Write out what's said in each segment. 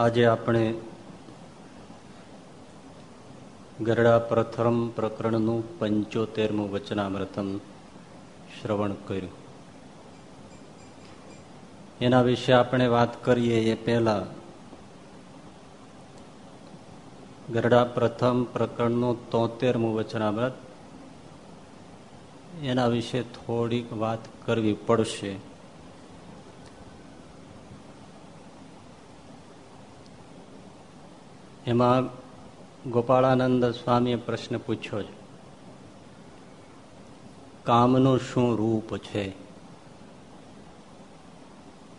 આજે આપણે ગરડા પ્રથમ પ્રકરણનું પંચોતેરમું વચનામૃતમ શ્રવણ કર્યું. એના વિશે આપણે વાત કરીએ એ પહેલા. ગરડા પ્રથમ પ્રકરણનું તોતેરમું વચનામૃત. એના વિશે થોડીક વાત કરવી પડશે. એમાં ગોપાળાનંદ સ્વામીએ પ્રશ્ન પૂછ્યો છે. કામનું શું રૂપ છે?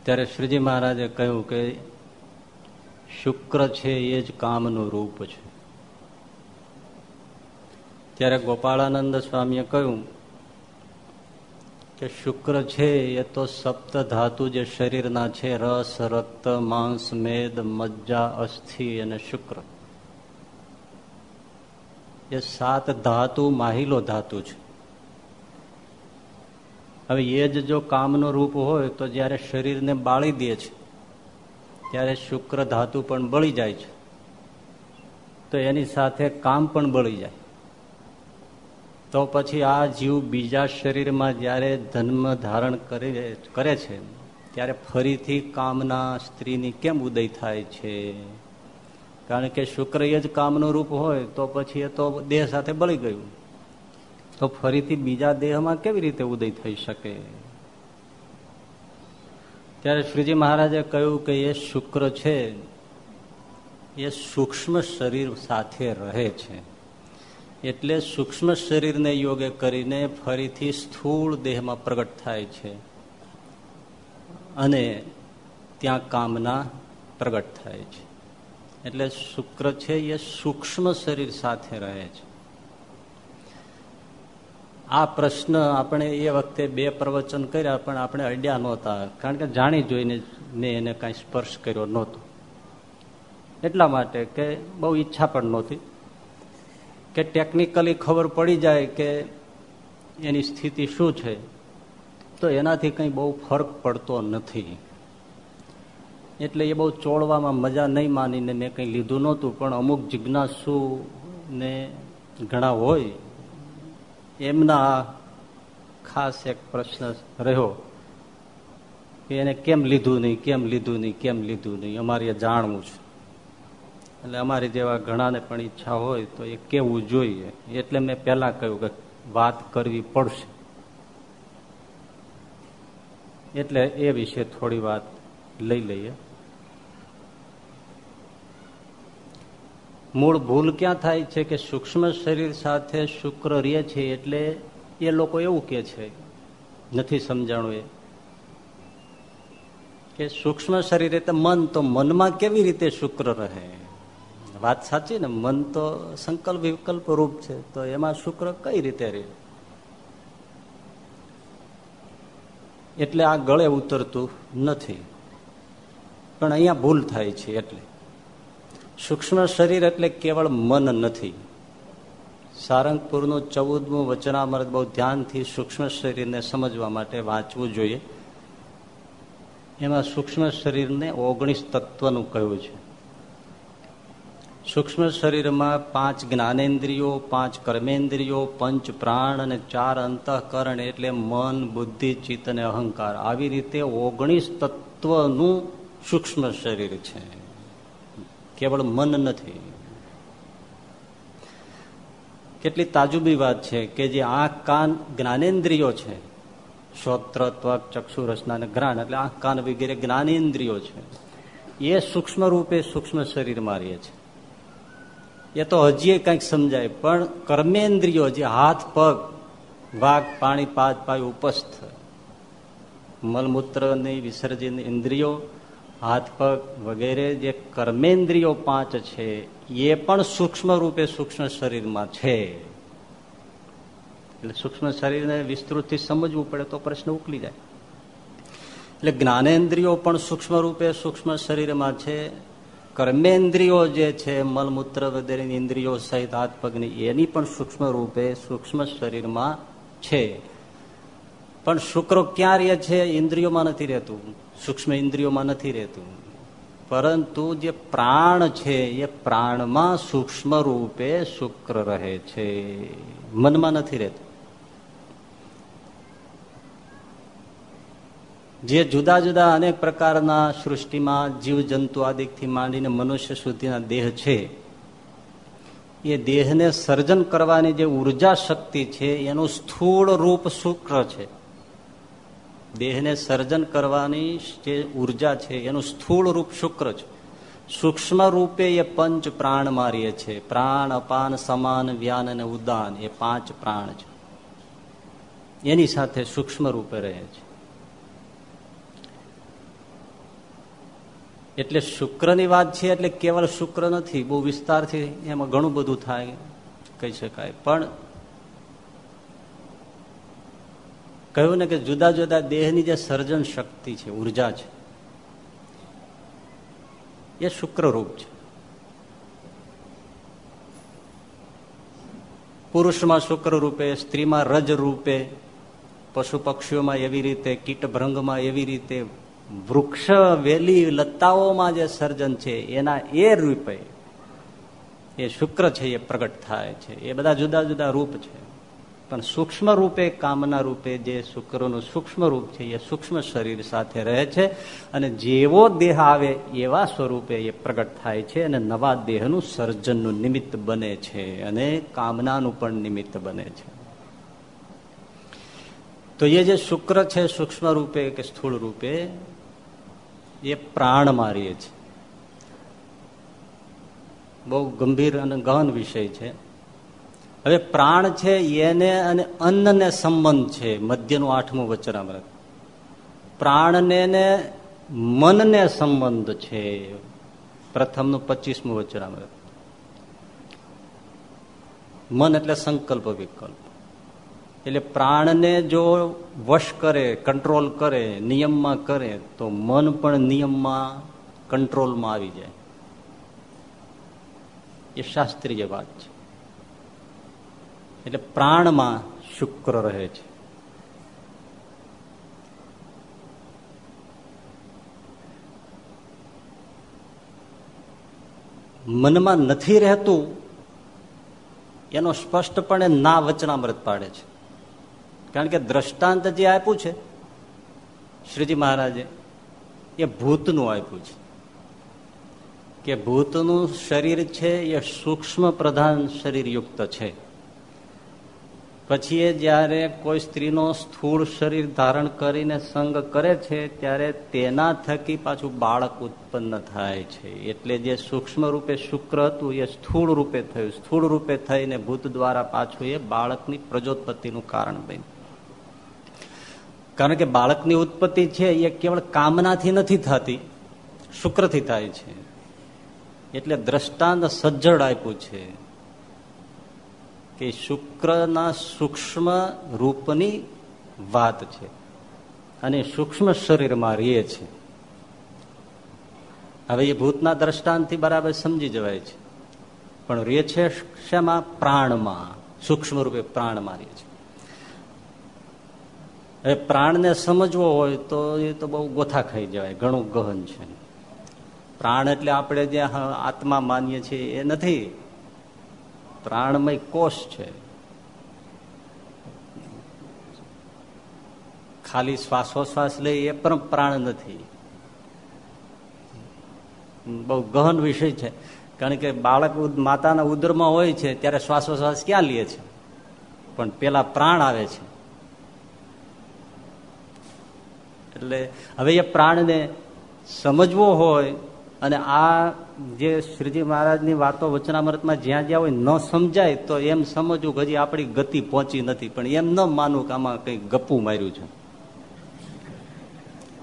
ત્યારે શ્રીજી મહારાજે કહ્યું કે શુક્ર છે એ જ કામનું રૂપ છે. ત્યારે ગોપાળાનંદ સ્વામીએ કહ્યું કે શુક્ર છે એ તો સપ્ત ધાતુ જે શરીરના છે, રસ, રક્ત, માંસ, મેદ, મજ્જા, અસ્થિ અને શુક્ર. એ સાત ધાતુ માહિલો ધાતુ છે. હવે એ જ જો કામનો રૂપ હોય તો જ્યારે શરીરને બાળી દે છે, ત્યારે શુક્ર ધાતુ પણ બળી જાય છે. તો એની સાથે કામ પણ બળી જાય. તો પછી આ જીવ બીજા શરીરમાં જ્યારે ધર્મ ધારણ કરે છે, ત્યારે ફરીથી કામના સ્ત્રીની કેમ ઉદય થાય છે? કારણ કે શુક્ર એ જ કામનું રૂપ હોય, તો પછી એ તો દેહ સાથે બળી ગયું. તો ફરીથી બીજા દેહમાં કેવી રીતે ઉદય થઈ શકે? ત્યારે શ્રીજી મહારાજે કહ્યું કે એ શુક્ર છે, એ સૂક્ષ્મ શરીર સાથે રહે છે. એટલે સૂક્ષ્મ શરીરને યોગે કરીને ફરીથી સ્થૂળ દેહમાં પ્રગટ થાય છે અને ત્યાં કામના પ્રગટ થાય છે. એટલે શુક્ર છે એ સૂક્ષ્મ શરીર સાથે રહે છે. આ પ્રશ્ન આપણે એ વખતે બે પ્રવચન કર્યા, પણ આપણે અડ્યા નહોતા, કારણ કે જાણી જોઈને ને એને કાંઈ સ્પર્શ કર્યો નહોતો. એટલા માટે કે બહુ ઈચ્છા પણ નહોતી. કે ટેકનિકલી ખબર પડી જાય કે એની સ્થિતિ શું છે, તો એનાથી કંઈ બહુ ફરક પડતો નથી. એટલે એ બહુ ચોળવામાં મજા નહીં માનીને મેં કંઈ લીધું નહોતું, પણ અમુક જિજ્ઞાસુ ને ઘણા હોય, એમના ખાસ એક પ્રશ્ન રહ્યો કે એને કેમ લીધું નહીં, કેમ લીધું નહીં, કેમ લીધું નહીં, અમારે જાણવું છે. એટલે અમારી જેવા ઘણાને પણ ઈચ્છા હોય તો એ કેવું જોઈએ? એટલે મેં પહેલા કહ્યું કે વાત કરવી પડશે. એટલે એ વિશે થોડી વાત લઈ લઈએ. મૂળ ભૂલ ક્યાં થાય છે કે સૂક્ષ્મ શરીર સાથે શુક્ર રહે છે એટલે એ લોકો એવું કે છે, નથી સમજાણું એ, કે સૂક્ષ્મ શરીર એટલે મન, તો મનમાં કેવી રીતે શુક્ર રહે? વાત સાચી ને, મન તો સંકલ્પ વિકલ્પ રૂપ છે, તો એમાં શુક્ર કઈ રીતે રહે એટલે આ ગળે ઉતરતું નથી. પણ અહીંયા ભૂલ થાય છે એટલે. સૂક્ષ્મ શરીર એટલે કેવળ મન નથી. સારંગપુરનું ચૌદમું વચનામૃત બહુ ધ્યાનથી સૂક્ષ્મ શરીરને સમજવા માટે વાંચવું જોઈએ. એમાં સૂક્ષ્મ શરીરને ઓગણીસ તત્વનું કહ્યું છે. સૂક્ષ્મ શરીરમાં પાંચ જ્ઞાનેન્દ્રિયો, પાંચ કર્મેન્દ્રિયો, પંચ પ્રાણ અને ચાર અંતઃકરણ એટલે મન, બુદ્ધિ, ચિત્ત અને અહંકાર. આવી રીતે ઓગણીસ તત્વનું સૂક્ષ્મ શરીર છે. કેવળ મન નથી. કેટલી તાજુબી વાત છે કે જે આંખ, કાન જ્ઞાનેન્દ્રિયો છે. શ્રોત્ર, ત્વક, ચક્ષુ, રચના અને જ્ઞાન એટલે આંખ, કાન વગેરે જ્ઞાનેન્દ્રિયો છે. એ સૂક્ષ્મ રૂપે સૂક્ષ્મ શરીરમાં રહે છે. એ તો હજી કંઈક સમજાય, પણ કર્મેન્દ્રિયો જે હાથ, પગ વાઘ પાણી, પાદ, પાય ઉપસ્થ. મલમૂત્રની વિસર્જન ઇન્દ્રિયો, હાથ, પગ વગેરે જે કર્મેન્દ્રિયો પાંચ છે, એ પણ સૂક્ષ્મ રૂપે સૂક્ષ્મ શરીરમાં છે. એટલે સૂક્ષ્મ શરીરને વિસ્તૃતથી સમજવું પડે તો પ્રશ્ન ઉકલી જાય. એટલે જ્ઞાનેન્દ્રિયો પણ સૂક્ષ્મ રૂપે સૂક્ષ્મ શરીરમાં છે કર્મેન્દ્રિયો જે છે, મલમૂત્ર વગેરેની ઇન્દ્રિયો સહિત હાથ પગની એની પણ સૂક્ષ્મ રૂપે સૂક્ષ્મ શરીરમાં છે. પણ શુક્ર ક્યાં રહે છે, ઇન્દ્રિયોમાં નથી રહેતું. સૂક્ષ્મ ઇન્દ્રિયોમાં નથી રહેતું. પરંતુ જે પ્રાણ છે, એ પ્રાણમાં સૂક્ષ્મ રૂપે શુક્ર રહે છે. મનમાં નથી રહેતું. જે જુદા જુદા અનેક પ્રકારના સૃષ્ટિમાં જીવજંતુ આદિકથી માંડીને મનુષ્ય સુધીના દેહ છે, એ દેહને સર્જન કરવાની જે ઊર્જા શક્તિ છે, એનું સ્થૂળ રૂપ શુક્ર છે. દેહને સર્જન કરવાની જે ઊર્જા છે, એનું સ્થૂળ રૂપ શુક્ર છે. સૂક્ષ્મ રૂપે એ પંચ પ્રાણ મારીએ છે. પ્રાણ, અપાન, સમાન, વ્યાન અને ઉદાન, એ પાંચ પ્રાણ છે. એની સાથે સૂક્ષ્મ રૂપે રહે છે. એટલે શુક્રની વાત છે એટલે કેવળ શુક્ર નથી, બહુ વિસ્તારથી એમાં ઘણું બધું થાય, કહી શકાય. પણ કહ્યું ને કે જુદા જુદા દેહની જે સર્જન શક્તિ છે, ઊર્જા છે, એ શુક્રરૂપ છે. પુરુષમાં શુક્ર રૂપે સ્ત્રીમાં રજ રૂપે પશુ પક્ષીઓમાં એવી રીતે કીટભ્રંગમાં એવી રીતે વૃક્ષ વેલી લતાઓમાં જે સર્જન છે, એના એ રૂપે એ શુક્ર છે, એ પ્રગટ થાય છે. એ બધા જુદા જુદા રૂપ છે. પણ સૂક્ષ્મ રૂપે, કામના રૂપે જે શુક્રનું સૂક્ષ્મ રૂપ છે, એ સૂક્ષ્મ શરીર સાથે રહે છે અને જેવો દેહ આવે એવા સ્વરૂપે એ પ્રગટ થાય છે અને નવા દેહનું સર્જનનું નિમિત્ત બને છે અને કામનાનું પણ નિમિત્ત બને છે. તો એ જે શુક્ર છે, સૂક્ષ્મ રૂપે કે સ્થૂળ રૂપે એ પ્રાણ મારીએ છે બહુ ગંભીર અને ગહન વિષય છે. હવે પ્રાણ છે, એને અને અન્નને સંબંધ છે, મધ્યનું આઠમું વચનામૃત પ્રાણને ને મનને સંબંધ છે. પ્રથમનું પચીસમું વચનામૃત મન એટલે સંકલ્પ વિકલ્પ. એટલે પ્રાણને જો વશ કરે કંટ્રોલ કરે, નિયમમાં કરે, તો મન પણ નિયમમાં કંટ્રોલમાં આવી જાય. એ શાસ્ત્રીય વાત છે. એટલે પ્રાણમાં શુક્ર રહે છે. મનમાં નથી રહેતું, એનો સ્પષ્ટપણે ના વચનામૃત પાડે છે. કારણ કે દ્રષ્ટાંત જે આપ્યું છે, શ્રીજી મહારાજે, એ ભૂતનું આપ્યું છે. કે ભૂતનું શરીર છે, એ સૂક્ષ્મ પ્રધાન શરીરયુક્ત છે. પછી એ જ્યારે કોઈ સ્ત્રીનો સ્થૂળ શરીર ધારણ કરીને સંગ કરે છે, ત્યારે તેના થકી પાછું બાળક ઉત્પન્ન થાય છે. એટલે જે સૂક્ષ્મ રૂપે શુક્ર હતું, એ સ્થૂળ રૂપે થયું. સ્થૂળ રૂપે થઈને ભૂત દ્વારા પાછું એ બાળકની પ્રજોત્પત્તિનું કારણ બન્યું. કારણ કે બાળકની ઉત્પત્તિ છે એ કેવળ કામનાથી નથી થતી, શુક્રથી થાય છે. એટલે દ્રષ્ટાંત સજ્જડ આપ્યું છે કે શુક્રના સૂક્ષ્મ રૂપની વાત છે અને સૂક્ષ્મ શરીરમાં રહે છે. હવે એ ભૂતના દ્રષ્ટાંતથી બરાબર સમજી જવાય છે. પણ રે છે શેમાં પ્રાણમાં, સૂક્ષ્મ રૂપે પ્રાણમાં રહે છે. હવે પ્રાણને સમજવો હોય તો એ તો બહુ ગોથા ખાઈ જવાય, ઘણું ગહન છે. પ્રાણ એટલે આપણે જે આત્મા માનીએ છીએ એ નથી. પ્રાણમય કોષ છે. ખાલી શ્વાસોશ્વાસ લે એ પણ પ્રાણ નથી. બહુ ગહન વિષય છે. કારણ કે બાળક માતાના ઉદરમાં હોય છે, ત્યારે શ્વાસોશ્વાસ ક્યાં લે છે? પણ પેલા પ્રાણ આવે છે. એટલે હવે એ પ્રાણને સમજવો હોય અને આ જે શ્રીજી મહારાજની વાતો વચનામૃતમાં જ્યાં જ્યાં હોય ન સમજાય તો એમ સમજવું કે હજી આપણી ગતિ પહોંચી નથી. પણ એમ ન માનવું કે આમાં કંઈક ગપ્પું માર્યું છે.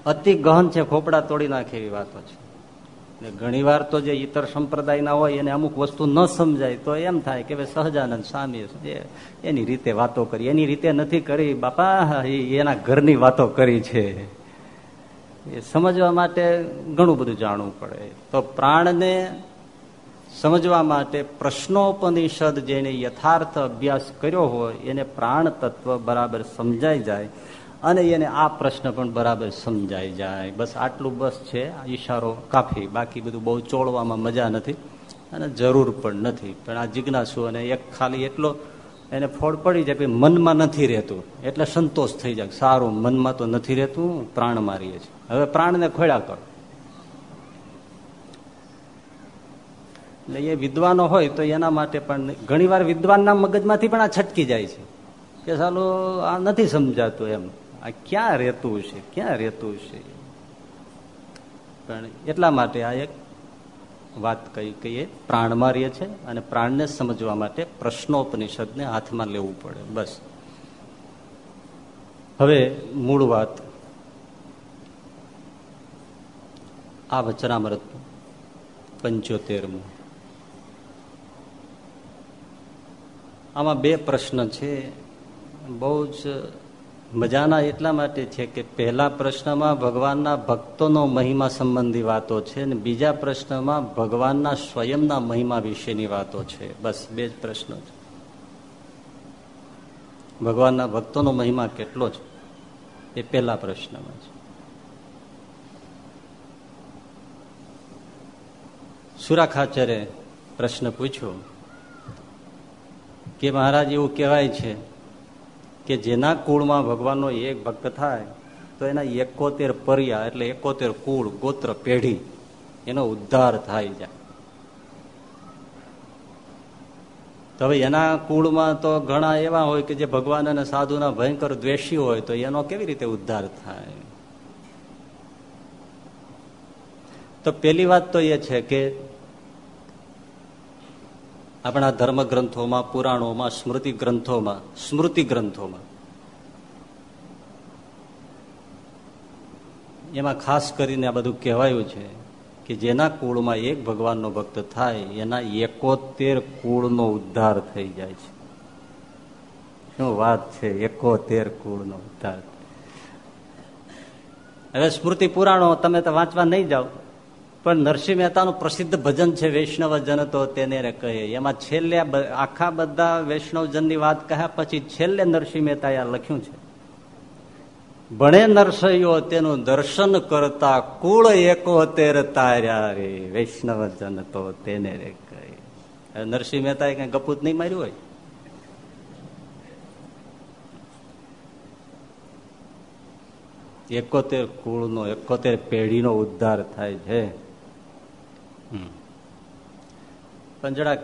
અતિ ગહન છે, ખોપડા તોડી નાખે એવી વાતો છે. ઘણી વાર તો જે ઇતર સંપ્રદાયના હોય એને અમુક વસ્તુ ન સમજાય તો એમ થાય કે ભાઈ સહજાનંદ સ્વામી એની રીતે વાતો કરી. એની રીતે નથી કરી. બાપા એના ઘરની વાતો કરી છે. એ સમજવા માટે ઘણું બધું જાણવું પડે. તો પ્રાણને સમજવા માટે પ્રશ્નોપનિષદ જેને યથાર્થ અભ્યાસ કર્યો હોય, એને પ્રાણ તત્વ બરાબર સમજાઈ જાય અને એને આ પ્રશ્ન પણ બરાબર સમજાઈ જાય. બસ આટલું બસ છે. ઈશારો કાફી. બાકી બધું બહુ ચોળવામાં મજા નથી અને જરૂર પણ નથી. પણ આ જિજ્ઞાસુ અને એક ખાલી એટલો એને ફોડ પડી જાય મનમાં નથી રહેતું. એટલે સંતોષ થઈ જાય સારું, મનમાં તો નથી રહેતું પ્રાણ મારીએ છીએ. હવે પ્રાણને ખોળ્યા કરો. એટલે એ વિદ્વાનો હોય તો એના માટે પણ ઘણી વાર વિદ્વાનના મગજમાંથી પણ આ છટકી જાય છે. કે ચાલો આ નથી સમજાતું એમ. આ ક્યાં રહેતું છે? ક્યાં રહેતું છે? પણ એટલા માટે આ એક વાત કહી કહીએ પ્રાણમાં રહીએ છે અને પ્રાણને સમજવા માટે પ્રશ્નોપનિષદને હાથમાં લેવું પડે. બસ. હવે મૂળ વાત આ વચનામૃત પંચોતેરમું. આમાં બે પ્રશ્ન છે. બહુ જ મજાના એટલા માટે છે કે પહેલા પ્રશ્નમાં ભગવાનના ભક્તોનો મહિમા સંબંધી વાતો છે અને બીજા પ્રશ્નમાં ભગવાનના સ્વયંના મહિમા વિશેની વાતો છે. બસ બે જ પ્રશ્નો છે. ભગવાનના ભક્તોનો મહિમા કેટલો છે? એ પહેલા પ્રશ્નમાં છે. સુરાખાચરે પ્રશ્ન પૂછ્યો કે મહારાજ, એવું કહેવાય છે કે જેના કુળમાં ભગવાનનો એક ભક્ત થાય, તો એના એકોતેર પર્યા એટલે એકોતેર કુળ, ગોત્ર, પેઢી, એનો ઉદ્ધાર થાય જાય તો હવે એના કુળમાં તો ઘણા એવા હોય કે જે ભગવાન અને સાધુના ભયંકર દ્વેષી હોય, તો એનો કેવી રીતે ઉદ્ધાર થાય? તો પેલી વાત તો એ છે કે આપણા ધર્મ ગ્રંથોમાં પુરાણોમાં સ્મૃતિ ગ્રંથોમાં સ્મૃતિ ગ્રંથોમાં એમાં ખાસ કરીને આ બધું કહેવાયું છે કે જેના કુળમાં એક ભગવાનનો ભક્ત થાય, એના એકોતેર કુળનો ઉદ્ધાર થઈ જાય છે. શું વાત છે? એકોતેર કુળનો ઉદ્ધાર. હવે સ્મૃતિ પુરાણો તમે તો વાંચવા નહીં જાઓ. પણ નરસિંહ મહેતાનું પ્રસિદ્ધ ભજન છે વૈષ્ણવ જન તો તેને કહે. એમાં છેલ્લે આખા બધા વૈષ્ણવજનની વાત કહ્યા પછી છેલ્લે નરસિંહ મહેતાએ લખ્યું છે. ભણે નરસૈયો તેનું દર્શન કરતા કુળ એકોતેર તાર્યા રે વૈષ્ણવ જન તો તેને રે કહે. નરસિંહ મહેતાએ કઈ ગપૂત નહીં માર્યું હોય? એકોતેર કુળનો, એકોતેર પેઢીનો ઉદ્ધાર થાય છે. પણ જરાક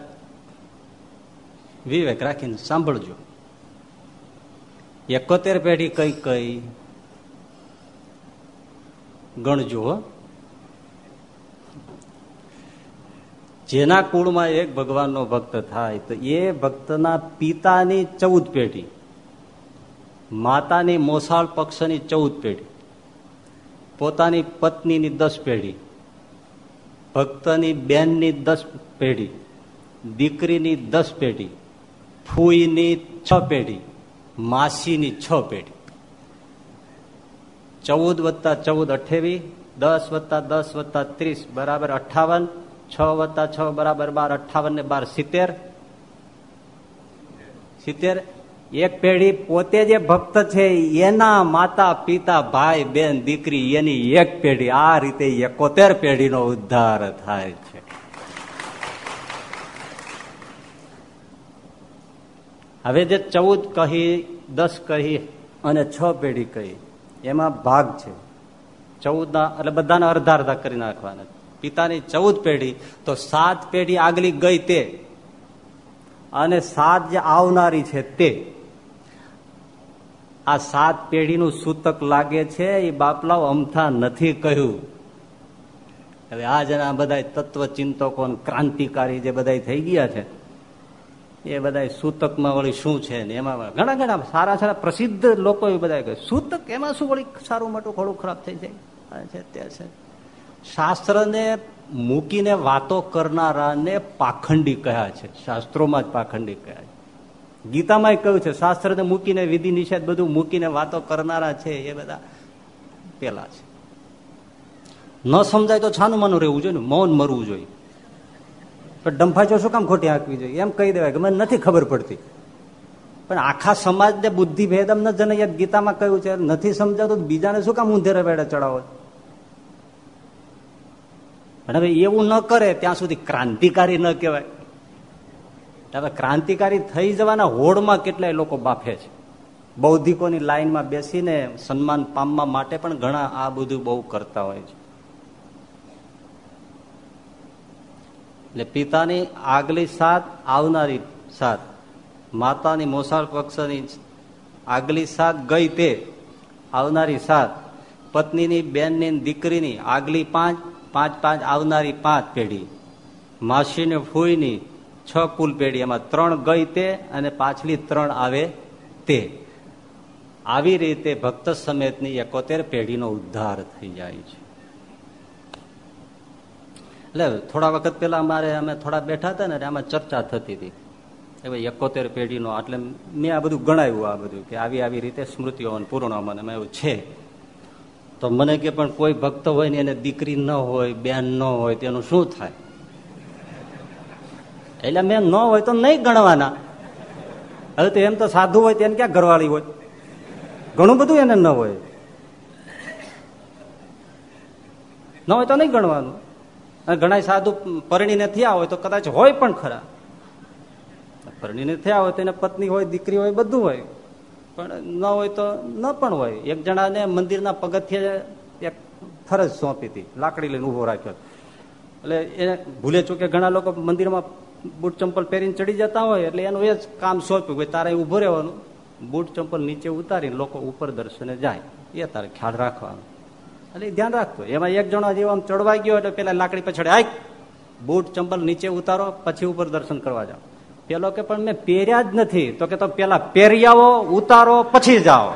વિવેક રાખીને સાંભળજો. એકોતેર પેઢી કઈ કઈ ગણજો જેના કુળમાં એક ભગવાનનો ભક્ત થાય તો એ ભક્તના પિતાની ચૌદ પેઢી, માતાની મોસાળ પક્ષની ચૌદ પેઢી, પોતાની પત્નીની દસ પેઢી ભક્તની બેનની દસ પેઢી, દીકરીની દસ પેઢી, ફૂઈની છ પેઢી, માસીની છ પેઢી. ચૌદ વત્તા ચૌદ અઠેવી દસ વત્તા દસ વત્તા ત્રીસ બરાબર અઠાવન, છ વત્તા છ બરાબર બાર અઠાવન ને બાર સિત્તેર. સિત્તેર એક પેઢી પોતે જે ભક્ત છે, એના માતા, પિતા, ભાઈ, બેન, દીકરી, એની એક પેઢી. આ રીતે એકોતેર પેઢીનો ઉદ્ધાર થાય છે. હવે જે ચૌદ કહી, દસ કહી અને છ પેઢી કહી, એમાં ભાગ છે. ચૌદ ના એટલે બધાના અર્ધા અર્ધા કરી નાખવાના. પિતાની ચૌદ પેઢી, તો સાત પેઢી આગલી ગઈ તે. અને સાત જે આવનારી છે તે. આ સાત પેઢીનું સૂતક લાગે છે, એ બાપલાઓ અમથા નથી કહ્યું. હવે આ જેના બધા તત્વ ચિંતકો ક્રાંતિકારી જે બધા થઈ ગયા છે, એ બધા સૂતકમાં વળી શું છે ને એમાં ઘણા ઘણા સારા સારા પ્રસિદ્ધ લોકો એ બધા કહે, સૂતક એમાં શું વળી સારું મોટું ખોડું ખરાબ થઈ જાય? છે, તે છે. શાસ્ત્રને મૂકીને વાતો કરનારાને પાખંડી કહ્યા છે, શાસ્ત્રોમાં જ પાખંડી કહ્યા છે. ગીતામાં કહ્યું છે, શાસ્ત્રને મૂકીને વિધિ, નિષેધ બધું મૂકીને વાતો કરનારા છે. એ બધા પેલા છે. ન સમજાય તો છાનું માનું રહેવું જોઈએ ને? મૌન મરવું જોઈએ. પણ ડંફાચો શું કામ ખોટી આંકવી જોઈએ? એમ કહી દેવાય કે મને નથી ખબર પડતી. પણ આખા સમાજને બુદ્ધિ ભેદમ ન જનૈયા ગીતામાં કહ્યું છે, નથી સમજાતું બીજાને શું કામ ઊંધેરે વેડે ચડાવો? પણ હવે એવું ન કરે, ત્યાં સુધી ક્રાંતિકારી ન કહેવાય. હવે ક્રાંતિકારી થઈ જવાના હોડમાં કેટલાય લોકો બાફે છે. બૌદ્ધિકોની લાઈનમાં બેસીને સન્માન પામવા માટે પણ ઘણા આ બધું બહુ કરતા હોય છે. એટલે પિતાની આગલી સાત આવનારી સાત માતાની મોસાળ પક્ષની આગલી સાત ગઈ તે, આવનારી સાત પત્નીની બેનની દીકરીની આગલી પાંચ પાંચ પાંચ, આવનારી પાંચ પેઢી, માસીને ફૂઈની છ કુલ પેઢી. એમાં ત્રણ ગઈ તે અને પાછલી ત્રણ આવે તે. આવી રીતે ભક્ત સમેતની એકોતેર પેઢીનો ઉદ્ધાર થઈ જાય છે. એટલે થોડા વખત પહેલા અમારે અમે થોડા બેઠા હતા ને આમાં ચર્ચા થતી હતી કે ભાઈ એકોતેર પેઢીનો એટલે મેં આ બધું ગણાવ્યું આ બધું કે આવી આવી રીતે સ્મૃતિઓ પૂર્ણ મને એવું છે. તો મને કે પણ કોઈ ભક્ત હોય ને એને દીકરી ન હોય, બેન ન હોય તેનું શું થાય? એટલે મેં ન હોય તો નહીં ગણવાના. હવે તો એમ તો સાધુ હોય તેને ક્યાં ઘરવાળી હોય? ઘણું બધું એને ન હોય. ન હોય તો નહીં ગણવાનું. અને ઘણા સાધુ પરણીને થયા હોય તો કદાચ હોય પણ ખરા. પરણીને થયા હોય તો એને પત્ની હોય, દીકરી હોય, બધું હોય. પણ ન હોય તો ન પણ હોય. એક જણાને મંદિરના પગથિયે એક ફરજ સોંપી હતી. લાકડી લઈને ઊભો રાખ્યો એટલે એ ભૂલે ચૂકે ઘણા લોકો મંદિરમાં બૂટ ચંપલ પહેરીને ચડી જતા હોય એટલે એનું એ જ કામ સોંપ્યું ભાઈ તારે ઊભો રહેવાનું. બૂટ ચંપલ નીચે ઉતારીને લોકો ઉપર દર્શને જાય. એ તારે ખ્યાલ રાખવાનો. એટલે ધ્યાન રાખતો એમાં એક જણો જેવો આમ ચડવા ગયો એટલે પેલા લાકડી પછાડે આય બૂટ ચંપલ નીચે ઉતારો, પછી ઉપર દર્શન કરવા જાઓ. પેલો કે, પણ મેં પહેર્યા જ નથી. તો કે, તો પેલા પહેરી આવો, ઉતારો, પછી જાઓ.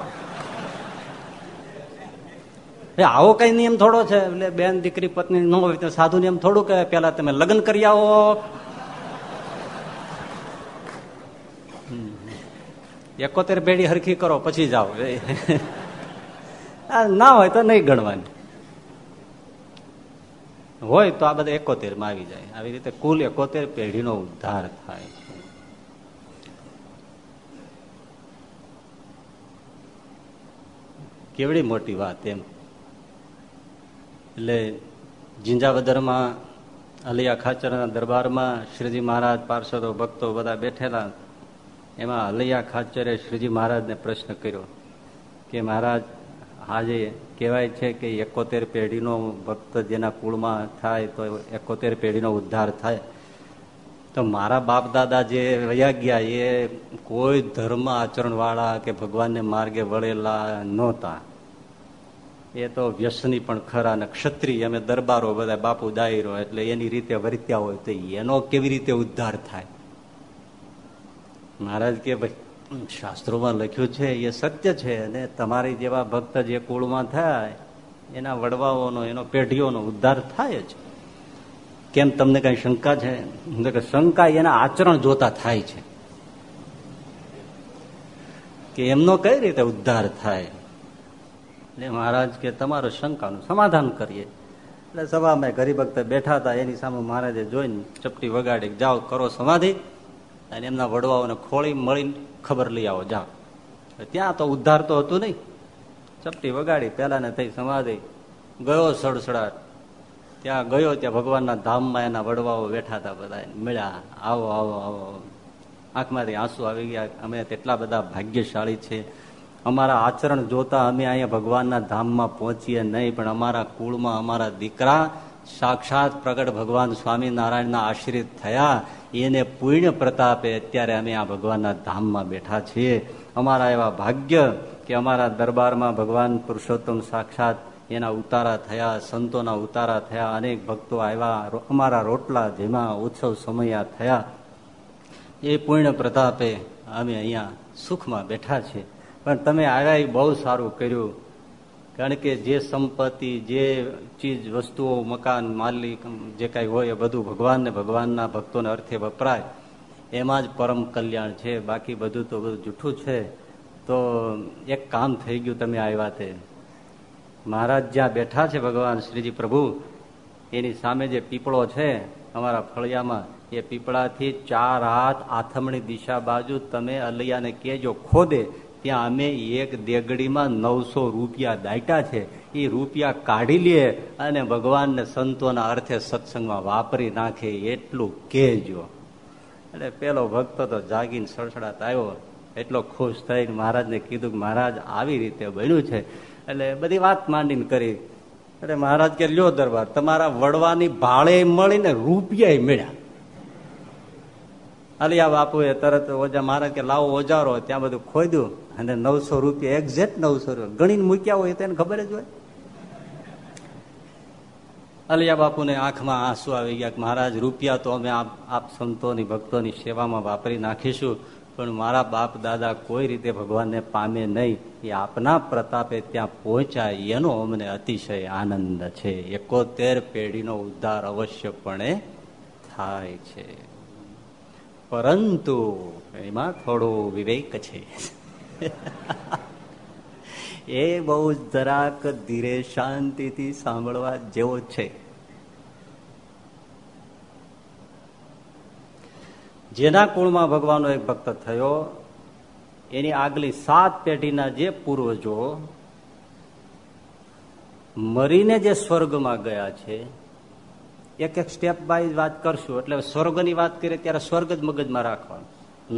આવો કઈ નિયમ થોડો છે? એટલે બેન દીકરી પત્ની ન સાધુ નિયમ થોડું કે પેલા તમે લગ્ન કરી આવો એકોતેર પેઢી હરખી કરો, પછી જાઓ. ના હોય તો નહીં ગણવાની. હોય તો આ બધા એકોતેરમાં આવી જાય. આવી રીતે કુલ એકોતેર પેઢીનો ઉદ્ધાર થાય કેવડી મોટી વાત એમ. એટલે જિંજાવદરમાં, અલિયા ખાચરના દરબારમાં શ્રીજી મહારાજ, પાર્ષદો, ભક્તો બધા બેઠેલા એમાં અલૈયા ખાચરે શ્રીજી મહારાજને પ્રશ્ન કર્યો કે મહારાજ આજે કહેવાય છે કે એકોતેર પેઢીનો ભક્ત જેના કુળમાં થાય તો એકોતેર પેઢીનો ઉદ્ધાર થાય. તો મારા બાપ દાદા જે વયા ગયા એ કોઈ ધર્મ આચરણવાળા કે ભગવાનને માર્ગે વળેલા નહોતા. એ તો વ્યસની પણ ખરા ને ક્ષત્રિય, અમે દરબારો બધા બાપુ દાયરો, એટલે એની રીતે વર્ત્યા હોય તો એનો કેવી રીતે ઉદ્ધાર થાય? મહારાજ કે ભાઈ શાસ્ત્રોમાં લખ્યું છે, એ સત્ય છે અને તમારી જેવા ભક્ત જે કુળમાં થાય, એના વડવાઓનો, એનો પેઢીઓનો ઉદ્ધાર થાય જ. કેમ તમને કઈ શંકા છે? કે શંકા એના આચરણ જોતા થાય છે. કે એમનો કઈ રીતે ઉદ્ધાર થાય? એટલે મહારાજ કે તમારો શંકાનું સમાધાન કરીએ. એટલે સભામાં વખતે બેઠા હતા, એની સામે મહારાજે જોઈને ચપટી વગાડી જાઓ, કરો સમાધિ. અને એમના વડવાઓને ખોળી મળીને ખબર લઈ આવો જા ત્યાં તો ઉદ્ધાર તો હતું નહીં. ચપટી વગાડી પેલા ને થઈ સમાધિ. ગયો સડસડાટ. ત્યાં ગયો, ત્યાં ભગવાનના ધામમાં એના વડવાઓ બેઠા હતા બધા મળ્યા, આવો આવો આવો. આંખમાંથી આંસુ આવી ગયા, અમે તેટલા બધા ભાગ્યશાળી છે. અમારા આચરણ જોતા અમે અહીંયા ભગવાનના ધામમાં પહોંચીએ નહીં, પણ અમારા કુળમાં અમારા દીકરા સાક્ષાત પ્રગટ ભગવાન સ્વામિનારાયણના આશ્રિત થયા. એને પુણ્ય પ્રતાપે અત્યારે અમે આ ભગવાનના ધામમાં બેઠા છીએ. અમારા એવા ભાગ્ય કે અમારા દરબારમાં ભગવાન પુરુષોત્તમ સાક્ષાત એના ઉતારા થયા, સંતોના ઉતારા થયા, અનેક ભક્તો આવ્યા અમારા રોટલા જેમાં ઉત્સવ સમયા થયા. એ પુણ્ય પ્રતાપે અમે અહીંયા સુખમાં બેઠા છીએ. પણ તમે આવ્યા એ બહુ સારું કર્યું. કારણ કે જે સંપત્તિ, જે ચીજ, વસ્તુઓ, મકાન, માલિક, જે કાંઈ હોય એ બધું ભગવાન ને ભગવાનના ભક્તોને અર્થે વપરાય. એમાં જ પરમ કલ્યાણ છે. બાકી બધું તો બધું જૂઠું છે. તો એક કામ થઈ ગયું તમે આવ્યા તે મહારાજ જ્યાં બેઠા છે ભગવાન શ્રીજી પ્રભુ, એની સામે જે પીપળો છે અમારા ફળિયામાં, એ પીપળાથી ચાર હાથ આથમણી દિશા બાજુ તમે અલૈયાને કહેજો, ખોદે. ત્યાં અમે એક દેગડીમાં નવસો રૂપિયા દાટ્યા છે, એ રૂપિયા કાઢી લે અને ભગવાનને સંતોના અર્થે સત્સંગમાં વાપરી નાખે એટલું કહેજો. એટલે પેલો ભક્ત તો જાગીને સડસડાટ આવ્યો, એટલો ખુશ થઈને મહારાજને કીધું કે મહારાજ આવી રીતે બન્યું છે. એટલે બધી વાત માંડીને કરી. એટલે મહારાજ કે લ્યો દરબાર, તમારા વડવાની ભાળે મળીને રૂપિયા મળ્યા. અલિયા બાપુએ તરત ઓજા મહારાજ કે લાવો ઓજારો, ત્યાં બધું ખોદ્યું. અને નવસો રૂપિયા એક્ઝેક્ટ નવસો રૂપિયા. ગણીને મૂક્યા હોય તેને ખબર જ હોય. અલિયા બાપુને આંખમાં આંસુ આવી ગયા કે મહારાજ, રૂપિયા તો અમે આપ સંતોની ભક્તોની સેવામાં વાપરી નાખીશું, પણ મારા બાપ દાદા કોઈ રીતે ભગવાનને પામે નહીં. એ આપના પ્રતાપે ત્યાં પહોંચાય, એનો અમને અતિશય આનંદ છે. એકોતેર પેઢીનો ઉદ્ધાર અવશ્યપણે થાય છે. પરંતુ એમાં થોડો વિવેક છે. એ બહુ જરાક ધીરે શાંતિથી સાંભળવા જેવો છે. જેના કુળમાં ભગવાનનો એક ભક્ત થયો, એની આગલી સાત પેઢીના જે પૂર્વજો મરીને જે સ્વર્ગમાં ગયા છે, એક એક સ્ટેપ બાય વાત કરશું. એટલે સ્વર્ગની વાત કરીએ ત્યારે સ્વર્ગ જ મગજમાં રાખવાનું.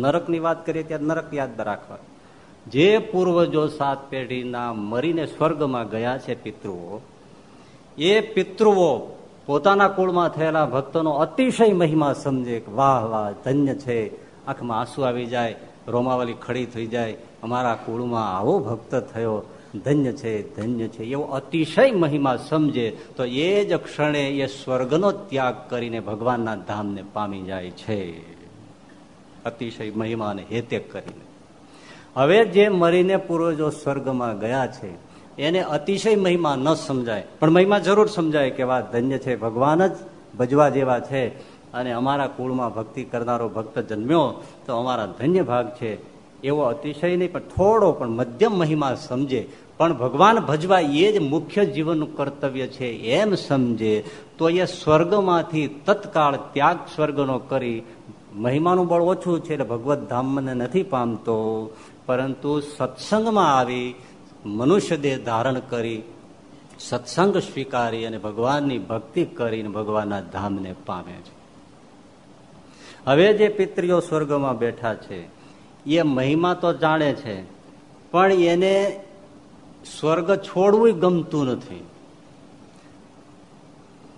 નરકની વાત કરીએ ત્યારે નરક યાદ રાખવાનું. જે પૂર્વજો સાત પેઢીના મરીને સ્વર્ગમાં ગયા છે પિતૃઓ, એ પિતૃઓ પોતાના કુળમાં થયેલા ભક્તોનો અતિશય મહિમા સમજે વાહ વાહ, ધન્ય છે. આંખમાં આંસુ આવી જાય, રોમાવલી ખડી થઈ જાય. અમારા કુળમાં આવો ભક્ત થયો. ધન્ય છે ધન્ય છે. એવો અતિશય મહિમા સમજે તો એ જ ક્ષણે એ સ્વર્ગનો ત્યાગ કરીને ભગવાનના ધામને પામી જાય છે. અતિશય મહિમાને હેતે કરીને. હવે જે મરીને પૂર્વજો સ્વર્ગમાં ગયા છે, એને અતિશય મહિમા ન સમજાય. પણ મહિમા જરૂર સમજાય કે વાત ધન્ય છે. ભગવાન જ ભજવા જેવા છે અને અમારા કુળમાં ભક્તિ કરનારો ભક્ત જન્મ્યો તો અમારા ધન્ય ભાગ છે. એવો અતિશય નહીં, પણ થોડો પણ મધ્યમ મહિમા સમજે. પણ ભગવાન ભજવા એ જ મુખ્ય જીવનનું કર્તવ્ય છે. એમ સમજે તો એ સ્વર્ગમાંથી તત્કાળ ત્યાગ સ્વર્ગનો કરી મહિમાનું બળ ઓછું છે એટલે ભગવત ધામને નથી પામતો. પરંતુ સત્સંગમાં આવી મનુષ્ય દેહ ધારણ કરી, સત્સંગ સ્વીકારી અને ભગવાનની ભક્તિ કરીને ભગવાનના ધામને પામે છે. હવે જે પિતરીઓ સ્વર્ગમાં બેઠા છે, એ મહિમા તો જાણે છે, પણ એને સ્વર્ગ છોડવું ગમતું નથી.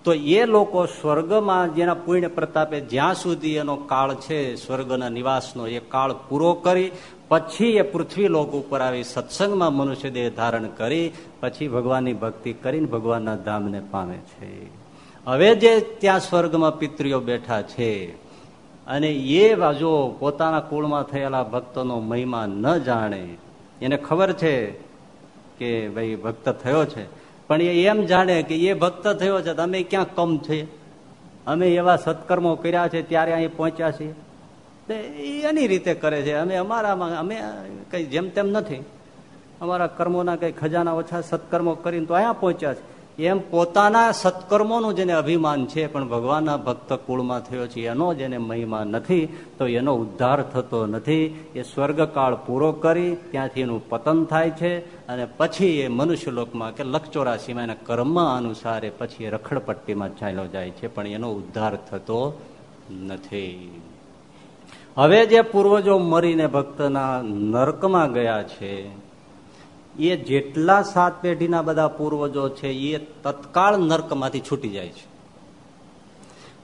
તો એ લોકો સ્વર્ગમાં જેના પુણ્ય પ્રતાપે જ્યાં સુધી એનો કાળ છે, સ્વર્ગના નિવાસનો એ કાળ પૂરો કરી પછી એ પૃથ્વી લોક ઉપર આવી સત્સંગમાં મનુષ્ય દેહ ધારણ કરી, પછી ભગવાનની ભક્તિ કરીને ભગવાનના ધામને પામે છે. હવે જે ત્યાં સ્વર્ગમાં પિતરીઓ બેઠા છે, અને એ બાજુ પોતાના કુળમાં થયેલા ભક્તોનો મહિમા ન જાણે, એને ખબર છે કે ભાઈ ભક્ત થયો છે, પણ એ એમ જાણે કે એ ભક્ત થયો છે અમે ક્યાં કમ છે અમે એવા સત્કર્મો કર્યા છે, ત્યારે અહીં પહોંચ્યા છીએ. એની રીતે કરે છે. અમે અમારામાં અમે કઈ જેમ તેમ નથી. અમારા કર્મોના કઈ ખજાના ઓછા સત્કર્મો કરીને તો અહીંયા પહોંચ્યા છે. એમ પોતાના સત્કર્મોનું જેને અભિમાન છે, પણ ભગવાનના ભક્ત કુળમાં થયો છે, એનો જેને મહિમા નથી, તો એનો ઉદ્ધાર થતો નથી. એ સ્વર્ગકાળ પૂરો કરી, ત્યાંથી એનું પતન થાય છે, અને પછી એ મનુષ્ય લોકમાં કે લક્ષચોરાસીમાં એના કર્મ અનુસારે પછી એ રખડપટ્ટીમાં ચાલ્યો જાય છે, પણ એનો ઉદ્ધાર થતો નથી. હવે જે પૂર્વજો મરીને ભક્તના નર્કમાં ગયા છે, એ જેટલા સાત પેઢીના બધા પૂર્વજો છે, એ તત્કાળ નર્કમાંથી છૂટી જાય છે.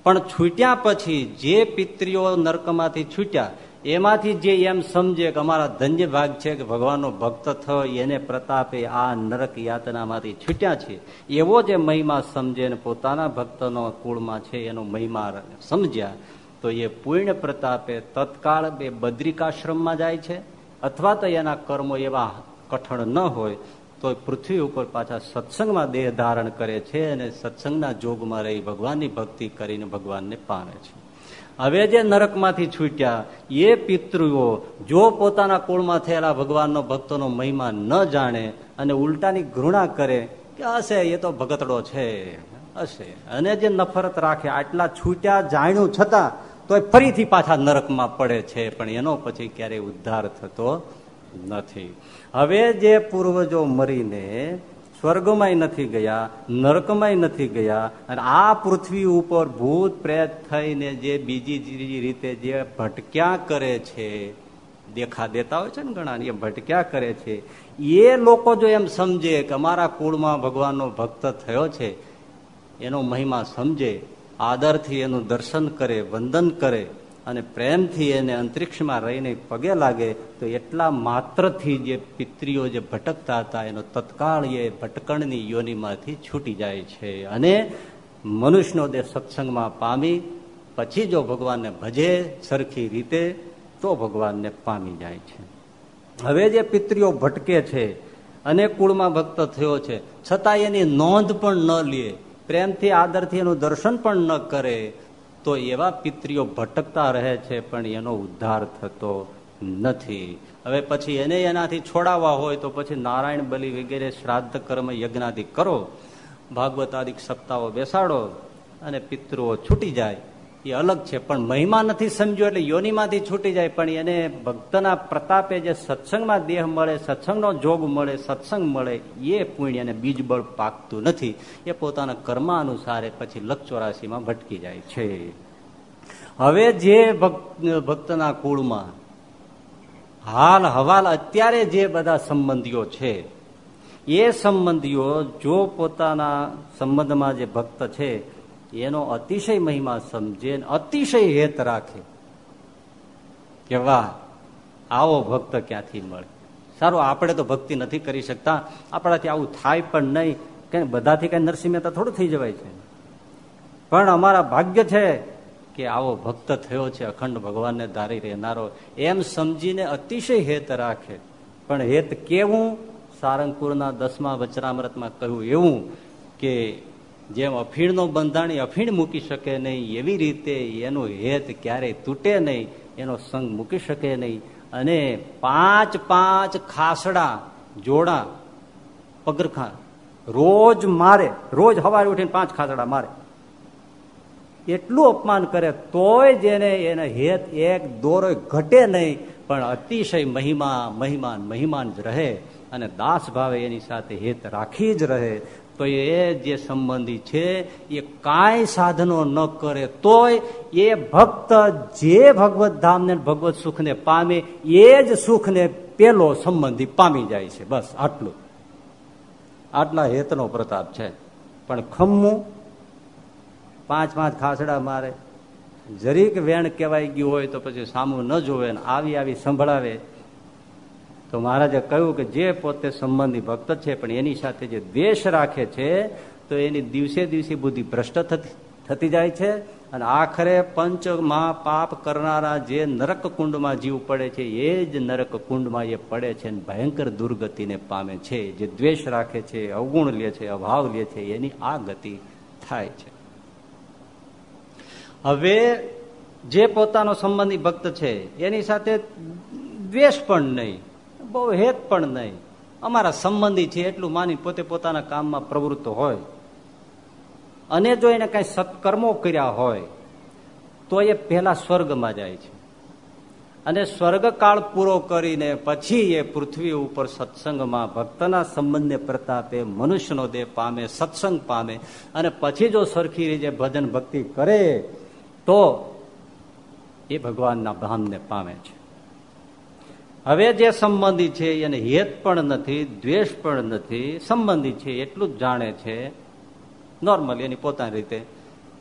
પણ છૂટ્યા પછી જે પિત્રીઓ નર્કમાંથી છૂટ્યા, એમાંથી જે એમ સમજે કે અમારા ધન્ય ભાગ છે કે ભગવાનનો ભક્ત થયો, એને પ્રતાપે આ નરક યાતનામાંથી છૂટ્યા છે, એવો જે મહિમા સમજે ને પોતાના ભક્તનો કુળમાં છે, એનો મહિમા સમજ્યા તો એ પૂર્ણ પ્રતાપે તત્કાળ બે બદ્રિકાશ્રમમાં જાય છે, અથવા તો એના કર્મો એવા કઠણ ન હોય તો પૃથ્વી ઉપર પાછા સત્સંગમાં દેહ ધારણ કરે છે અને સત્સંગના જોગમાં રહી ભગવાનની ભક્તિ કરીને ભગવાનને પામે છે. હવે જે નરકમાંથી છૂટ્યા, એ પિતૃઓ જો પોતાના કુળમાં થયેલા ભગવાનનો ભક્તોનો મહિમા ન જાણે અને ઉલટાની ઘૃણા કરે, કે હશે, એ તો ભગતડો છે, હશે. અને જે નફરત રાખે, આટલા છૂટ્યા જાણ્યું છતાં તો ફરીથી પાછા નરકમાં પડે છે, પણ એનો પછી ક્યારેય ઉદ્ધાર થતો નથી. હવે જે પૂર્વજો મરીને સ્વર્ગમાંય નથી ગયા, નરકમાંય નથી ગયા, અને આ પૃથ્વી ઉપર ભૂત પ્રેત થઈને જે બીજી રીતે જે ભટક્યા કરે છે, દેખા દેતા હોય છે ને ઘણા એ ભટક્યા કરે છે, એ લોકો જો એમ સમજે કે અમારા કુળમાં ભગવાનનો ભક્ત થયો છે, એનો મહિમા સમજે આદરથી એનું દર્શન કરે, વંદન કરે અને પ્રેમથી એને અંતરિક્ષમાં રહીને પગે લાગે, તો એટલા માત્રથી જે પિત્રીઓ જે ભટકતા હતા, એનો તત્કાળ એ ભટકણની યોનિમાંથી છૂટી જાય છે. અને મનુષ્યનો દેહ સત્સંગમાં પામી, પછી જો ભગવાનને ભજે સરખી રીતે, તો ભગવાનને પામી જાય છે. હવે જે પિત્રીઓ ભટકે છે, અને કુળમાં ભક્ત થયો છે, છતાં એની નોંધ પણ ન લે. પ્રેમથી આદરથી એનું દર્શન પણ ન કરે, તો એવા પિત્રીઓ ભટકતા રહે છે, પણ એનો ઉદ્ધાર થતો નથી. હવે પછી એને એનાથી છોડાવવા હોય, તો પછી નારાયણ બલિ વગેરે શ્રાદ્ધ કર્મ યજ્ઞાદિ કરો ભાગવત આદિક બેસાડો, અને પિતૃઓ છૂટી જાય. એ અલગ છે, પણ મહિમા નથી સમજ્યો એટલે યોનિમાંથી છૂટી જાય, પણ એને ભક્તના પ્રતાપે જે સત્સંગમાં દેહ મળે, સત્સંગનો જોગ મળે, સત્સંગ મળે, એ પુણ્ય અને બીજબળ પાકતું નથી. એ પોતાના કર્માનુસારે પછી લક્ષ ભટકી જાય છે. હવે જે ભક્તના કુળમાં હાલ, હવાલ અત્યારે જે બધા સંબંધીઓ છે, એ સંબંધીઓ જો પોતાના સંબંધમાં જે ભક્ત છે એનો અતિશય મહિમા સમજે અતિશય હેત રાખે. કે વાહ, આવો ભક્ત ક્યાંથી મળે? સારું, આપણે તો ભક્તિ નથી કરી શકતા. આપણાથી આવું થાય પણ નહીં. કે બધાથી કઈ નરસિંહ મહેતા થોડું થઈ જવાય છે. પણ અમારા ભાગ્ય છે કે આવો ભક્ત થયો છે, અખંડ ભગવાનને ધારી રહેનારો. એમ સમજીને અતિશય હેત રાખે. પણ હેત કેવું? સારંગપુરના દસમા વચરામૃતમાં કહ્યું એવું કે જેમ અફીણનો બંધાણી અફીણ મૂકી શકે નહીં, એવી રીતે એનું હેત ક્યારેય તૂટે નહીં, એનો સંગ મૂકી શકે નહીં. અને પાંચ પાંચ ખાસડા, જોડા, પગરખા રોજ મારે, રોજ હવારે ઉઠીને પાંચ ખાસડા મારે. એટલું અપમાન કરે તોય જેને એને હેત એક દોરો ઘટે નહીં, પણ અતિશય મહિમા મહિમાન મહિમાન જ રહે અને દાસ ભાવે એની સાથે હેત રાખી જ રહે. તો એ જે સંબંધી છે, એ કાંઈ સાધનો ન કરે, તોય એ ભક્ત જે ભગવત ધામને ભગવત સુખને પામે, એ જ સુખને પેલો સંબંધી પામી જાય છે. બસ આટલું. આટલા હેતનો પ્રતાપ છે. પણ ખમ્મું, પાંચ પાંચ ખાસડા મારે. જરીક વેણ કહેવાય ગયું હોય તો પછી સામું ન જોવે આવી આવી સંભળાવે. તો મહારાજે કહ્યું કે જે પોતે સંબંધી ભક્ત છે, પણ એની સાથે જે દ્વેષ રાખે છે, તો એની દિવસે દિવસે બુદ્ધિ ભ્રષ્ટ થતી જાય છે અને આખરે પંચ પાપ કરનારા જે નરક કુંડમાં જીવ પડે છે, એ જ નરક કુંડમાં એ પડે છે અને ભયંકર દુર્ગતિને પામે છે. જે દ્વેષ રાખે છે, અવગુણ લે છે, અભાવ લે છે, એની આ ગતિ થાય છે. હવે જે પોતાનો સંબંધી ભક્ત છે, એની સાથે દ્વેષ પણ નહીં. બહુ હેત પણ નહીં. અમારા સંબંધી છે એટલું માની પોતે પોતાના કામમાં પ્રવૃત્ત હોય. અને જો એને કઈ સત્કર્મો કર્યા હોય, તો એ પહેલા સ્વર્ગમાં જાય છે. અને સ્વર્ગકાળ પૂરો કરીને પછી એ પૃથ્વી ઉપર સત્સંગમાં ભક્તના સંબંધને પ્રતાપે, મનુષ્યનો દેહ પામે, સત્સંગ પામે, અને પછી જો સરખી રીતે ભજન ભક્તિ કરે, તો એ ભગવાનના ધામને પામે છે. હવે જે સંબંધી છે, એને હેત પણ નથી, દ્વેષ પણ નથી, સંબંધી છે, એટલું જ જાણે છે. નોર્મલી એની પોતાની રીતે.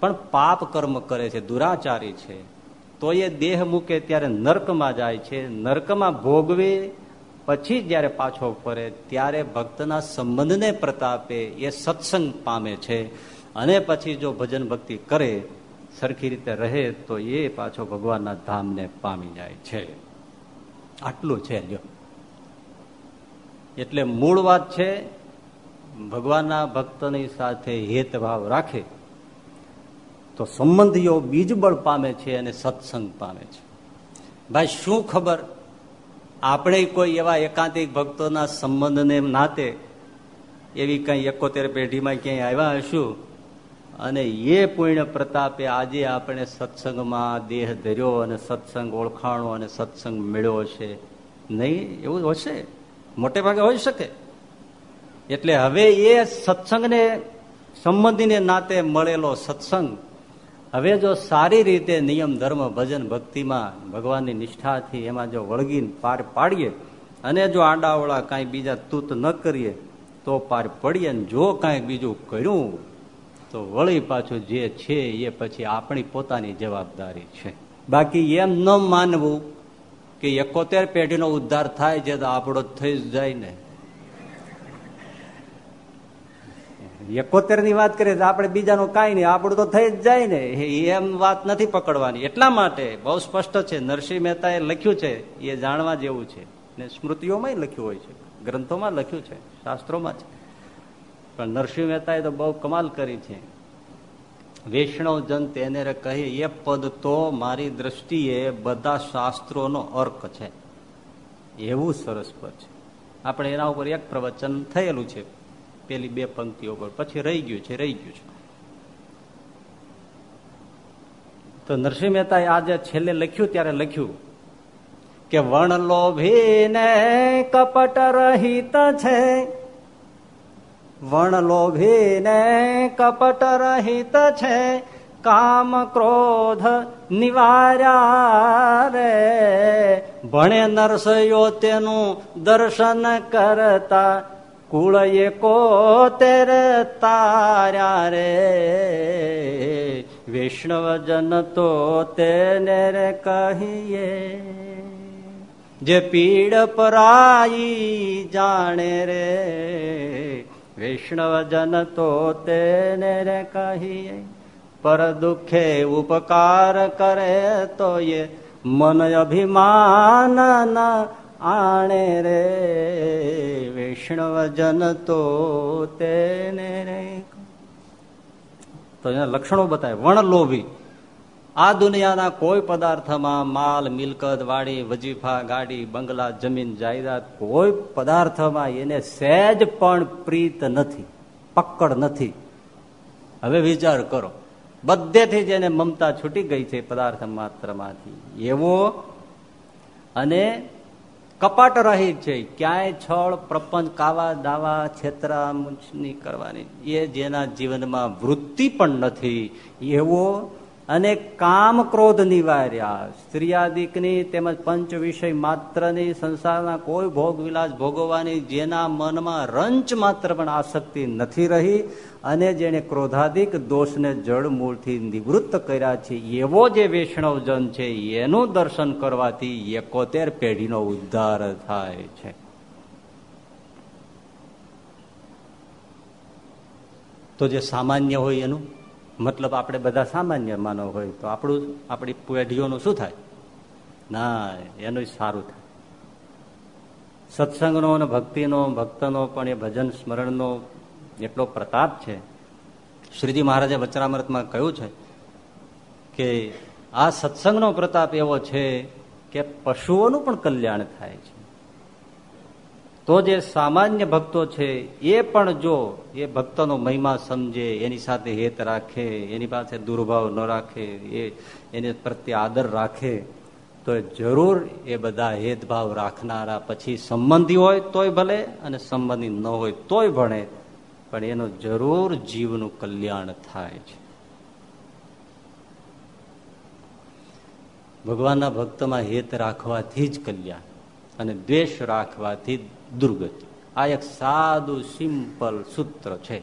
પણ પાપ કર્મ કરે છે, દુરાચારી છે. તો એ દેહ મૂકે ત્યારે નર્કમાં જાય છે. નર્કમાં ભોગવે, પછી જયારે પાછો ફરે, ત્યારે ભક્તના સંબંધને પ્રતાપે એ સત્સંગ પામે છે. અને પછી જો ભજન ભક્તિ કરે, સરખી રીતે રહે, તો એ પાછો ભગવાનના ધામને પામી જાય છે. આટલું છે જો. એટલે મૂળ વાત છે, ભગવાનના ભક્તની સાથે હેતભાવ રાખે, તો સંબંધીઓ બીજબળ પામે છે અને સત્સંગ પામે છે. ભાઈ, શું ખબર? આપણે કોઈ એવા એકાંતિક ભક્તોના સંબંધને નાતે, એવી કઈ એકોતેર પેઢીમાં ક્યાંય આવ્યા હશું? અને એ પુણ્ય પ્રતાપે આજે આપણે સત્સંગમાં દેહ ધર્યો અને સત્સંગ ઓળખાણો અને સત્સંગ મેળ્યો છે. નહીં? એવું હશે મોટે ભાગે હોઈ શકે. એટલે હવે એ સત્સંગને સંબંધીને નાતે મળેલો સત્સંગ, હવે જો સારી રીતે નિયમ, ધર્મ, ભજન, ભક્તિમાં ભગવાનની નિષ્ઠાથી એમાં જો વળગીને પાર પાડીએ અને જો આંડાવળા કાંઈ બીજા તૂત ન કરીએ, તો પાર પડીએ જો કાંઈક બીજું કર્યું તો વળી પાછું જે છે એ પછી આપણી પોતાની જવાબદારી છે. બાકી એમ ન માનવું કે એકોતેર પેઢીનો ઉદ્ધાર થાય છે તો આપણો થઈ જાય ને. એકોતેરની વાત કરીએ તો આપણે બીજાનું કાંઈ નહીં, આપણું તો થઈ જ જાય ને. એમ વાત નથી પકડવાની. એટલા માટે બહુ સ્પષ્ટ છે, નરસિંહ મહેતાએ લખ્યું છે, એ જાણવા જેવું છે. ને સ્મૃતિઓમાં લખ્યું હોય છે, ગ્રંથોમાં લખ્યું છે, શાસ્ત્રોમાં છે. પણ નરસિંહ મહેતાએ તો બહુ કમાલ કરી છે. વૈષ્ણવ જન તેને કહે, એ પદ તો મારી દ્રષ્ટિએ બધા શાસ્ત્રોનો અર્ક છે. એવું સરસ પદ છે. આપણે એના ઉપર એક પ્રવચન થયેલું છે. પેલી બે પંક્તિઓ પર પછી રહી ગયું છે, રહી ગયું છે. તો નરસિંહ મહેતાએ આજે છેલ્લે લખ્યું, ત્યારે લખ્યું કે વણ લોભીને કપટ રહિત છે વણ લોભીને કપટ રહિત છે, કામ ક્રોધ નિવાર્યા રે. ભણે નરસયો તેનું દર્શન કરતા કુળ એકો તેર તાર્યા રે. વૈષ્ણવજન તો તેને રે કહીએ, જે પીડ પરાઈ જાણે રે. વૈષ્ણવજન તો તેને રે કહીએ પર દુખે ઉપકાર કરે તો એ મન અભિમાન આણે રે. વૈષ્ણવજન તો તેને રે તો એના લક્ષણો બતાવે વણ લોભી આ દુનિયાના કોઈ પદાર્થમાં માલ, મિલકત, વાડી, વજીફા, ગાડી, બંગલા, જમીન, જાયદાદ કોઈ પદાર્થમાં એને સહેજ પણ પ્રીત નથી, પકડ નથી. હવે વિચાર કરો. બધેથી જેને મમતા છૂટી ગઈ છે પદાર્થ માત્રમાંથી. એવો અને કપાટ રહી છે. ક્યાંય છળ, પ્રપંચ, કાવા, દાવા છેતરામની કરવાની. એ જેના જીવનમાં વૃત્તિ પણ નથી, એવો અને કામ ક્રોધ નિવાર્યા. સ્ત્રીયાદિકની તેમજ પંચ વિષય માત્રની સંસારના કોઈ ભોગ વિલાસ ભોગવવાની જેના મનમાં રંચ માત્ર પણ આસક્તિ નથી રહી અને જેને ક્રોધાદિક દોષને જળ મૂળથી નિવૃત્ત કર્યા છે. એવો જે વૈષ્ણવજન છે, એનું દર્શન કરવાથી એકોતેર પેઢીનો ઉદ્ધાર થાય છે. તો જે સામાન્ય હોય એનું? મતલબ આપણે બધા સામાન્ય માનવ હોય તો આપણું આપણી પેઢીઓનું શું થાય? ના, એનું સારું થાય. સત્સંગનો અને ભક્તિનો, ભક્તનો પણ એ ભજન સ્મરણનો એટલો પ્રતાપ છે. શ્રીજી મહારાજે વચરામૃતમાં કહ્યું છે કે આ સત્સંગનો પ્રતાપ એવો છે કે પશુઓનું પણ કલ્યાણ થાય છે તો જે સામાન્ય ભક્તો છે, એ પણ જો એ ભક્તનો મહિમા સમજે, એની સાથે હેત રાખે, એની પાસે દુર્ભાવ ન રાખે, એ એને પ્રત્યે આદર રાખે, તો જરૂર એ બધા હેદભાવ રાખનારા પછી સંબંધી હોય તોય ભલે અને સંબંધી ન હોય તોય ભણે, પણ એનું જરૂર જીવનું કલ્યાણ થાય છે. ભગવાનના ભક્તમાં હેત રાખવાથી જ કલ્યાણ, અને દ્વેષ રાખવાથી દુર્ગતિ. આ એક સાદું, સિમ્પલ સૂત્ર છે.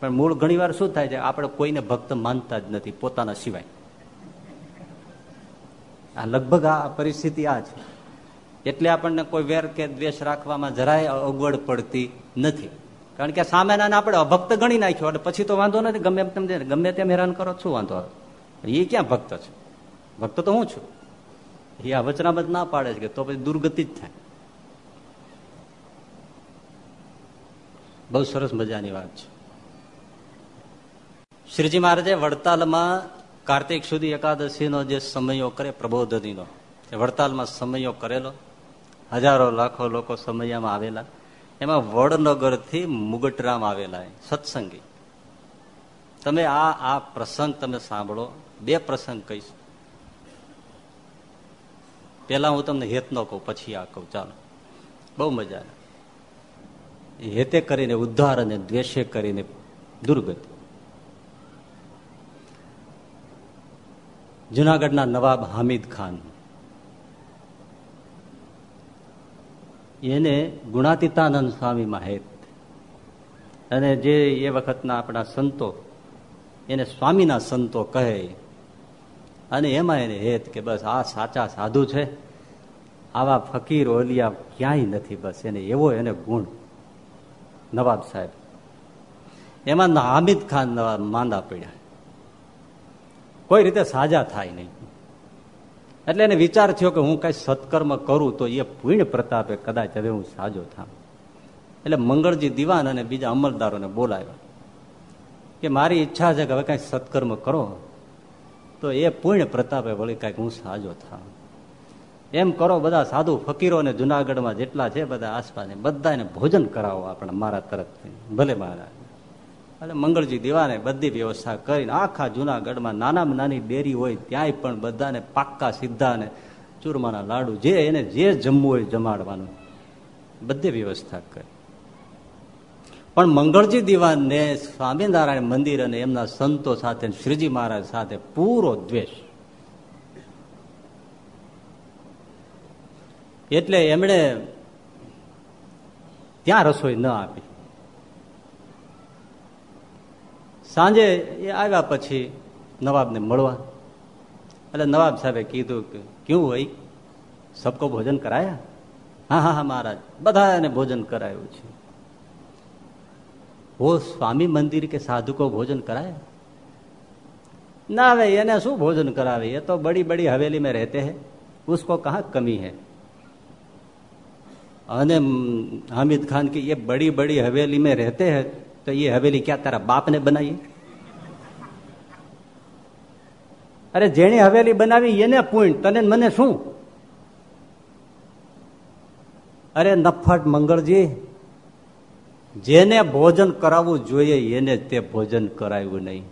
પણ મૂળ ઘણી વાર શું થાય છે? આપણે કોઈને ભક્ત માનતા જ નથી, પોતાના સિવાય. આ લગભગ આ પરિસ્થિતિ આ છે. એટલે આપણને કોઈ વેર કે દ્વેષ રાખવામાં જરાય અગવડ પડતી નથી. કારણ કે સામેના આપણે અભક્ત ગણી નાખ્યો, એટલે પછી તો વાંધો નથી, ગમે તેમ ગમે તેમ હેરાન કરો, શું વાંધો આવે? એ ક્યાં ભક્ત છે? ભક્ત તો હું છું. એ આ વચનાબદ્ધ ના પાડે છે કે તો પછી દુર્ગતિ જ થાય. બહુ સરસ મજાની વાત છે. શ્રીજી મહારાજે વડતાલમાં કાર્તિક સુધી એકાદશીનો જે સમયો કરે, પ્રબોધનીનો વડતાલમાં સમયો કરેલો. હજારો, લાખો લોકો સમયમાં આવેલા. એમાં વડનગરથી મુગટરામ આવેલા સત્સંગી. તમે આ આ પ્રસંગ તમે સાંભળો, બે પ્રસંગ કહીશ. પેલા હું તમને હેત ન કહું, પછી આ કહું. ચાલો. બહુ મજા આવે. હેતે કરીને ઉદ્ધાર અને દ્વેષે કરીને દુર્ગતિ. જુનાગઢના નવાબ હામિદ ખાન. એને ગુણાતીતાનંદ સ્વામીમાં હેત અને જે એ વખતના આપણા સંતો, એને સ્વામીના સંતો કહે, અને એમાં એને હેત કે બસ આ સાચા સાધુ છે, આવા ફકીર ઓલિયા ક્યાંય નથી, બસ એને એવો એને ગુણ નવાબ સાહેબ. એમાં હામિદ ખાન નવાબ માંદા પડ્યા. કોઈ રીતે સાજા થાય નહીં. એટલે એને વિચાર થયો કે હું કઈ સત્કર્મ કરું તો એ પૂર્ણ પ્રતાપે કદાચ હવે હું સાજો થાઉં. એટલે મંગળજી દિવાન અને બીજા અમલદારોને બોલાવ્યા કે મારી ઈચ્છા છે કે હવે કઈ સત્કર્મ કરો, તો એ પૂર્ણ પ્રતાપે વળી કંઈક હું સાજો થામ એમ કરો બધા સાધુ ફકીરો ને જુનાગઢમાં જેટલા છે બધા આસપાસ બધાને ભોજન કરાવો આપણે મારા તરફથી. ભલે મહારાજ. એટલે મંગળજી દીવાને બધી વ્યવસ્થા કરીને આખા જુનાગઢમાં નાનામાં નાની ડેરી હોય ત્યાંય પણ બધાને પાક્કા સીધા ને ચૂરમાના લાડુ જે એને જે જમવું હોય જમાડવાનું. બધી વ્યવસ્થા કરી. પણ મંગળજી દીવાનને સ્વામિનારાયણ મંદિર અને એમના સંતો સાથે શ્રીજી મહારાજ સાથે પૂરો દ્વેષ. એટલે એમણે ત્યાં રસોઈ ન આપી. સાંજે એ આવ્યા પછી નવાબને મળવા. એટલે નવાબ સાહેબે કીધું કે, કેવું હોય? સબકો ભોજન કરાયા? હા હા હા, મહારાજ. બધાને ભોજન કરાયું છે. હો સ્વામી મંદિર કે સાધુકો ભોજન કરાયા? ના, હવે એને શું ભોજન કરાવે? એ તો બડી બડી હવેલીમાં રહેતે હે. ઉસકો કહા કમી હૈ? અને हामिद खान की ये बड़ी बड़ी हवेली में रहते हैं तो ये हवेली क्या तारा बाप ने बनाई અરે જેણે હવેલી બનાવી એને પૂન્ટ તને મને શું અરે નફટ મંગળજી જેને ભોજન કરાવવું જોઈએ એને તે ભોજન કરાવ્યું નહીં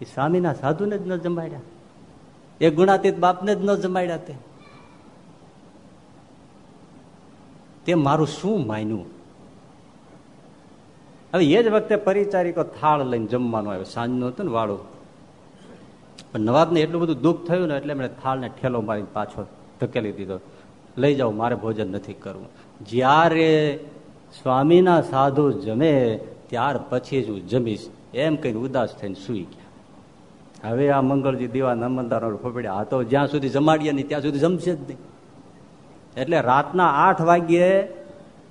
એ સ્વામીના સાધુને જ ન જમાડ્યા એ ગુણાતીત બાપને જ ન જમાડ્યા તે તે મારું શું માન્યું? હવે એ જ વખતે પરિચારિકો થાળ લઈને જમવાનું આવ્યો. સાંજનું હતું ને વાળું. પણ નવાબને એટલું બધું દુઃખ થયું ને એટલે એમણે થાળને ઠેલો મારીને પાછો ધકેલી દીધો. લઈ જાઓ, મારે ભોજન નથી કરવું. જ્યારે સ્વામીના સાધુ જમે, ત્યાર પછી જ હું જમીશ. એમ કહીને ઉદાસ થઈને સુઈ ગયા. હવે આ મંગળજી દીવા નમનદારો ફોપડ્યા આ તો જ્યાં સુધી જમાડીએ નહીં, ત્યાં સુધી જમશે જ નહીં. એટલે રાતના આઠ વાગ્યે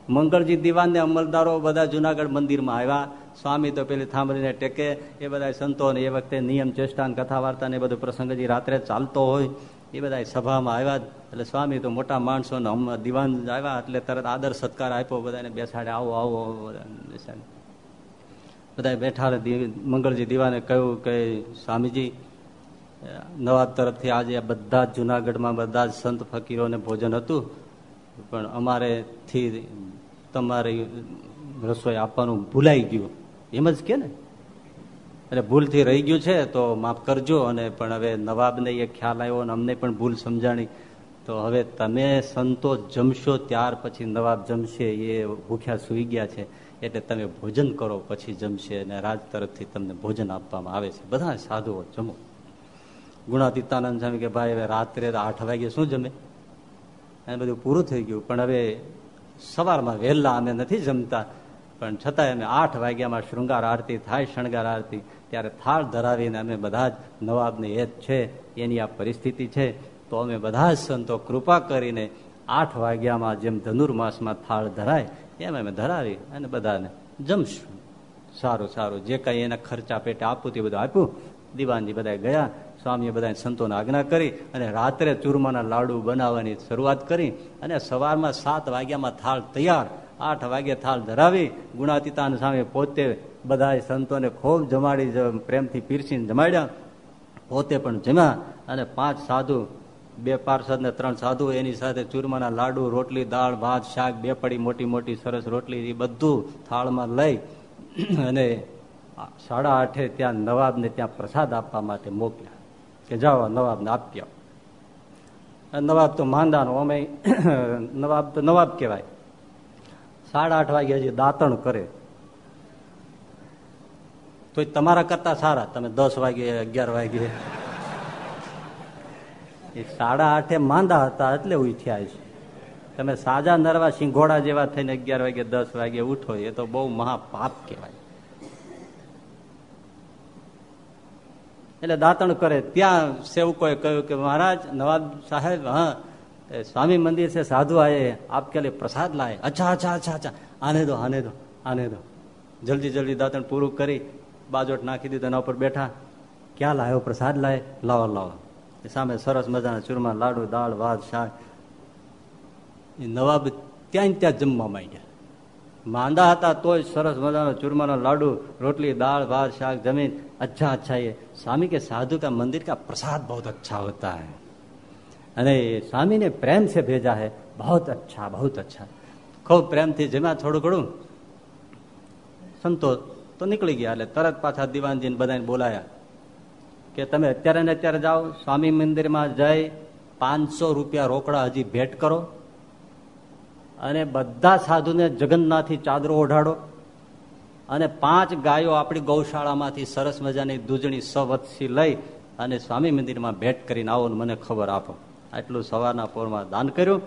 મંગળજી દીવાન ને અમલદારો બધા જુનાગઢ મંદિરમાં આવ્યા. સ્વામી તો પેલી થાંભલીને ટેકે. એ બધા સંતોને એ વખતે નિયમ ચેષ્ટા કથા વાર્તા ને બધું પ્રસંગજી રાત્રે ચાલતો હોય. એ બધા સભામાં આવ્યા. એટલે સ્વામી તો મોટા માણસો ને દિવાન આવ્યા. એટલે તરત આદર, સત્કાર આપ્યો બધાને બેસાડે, આવો આવો બેસાડે. બધા બેઠા મંગળજી દીવાને કહ્યું કે, સ્વામીજી નવાબ તરફથી આજે બધા જ જુનાગઢમાં બધા જ સંત ફકીરોને ભોજન હતું. પણ અમારેથી તમારી રસોઈ આપવાનું ભૂલાઈ ગયું. એમ જ કે ને? એટલે ભૂલથી રહી ગયું છે, તો માફ કરજો. અને પણ હવે નવાબને એ ખ્યાલ આવ્યો અને અમને પણ ભૂલ સમજાણી. તો હવે તમે સંતો જમશો, ત્યાર પછી નવાબ જમશે, એ ભૂખ્યા સુઈ ગયા છે. એટલે તમે ભોજન કરો, પછી જમશે. અને રાજ તરફથી તમને ભોજન આપવામાં આવે છે. બધા સાધુઓ, જમો. ગુણાતીતાનંદ સ્વામી કે ભાઈ હવે રાત્રે આઠ વાગે શું જમે? એને બધું પૂરું થઈ ગયું. પણ હવે સવારમાં વહેલા અમે નથી જમતા. પણ છતાંય અમે આઠ વાગ્યામાં શૃંગાર આરતી થાય, શણગાર આરતી. ત્યારે થાળ ધરાવીને અમે બધા જ નવાબને એ જ છે, એની આ પરિસ્થિતિ છે. તો અમે બધા જ સંતો કૃપા કરીને આઠ વાગ્યામાં જેમ ધનુર્માસમાં થાળ ધરાય, એમ અમે ધરાવી અને બધાને જમશું. સારું સારું. જે કંઈ એના ખર્ચા પેટે આપવું તે બધું આપ્યું. દિવાનજી બધા ગયા. સ્વામીએ બધા સંતોને આજ્ઞા કરી અને રાત્રે ચૂરમાના લાડુ બનાવવાની શરૂઆત કરી અને સવારમાં સાત વાગ્યામાં થાળ તૈયાર, આઠ વાગે થાળ ધરાવી ગુણાતીતાન સામે પોતે બધા સંતોને ખૂબ જમાડી પ્રેમથી પીરસીને જમાડ્યા. પોતે પણ જમ્યા અને પાંચ સાધુ, બે પાર્ષદ ને ત્રણ સાધુ એની સાથે ચૂરમાના લાડુ, રોટલી, દાળ, ભાત, શાક, બે પડી મોટી મોટી સરસ રોટલી એ બધું થાળમાં લઈ અને સાડા આઠે ત્યાં નવાબને ત્યાં પ્રસાદ આપવા માટે મોકલ્યા. કે જાઓ નવાબને આપી આવો. નવાબ તો માંદાનો, અમે નવાબ તો નવાબ કહેવાય. સાડા આઠ વાગે હજી દાંતણ કરે. તો તમારા કરતા સારા, તમે દસ વાગે અગિયાર વાગે એ સાડા આઠે માંદા હતા એટલે ઉઠ્યા છે તમે સાજા નરવા સિંઘોડા જેવા થઈને અગિયાર વાગે દસ વાગે ઉઠો, એ તો બહુ મહાપાપ કહેવાય. એટલે દાંતણ કરે. ત્યાં સેવકોએ કહ્યું કે, મહારાજ, નવાબ સાહેબ, હા સ્વામી મંદિર છે, સાધુ આયે આપ પ્રસાદ લાય. અચ્છા અચ્છા અચ્છા અચ્છા. આને દો આને દો આને દો. જલ્દી જલ્દી દાંતણ પૂરું કરી, બાજોટ નાખી દીધું એના ઉપર બેઠા. ક્યાં લાવ્યો પ્રસાદ લાય? લાવો લાવો. એ સામે સરસ મજાના ચૂરમા લાડુ, દાળ, ભાત, શાક. એ નવાબ ત્યાં ત્યાં જમવા માંડ્યા. માંદા હતા તોય સરસ મજાનો ચૂરમાનો લાડુ, રોટલી, દાળ, ભાત, શાક, જમીન, અચ્છા અચ્છા એ. સ્વામી કે સાધુ કા મંદિર કા પ્રસાદ બહુ અચ્છા હોતા હે. અને સ્વામીને પ્રેમ છે ભેજા હે. બહુ અચ્છા બહુ અચ્છા. ખૂબ પ્રેમથી જમ્યા થોડું ઘણું સંતોષ તો નીકળી ગયા, એટલે તરત પાછા દિવાનજીને બધાને બોલાયા કે તમે અત્યારે ને અત્યારે જાઓ, સ્વામી મંદિરમાં જઈ પાંચસો રૂપિયા રોકડા હજી ભેટ કરો. અને બધા સાધુને જગન્નાથી ચાદરો ઓઢાડો. અને પાંચ ગાયો આપણી ગૌશાળામાંથી સરસ મજાની દૂધણી સવત્સી લઈ અને સ્વામી મંદિરમાં ભેટ કરીને આવો મને ખબર આપો. આટલું સવારના પોરમાં દાન કર્યું.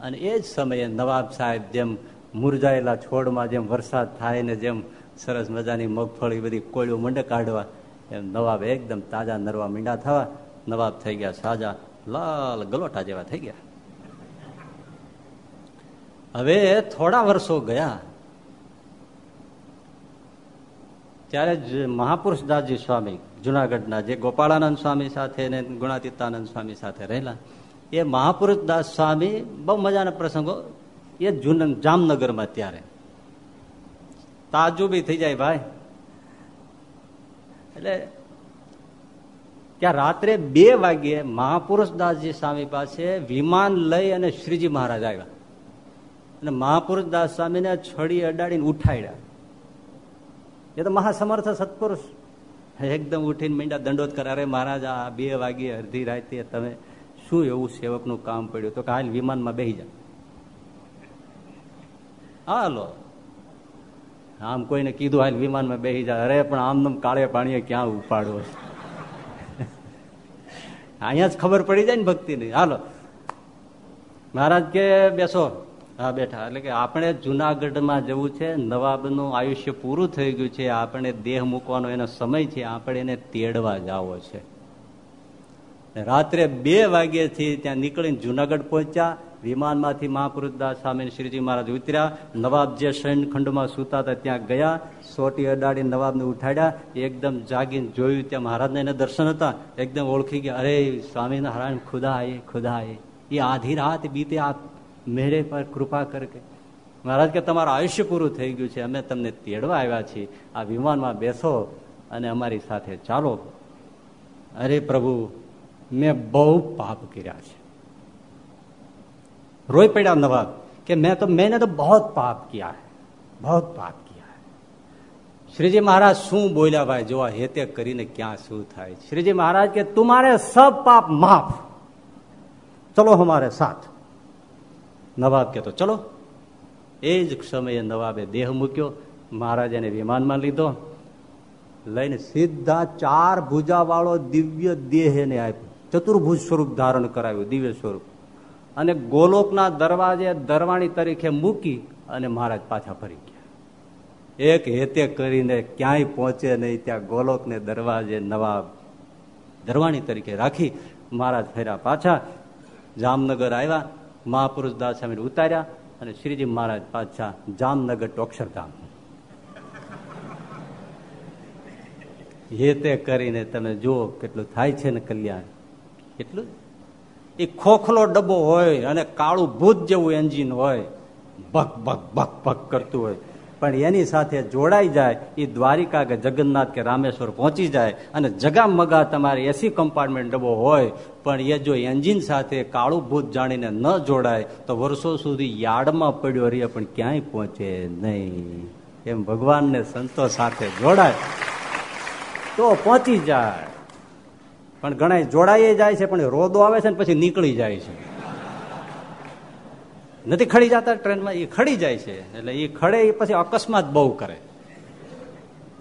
અને એ જ સમયે નવાબ સાહેબ જેમ મુરઝાયેલા છોડમાં જેમ વરસાદ થાય ને જેમ સરસ મજાની મગફળી બધી કોળીઓ મંડે કાઢવા, એમ નવાબ એકદમ તાજા નરવા મીંડા થવા, નવાબ થઈ ગયા સાજા, લાલ ગલોટા જેવા થઈ ગયા. હવે થોડા વર્ષો ગયા. ત્યારે જ મહાપુરુષદાસજી સ્વામી, જુનાગઢના જે ગોપાળાનંદ સ્વામી સાથે ને ગુણાતીતાનંદ સ્વામી સાથે રહેલા, એ મહાપુરુષદાસ સ્વામી બહુ મજાના પ્રસંગો, એ જૂન જામનગરમાં ત્યારે. તાજુબી થઈ જાય ભાઈ. એટલે ત્યાં રાત્રે બે વાગ્યે મહાપુરુષદાસજી સ્વામી પાસે વિમાન લઈ અને શ્રીજી મહારાજ આવ્યા. અને મહાપુરુષદાસ સ્વામીને છડી અડાડીને ઉઠાડ્યા. એ તો મહાસમર્થ સત્પુરુષ. એકદમ ઉઠીને મીંડા દંડોત કરે, અરે મહારાજ, આ બે વાગ્યે અડધી રાતે તમે શું એવું સેવકનું કામ પડ્યું? તો કાલ વિમાનમાં બેસી જા. હાલો. આમ કોઈને કીધું હાલ વિમાનમાં બેસી જાય અરે, પણ આમ કાળે પાણીએ ક્યાં ઉપાડવો? અહીંયા જ ખબર પડી જાય ને ભક્તિની. હાલો. મહારાજ કે, બેસો. હા, બેઠા. એટલે કે આપણે જુનાગઢમાં જવું છે, નવાબનું આયુષ્ય પૂરું થઈ ગયું છે, આપણે દેહ મૂકવાનો એનો સમય છે, આપણે એને તેડવા જાવો છે. રાત્રે બે વાગ્યેથી ત્યાં નીકળીને જુનાગઢ પહોંચ્યા, વિમાનમાંથી મહાપુરુષદાસ સ્વામી શ્રીજી મહારાજ ઉતર્યા, નવાબ જે શયનખંડમાં સુતા હતા ત્યાં ગયા, સોટી અડાડી નવાબને ઉઠાડ્યા, એકદમ જાગીને જોયું ત્યાં મહારાજને એને દર્શન હતા, એકદમ ઓળખી ગયા, અરે સ્વામિનારાયણ, ખુદા એ ખુદા એ આધી રાત બીતે આપ મેરે પર કૃપા કરકે મહારાજ કે તમારું આયુષ્ય પૂરું થઈ ગયું છે, અમે તમને તેડવા આવ્યા છીએ. આ વિમાનમાં બેસો અને અમારી સાથે ચાલો. અરે પ્રભુ, મેં બહુ પાપ કર્યા છે. રોઈ પડ્યા નવાબ કે મેં તો મેં તો બહુ પાપ ક્યા બહુ પાપ શ્રીજી મહારાજ શું બોલ્યા ભાઈ? જોવા હે તે કરીને ક્યાં શું થાય? શ્રીજી મહારાજ કે, તુમારે સબ પાપ માફ. ચલો અમારે સાથ. નવાબ કહેતો ચલો. એ જ સમયે નવાબે દેહ મૂક્યો, મહારાજ એને વિમાનમાં લીધો, લઈને સીધા ચાર ભૂજાવાળો દિવ્ય દેહ એને આપ્યો. ચતુર્ભુજ સ્વરૂપ ધારણ કરાવ્યું, દિવ્ય સ્વરૂપ. અને ગોલોકના દરવાજે દરવાણી તરીકે મૂકી અને મહારાજ પાછા ફરી ગયા. એક હેતે કરીને ક્યાંય પહોંચે નહીં, ત્યાં ગોલોકને દરવાજે નવાબ દરવાણી તરીકે રાખી મહારાજ ફેર્યા પાછા. જામનગર આવ્યા. મહાપુરુષ દાસ સ્વામી ઉતાર્યા અને શ્રીજી મહારાજ પાછા જામનગર ટુ અક્ષરધામ હેતે કરીને તમે જુઓ કેટલું થાય છે ને કલ્યાણ. કેટલું? એ ખોખલો ડબ્બો હોય અને કાળું ભૂત જેવું એન્જિન હોય. ભક ભક ભક ભક કરતું હોય. પણ એની સાથે જોડાઈ જાય એ દ્વારિકા કે જગન્નાથ કે રામેશ્વર પહોંચી જાય અને જગામગા તમારે એસી કમ્પાર્ટમેન્ટ ડબ્બો હોય, પણ એ જો એન્જિન સાથે કાળું ભૂત જાણીને ન જોડાય, તો વર્ષો સુધી યાર્ડમાં પડ્યો રહીએ પણ ક્યાંય પહોંચે નહીં. એમ ભગવાનને સંતો સાથે જોડાય, તો પહોંચી જાય. પણ ઘણા જોડાઈ જાય છે, પણ રોદો આવે છે ને પછી નીકળી જાય છે. નથી ખડી જતા ટ્રેનમાં એ ખડી જાય છે. એટલે એ ખડે એ પછી અકસ્માત બહુ કરે.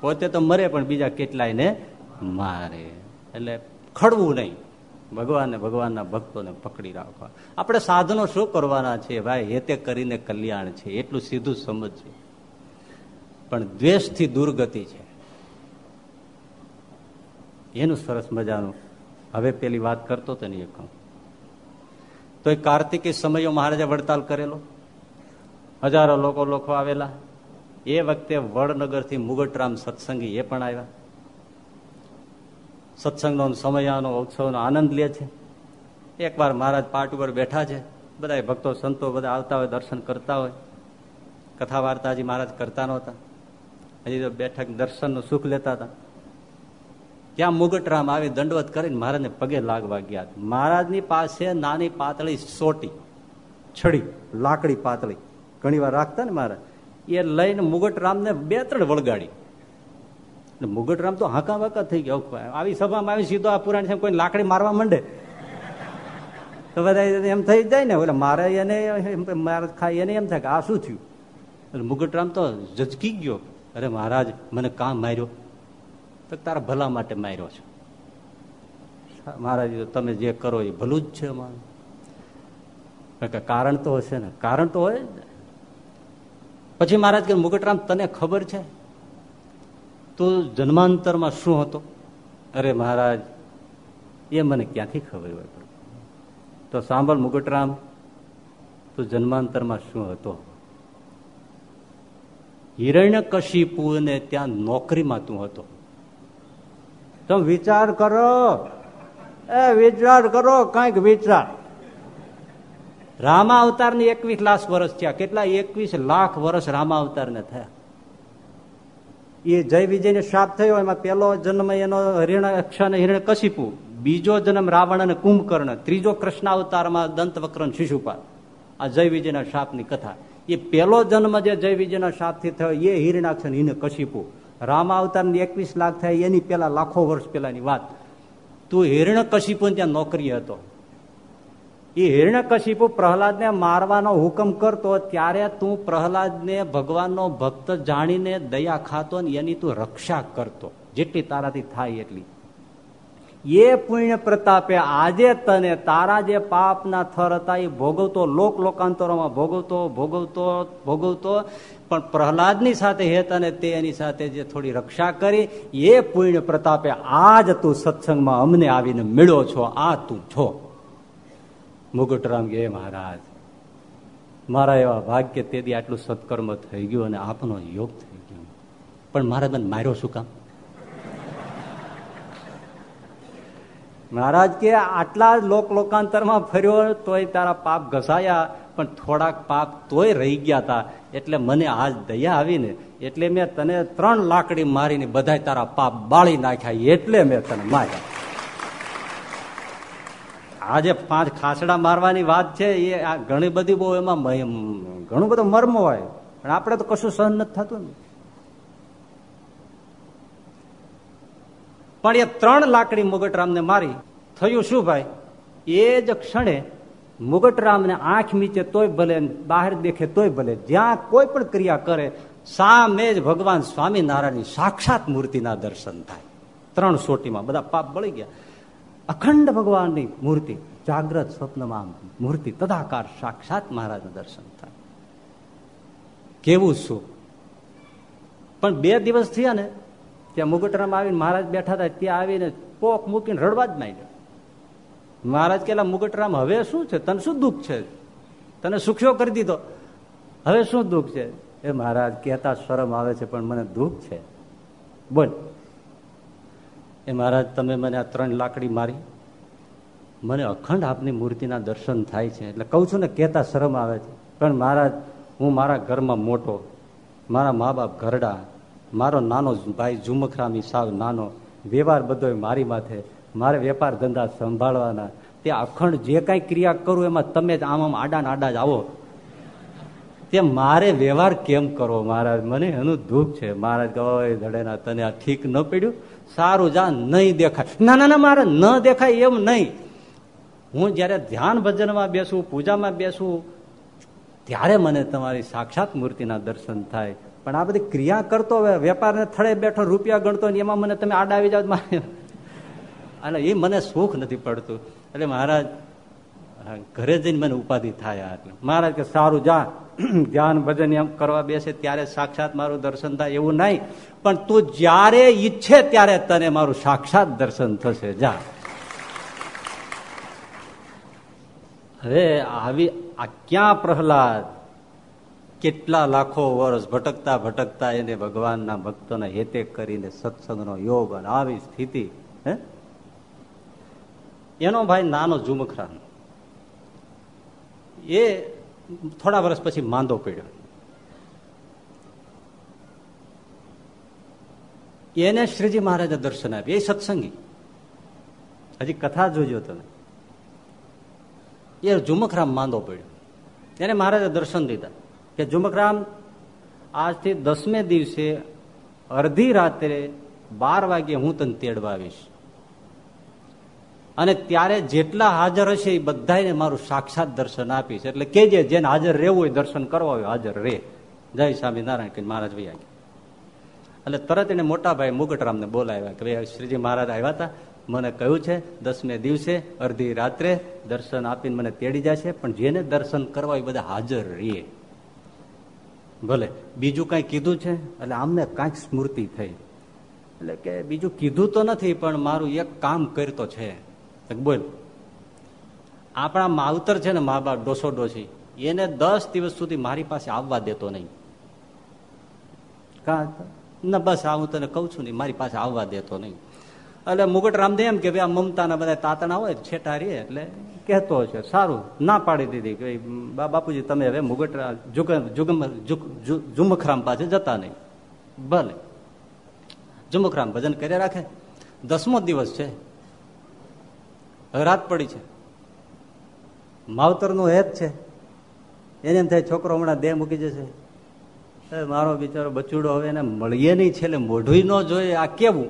પોતે તો મરે પણ બીજા કેટલાયને મારે. એટલે ખડવું નહીં. ભગવાનને ભગવાનના ભક્તોને પકડી રાખવા. આપણે સાધનો શું કરવાના છે ભાઈ? હેતે કરીને કલ્યાણ છે. એટલું સીધું સમજજો પણ દ્વેષથી દુર્ગતિ છે. એનું સરસ મજાનું. હવે પેલી વાત કરતો તો નહીં કહું. તો એ કાર્તિકી સમયો મહારાજે વડતાલ કરેલો. હજારો લોકો લોકો આવેલા. એ વખતે વડનગરથી મુગટરામ સત્સંગી એ પણ આવ્યા. સત્સંગનો સમયાનો, ઉત્સવનો આનંદ લે છે. એકવાર મહારાજ પાટ ઉપર બેઠા છે. બધા ભક્તો, સંતો બધા આવતા હોય, દર્શન કરતા હોય. કથા વાર્તા હજી મહારાજ કરતા નહોતા. હજી તો બેઠક દર્શનનું સુખ લેતા હતા. ત્યાં મુગટરામ આવી દંડવત કરીને મહારાજને પગે લાગવા ગયા. મહારાજની પાસે નાની પાતળી સોટી, છડી, લાકડી પાતળી. ઘણી વાર રાખતા ને મહારાજ? એ લઈને મુગટરામને બે ત્રણ વળગાડી. મુગટરામ તો હાકા વાકા થઈ ગયો. આવી સભામાં આવી સીધો આ પુરાણી કોઈ લાકડી મારવા માંડે. તો બધા એમ થઈ જાય ને એટલે મારે એને મારા ખાય એને એમ થાય કે આ શું થયું? એટલે મુગટરામ તો ઝચકી ગયો. અરે મહારાજ, મને કામ માર્યો. તો તારા ભલા માટે માર્યો છે. મહારાજ તમે જે કરો એ ભલું જ છે કારણ તો હશે ને. કારણ તો હોય પછી મહારાજ કે મુગટરામ તને ખબર છે? તું જન્માંતરમાં શું હતો? અરે મહારાજ, એ મને ક્યાંથી ખબર હોય તો સાંભળ મુગટરામ તું જન્માંતરમાં શું હતો? હિરણ્ય કશીપુને ત્યાં નોકરીમાં તું હતો. તમે વિચાર કરો. એ વિચાર કરો, કંઈક વિચાર. રામા અવતારની એકવીસ લાખ વર્ષ થયા. કેટલા? એકવીસ લાખ વર્ષ રામા અવતાર ને થયા. એ જય વિજય ને શાપ થયો, એમાં પેલો જન્મ એનો હરિણ અક્ષર હિરણ કશીપુ. બીજો જન્મ રાવણ અને કુંભકર્ણ. ત્રીજો કૃષ્ણ અવતારમાં દંત વક્રન શિશુપાલ. આ જય વિજયના શાપની કથા. એ પેલો જન્મ જે જય વિજયના શાપથી થયો, એ હિરણાક્ષર હિને કશીપુ. રામા અવતારની એકવીસ લાખ થાય, એની પેલા લાખો વર્ષ પેલાની વાત. તું હિરણ કશીપુ ત્યાં નોકરી હતો. એ હિરણ કશીપુ પ્રહલાદને મારવાનો હુકમ કરતો ત્યારે તું પ્રહલાદને ભગવાનનો ભક્ત જાણીને દયા ખાતો ને એની તું રક્ષા કરતો. જેટલી તારાથી થાય એટલી. એ પુણ્ય પ્રતાપે આજે તને તારા જે પાપના થર હતા એ ભોગવતો લોક લોકાંતરોમાં ભોગવતો ભોગવતો ભોગવતો પણ પ્રહલાદની સાથે હેત અને તે એની સાથે જે થોડી રક્ષા કરી, એ પુણ્ય પ્રતાપે આજ તું સત્સંગમાં અમને આવીને મેળો છો, આ તું છો. મુગટરામ કે મહારાજ, મારા એવા ભાગ્ય તેથી આટલું સત્કર્મ થઈ ગયું અને આપનો યોગ થઈ ગયો. પણ મારે મને માર્યો શું કામ? મહારાજ કે, આટલા લોક લોકાંતરમાં ફર્યો તોય તારા પાપ ઘસાયા પણ થોડાક પાપ તોય રહી ગયા હતા એટલે મને આજ દયા આવીને, એટલે મેં તને ત્રણ લાકડી મારીને બધા તારા પાપ બાળી નાખ્યા, એટલે મેં તને માર્યા. આજે પાંચ ખાસડા મારવાની વાત છે, એ આ ઘણી બધી બહુ એમાં, ઘણું બધું મર્મ હોય. પણ આપણે તો કશું સહન નથી થતું ને. પણ એ ત્રણ લાકડી મુગટરામને મારી. થયું શું ભાઈ? એ જ ક્ષણે મુગટરામને આંખ નીચે તોય ભલે, બહાર દેખે તોય ભલે, જ્યાં કોઈ પણ ક્રિયા કરે, સામે જ ભગવાન સ્વામિનારાયણની સાક્ષાત મૂર્તિના દર્શન થાય. ત્રણ સોટીમાં બધા પાપ બળી ગયા. અખંડ ભગવાનની મૂર્તિ, જાગ્રત સ્વપ્નમાં મૂર્તિ, તદાકાર સાક્ષાત મહારાજના દર્શન થાય. કેવું શું? પણ બે દિવસ થયા ને, ત્યાં મુગટરામ આવીને મહારાજ બેઠા હતા, ત્યાં આવીને પોક મૂકીને રડવા જ માંડ્યો. મહારાજ કેલા મુગટરામ, હવે શું છે? તને શું દુઃખ છે? તને સુખ્યો કરી દીધો. હવે શું દુઃખ છે? એ મહારાજ, કહેતા શરમ આવે છે, પણ મને દુઃખ છે. બોલ. એ મહારાજ, તમે મને આ ત્રણ લાકડી મારી. મને અખંડ આપની મૂર્તિના દર્શન થાય છે. એટલે કહું છું ને, કહેતા શરમ આવે છે. પણ મહારાજ, હું મારા ઘરમાં મોટો. મારા મા બાપ ઘરડા. મારો નાનો ભાઈ ઝુમખરામી સાવ નાનો. વ્યવહાર બધો મારી માથે. મારે વેપાર ધંધા સંભાળવાના. તે અખંડ જે કાંઈ ક્રિયા કરું એમાં તમે જ આમ આમ આડા આડા જ આવો. તે મારે વ્યવહાર કેમ કરવો મહારાજ? મને એનું દુઃખ છે. મહારાજ ગવાય ધડેના, તને આ ઠીક ન પડ્યું? સારું જા, નહીં દેખાય. ના ના ના, મારે ન દેખાય એમ નહીં. હું જયારે ધ્યાન ભજનમાં બેસું, પૂજામાં બેસું, ત્યારે મને તમારી સાક્ષાત મૂર્તિના દર્શન થાય. પણ આ બધી ક્રિયા કરતો વેપારને થળે બેઠો રૂપિયા ગણતો એમાં મને તમે આડા આવી જાવ મારે. અને એ મને સુખ નથી પડતું. એટલે મહારાજ ઘરે જઈને મને ઉપાધિ થાય એટલે. મહારાજ કે, સારું, જા. ધ્યાન ભજન એમ કરવા બેસે ત્યારે સાક્ષાત મારું દર્શન થાય એવું નહીં. પણ તું જ્યારે ઈચ્છે ત્યારે તને મારું સાક્ષાત દર્શન થશે. જા. હવે આવી, આ ક્યાં પ્રહલાદ કેટલા લાખો વર્ષ ભટકતા ભટકતા એને ભગવાનના ભક્તોને હેતે કરીને સત્સંગનો યોગ અને આવી સ્થિતિ, હે? એનો ભાઈ નાનો ઝુમખરા એ થોડા વર્ષ પછી માંદો પડ્યો. એને શ્રીજી મહારાજે દર્શન આપ્યું. એ સત્સંગી. હજી કથા જોજો તમે. એ ઝુમખરામ માંદો પડ્યો. એને મહારાજે દર્શન દીધા કે ઝુમખરામ, આજથી દસમે દિવસે અડધી રાત્રે બાર વાગે હું તને તેડવા આવીશ. અને ત્યારે જેટલા હાજર હશે એ બધાને મારું સાક્ષાત દર્શન આપીશ. એટલે કેજે જેને હાજર રહેવું હોય દર્શન કરવા હોય, હાજર રે જય સ્વામિનારાયણ કે મહારાજ ભાઈ એટલે તરત એને મોટા ભાઈ મુગટરામને બોલાવ્યા કે ભાઈ શ્રીજી મહારાજ આવ્યા હતા. મને કહ્યું છે દસમે દિવસે અડધી રાત્રે દર્શન આપીને મને તેડી જશે, પણ જેને દર્શન કરવા એ બધા હાજર રહીએ ભલે, બીજું કઈ કીધું છે, એટલે આમને કાંઈક સ્મૃતિ થઈ. એટલે કે બીજું કીધું તો નથી, પણ મારું એક કામ કરતો છે. બોલ. આપણા માવતર છે ને મા બાપ ડોસો ડોસી, એને દસ દિવસ સુધી મારી પાસે આવવા દેતો નહીં. ના, બસ આ હું તને કઉ છું ને, મારી પાસે આવવા દેતો નહીં. એટલે મુગટ રામદેવ એમ કે, ભાઈ આ મમતાના બધા તાતણા હોય છેટા રે, એટલે કહેતો છે, સારું, ના પાડી દીધી. કે બાપુજી, તમે હવે મુગટ ઝુમખરામ પાસે જતા નહીં. ભલે. ઝુમખરામ ભજન કર્યા રાખે. દસમો દિવસ છે. રાત પડી છે. માવતરનું હેત છે. એને એમ થાય, છોકરો હમણાં દેહ મૂકી જશે. મારો બિચારો બચુડો હવે એને મળીએ નહીં છેલ્લે મોઢું ન જોઈએ. આ કેવું?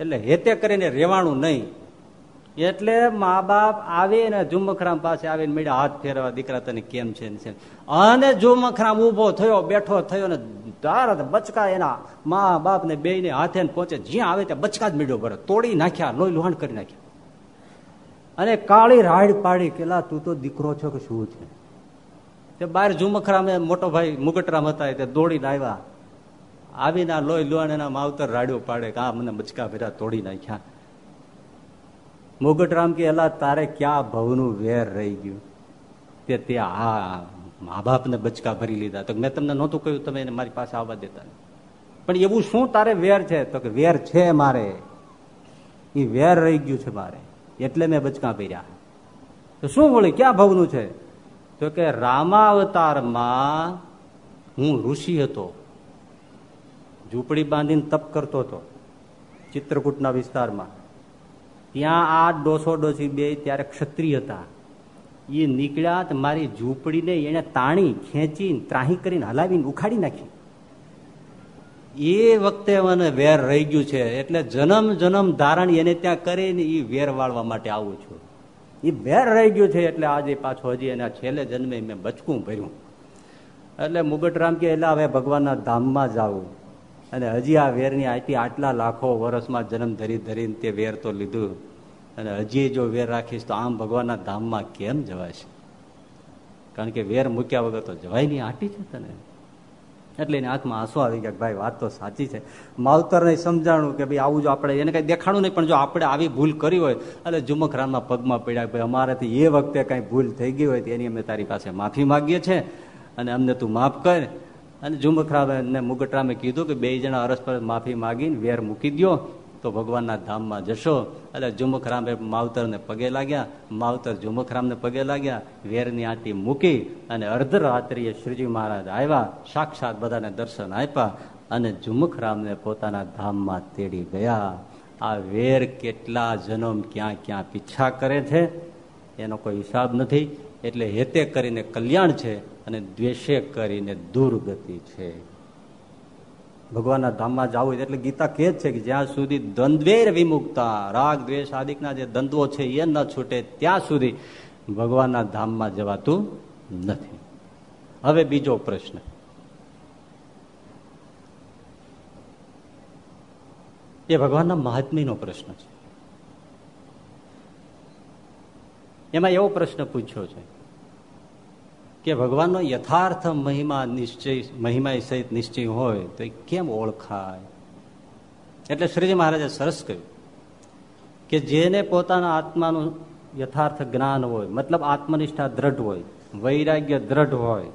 એટલે હેતે કરીને રેવાણું નહીં. એટલે મા બાપ આવે ને ઝુમખરામ પાસે આવીને મીડા હાથ ફેરવા, દીકરા તને કેમ છે અને ઝુમખરામ ઊભો થયો, બેઠો થયો ને તારા બચકા એના મા બાપ ને બે હાથે પહોંચે જ્યાં આવે ત્યાં બચકા જ મીડ્યો ભરે. તોડી નાખ્યા, લોહી લોહાણ કરી નાખ્યા. અને કાળી રાડ પાડી કેલા તું તો દીકરો છો કે શું છે? તે બહાર ઝુમખરામે મોટો ભાઈ મુગટરામ હતા તે દોડીને આવ્યા. આવીને આ લોહી લોહાણ એના માવતર રાડ્યો પાડે કે આ મને બચકા ભેરા તોડી નાખ્યા. મુગટરામ કે, એલા, તારે ક્યાં ભવનું વેર રહી ગયું? તે તે આ મા બાપને બચકા ભરી લીધા. તો મેં તમને નહોતું કહ્યું તમે એને મારી પાસે આવવા દેતા પણ એવું શું તારે વેર છે? તો કે, વેર છે મારે. એ વેર રહી ગયું છે મારે. એટલે મેં બચકા ભર્યા તો શું બોલે? ક્યાં ભવનું છે? તો કે રામાવતારમાં હું ઋષિ હતો. ઝૂંપડી બાંધીને તપ કરતો હતો ચિત્રકૂટના વિસ્તારમાં. ત્યાં આ ડોસો ડોસી બે ત્યારે ક્ષત્રિય હતા. એ નીકળ્યા મારી ઝૂંપડીને એને તાણી, ખેંચીને ત્રાહી કરીને હલાવીને ઉખાડી નાખી. એ વખતે મને વેર રહી ગયું છે. એટલે જન્મ જન્મ ધારણ એને ત્યાં કરીને એ વેર વાળવા માટે આવું છું. એ વેર રહી ગયું છે એટલે આજે પાછો હજી એના છેલ્લે જન્મે મેં બચકું ભર્યું. એટલે મુગટરામ કે એટલે હવે ભગવાનના ધામમાં જાવું. અને હજી આ વેરની આથી આટલા લાખો વર્ષમાં જન્મ ધરી ધરીને તે વેર તો લીધું. અને હજી જો વેર રાખીશ તો આમ ભગવાનના ધામમાં કેમ જવાશે? કારણ કે વેર મૂક્યા વગર તો જવાય નહીં. આટી છે તને? એટલે એને હાથમાં આંસુ આવી ગયા ભાઈ વાત તો સાચી છે. માવતરને સમજાણું કે ભાઈ આવું જો આપણે એને કઈ દેખાડું નહીં, પણ જો આપણે આવી ભૂલ કરી હોય, એટલે ઝુમખરામના પગમાં પડ્યા ભાઈ અમારાથી એ વખતે કઈ ભૂલ થઈ ગઈ હોય તો એની અમે તારી પાસે માફી માગીએ છીએ અને અમને તું માફ કર. અને ઝુમખરામ ને મુગટરામે કીધું કે બે જણા અરસ્પર માફી માગીને વેર મૂકી દો તો ભગવાનના ધામમાં જશો. એટલે ઝુમખરામે માવતરને પગે લાગ્યા. માવતર ઝુમખરામને પગે લાગ્યા. વેરની આંટી મૂકી અને અર્ધરાત્રિએ શ્રીજી મહારાજ આવ્યા. સાક્ષાત બધાને દર્શન આપ્યા અને ઝુમખરામને પોતાના ધામમાં તેડી ગયા. આ વેર કેટલા જન્મ ક્યાં ક્યાં પીછા કરે છે? એનો કોઈ હિસાબ નથી. એટલે હેતે કરીને કલ્યાણ છે અને દ્વેષે કરીને દુર્ગતિ છે. ભગવાનના ધામમાં જવું એટલે ગીતા કહે છે કે જ્યાં સુધી દ્વંદ્વેર વિમુક્તા, રાગ, દ્વેષ આદિકના જે દ્વંદ્વો છે એ ન છૂટે, ત્યાં સુધી ભગવાનના ધામમાં જવાતું નથી. હવે બીજો પ્રશ્ન. એ ભગવાનના મહાત્મીનો પ્રશ્ન છે. એમાં એવો પ્રશ્ન પૂછ્યો છે. કે ભગવાનનો યથાર્થ મહિમા નિશ્ચય મહિમા સહિત નિશ્ચય હોય તો એ કેમ ઓળખાય? એટલે શ્રીજી મહારાજે સરસ કહ્યું કે જેને પોતાના આત્માનું યથાર્થ જ્ઞાન હોય, મતલબ આત્મનિષ્ઠા દ્રઢ હોય, વૈરાગ્ય દ્રઢ હોય,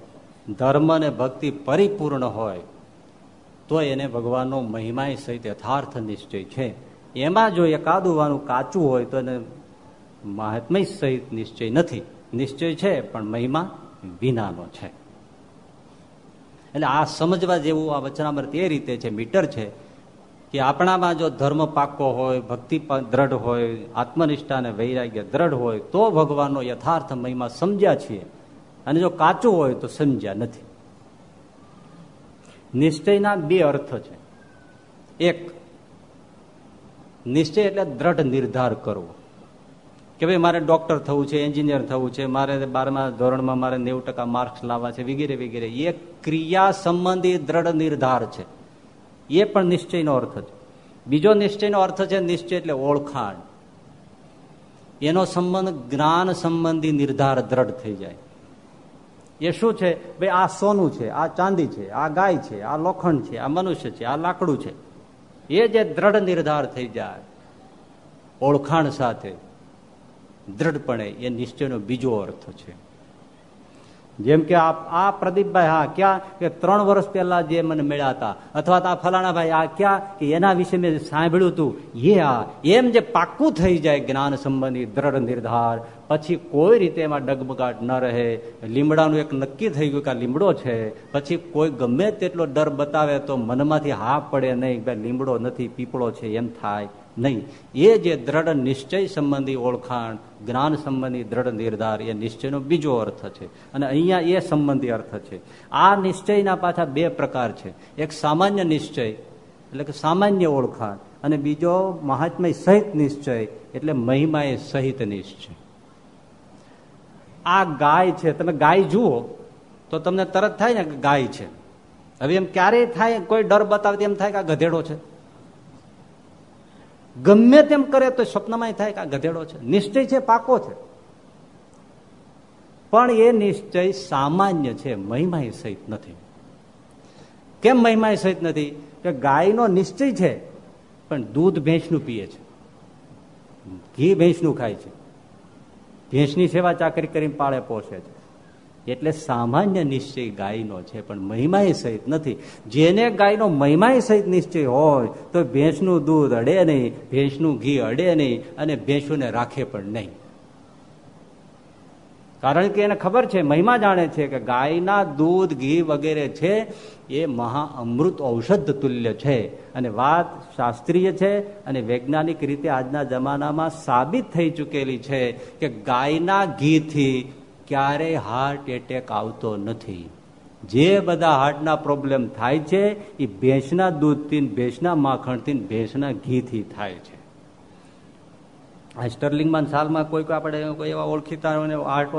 ધર્મ અને ભક્તિ પરિપૂર્ણ હોય, તો એને ભગવાનનો મહિમા સહિત યથાર્થ નિશ્ચય છે. એમાં જો એકાદુવાનું કાચું હોય તો એને મહાત્મય સહિત નિશ્ચય નથી. નિશ્ચય છે, પણ મહિમા વિનાનો છે. એટલે આ સમજવા જેવું આ વચનામૃત એ રીતે છે, મીટર છે, કે આપણામાં જો ધર્મ પાકો હોય, ભક્તિ દ્રઢ હોય, આત્મનિષ્ઠા અને વૈરાગ્ય દ્રઢ હોય, તો ભગવાનનો યથાર્થ મહિમા સમજ્યા છીએ. અને જો કાચું હોય તો સમજ્યા નથી. નિશ્ચયના બે અર્થ છે. એક, નિશ્ચય એટલે દ્રઢ નિર્ધાર કરવો. કે ભાઈ મારે ડોક્ટર થવું છે એન્જિનિયર થવું છે, મારે બારમા ધોરણમાં મારે નેવું ટકા માર્ક્સ લાવવા છે, વગેરે વગેરે. એ ક્રિયા સંબંધી દ્રઢ નિર્ધાર છે. એ પણ નિશ્ચયનો અર્થ છે. બીજો નિશ્ચયનો અર્થ છે નિશ્ચય એટલે ઓળખાણ. એનો સંબંધ જ્ઞાન સંબંધી નિર્ધાર દ્રઢ થઈ જાય. એ શું છે? ભાઈ આ સોનું છે, આ ચાંદી છે, આ ગાય છે, આ લોખંડ છે, આ મનુષ્ય છે, આ લાકડું છે. એ જે દ્રઢ નિર્ધાર થઈ જાય, ઓળખાણ સાથે દ્રઢપણે એ નિશ્ચયનો બીજો અર્થ છે. જેમ કે આ પ્રદીપભાઈ, હા, ક્યાં કે ત્રણ વર્ષ પહેલા જે મને મળ્યા હતા, અથવા તો આ ફલાણાભાઈ આ ક્યાં કે એના વિશે મેં સાંભળ્યું હતું એ આ, એમ જે પાક્કું થઈ જાય જ્ઞાન સંબંધી દ્રઢ નિર્ધાર, પછી કોઈ રીતે એમાં ડગમગાટ ન રહે, લીમડાનું એક નક્કી થઈ ગયું કે આ લીમડો છે, પછી કોઈ ગમે તેટલો ડર બતાવે તો મનમાંથી હા પડે નહીં લીમડો નથી, પીપળો છે, એમ થાય. નહીં. એ જે દ્રઢ નિશ્ચય સંબંધી ઓળખાણ, જ્ઞાન સંબંધી દ્રઢ નિર્ધાર, એ નિશ્ચયનો બીજો અર્થ છે. અને અહીંયા એ સંબંધી અર્થ છે. આ નિશ્ચયના પાછા બે પ્રકાર છે. એક સામાન્ય નિશ્ચય, એટલે કે સામાન્ય ઓળખાણ, અને બીજો મહાત્મય સહિત નિશ્ચય, એટલે મહિમાએ સહિત નિશ્ચય. આ ગાય છે. તમે ગાય જુઓ, તો તમને તરત થાય ને કે ગાય છે. હવે એમ ક્યારેય થાય, કોઈ ડર બતાવતી એમ થાય કે આ ગધેડો છે. ગમે તેમ કરે તો સ્વપ્નમાં થાય કે આ ગધેડો છે. નિશ્ચય છે, પાકો છે. પણ એ નિશ્ચય સામાન્ય છે મહિમા સહિત નથી. કેમ મહિમા સહિત નથી? કે ગાયનો નિશ્ચય છે, પણ દૂધ ભેંસનું પીએ છે. ઘી ભેંસનું ખાય છે. ભેંસની સેવા ચાકરી કરીને પાળે પોષે છે. એટલે સામાન્ય નિશ્ચય ગાયનો છે, પણ મહિમાય સહિત નથી. જેને ગાયનો મહિમાય સહિત નિશ્ચય હોય, તો ભેંસનું દૂધ અડે નહીં, ભેંસનું ઘી અડે નહીં, અને ભેંસોને રાખે પણ નહીં. કારણ કે એને ખબર છે, મહિમા જાણે છે કે ગાયના દૂધ, ઘી વગેરે છે, એ મહા અમૃત ઔષધ તુલ્ય છે. અને વાત શાસ્ત્રીય છે, અને વૈજ્ઞાનિક રીતે આજના જમાનામાં સાબિત થઈ ચૂકેલી છે કે ગાયના ઘીથી ક્યારેય હાર્ટ એટેક આવતો નથી. જે બધા હાર્ટના પ્રોબ્લેમ થાય છે એ ભેંસના દૂધથી, ભેંસના માખણથી, ભેંસના ઘીથી થાય છે. આ સ્ટર્લિંગમાં સાલમાં કોઈ આપણે કોઈ એવા ઓળખીતા હાર્ટ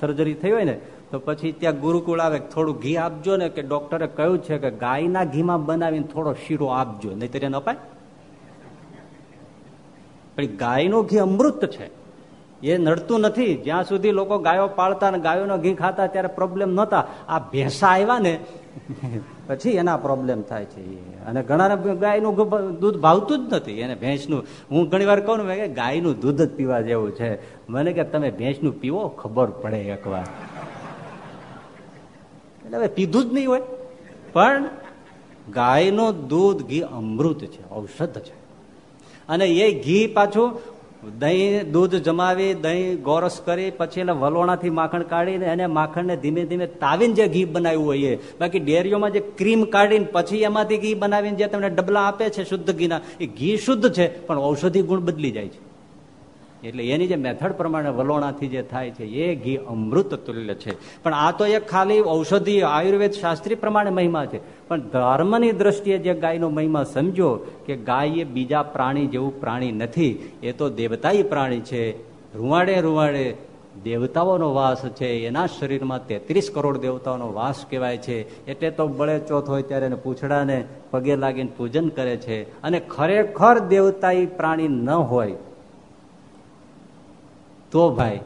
સર્જરી થઈ હોય ને, તો પછી ત્યાં ગુરુકુળ આવે થોડું ઘી આપજો ને, કે ડોક્ટરે કહ્યું છે કે ગાયના ઘીમાં બનાવીને થોડો શીરો આપજો નહીં એને અપાય. પણ ગાયનું ઘી અમૃત છે. એ નડતું નથી. જ્યાં સુધી લોકો ગાયો પાળતા ને ગાયોનો ઘી ખાતા ત્યારે પ્રોબ્લેમ નહોતા. આ ભેંસા આવ્યા ને, પછી એના પ્રોબ્લેમ થાય છે અને ઘણા ગાયનું દૂધ ભાવતું જ નથી. એને ભેંસનું, હું ઘણી વાર કહું ને કે ગાયનું દૂધ જ પીવા જેવું છે. મને કે તમે ભેંસનું પીવો, ખબર પડે એકવાર. એટલે હવે પીધું જ નહીં હોય. પણ ગાયનું દૂધ, ઘી અમૃત છે, ઔષધ છે. અને એ ઘી પાછું દહીં દૂધ જમાવી, દહીં ગોરસ કરી, પછી એને વલોણાથી માખણ કાઢીને એને માખણને ધીમે ધીમે તાવીને જે ઘી બનાવ્યું હોય બાકી ડેરીઓમાં જે ક્રીમ કાઢીને પછી એમાંથી ઘી બનાવીને જે તમને ડબલા આપે છે શુદ્ધ ઘીના, એ ઘી શુદ્ધ છે, પણ ઔષધિ ગુણ બદલી જાય છે. એટલે એની જે મેથડ પ્રમાણે વલોણાથી જે થાય છે, એ ઘી અમૃત તુલ્ય છે. પણ આ તો એક ખાલી ઔષધિ આયુર્વેદ શાસ્ત્રી પ્રમાણે મહિમા છે. પણ ધર્મની દ્રષ્ટિએ જે ગાયનો મહિમા સમજો કે ગાય એ બીજા પ્રાણી જેવું પ્રાણી નથી, એ તો દેવતાઈ પ્રાણી છે. રૂવાડે રૂવાડે દેવતાઓનો વાસ છે. એના શરીરમાં તેત્રીસ કરોડ દેવતાઓનો વાસ કહેવાય છે. એટલે તો બળે ચોથ હોય ત્યારે એને પૂછડાને પગે લાગીને પૂજન કરે છે. અને ખરેખર દેવતા પ્રાણી ન હોય તો ભાઈ,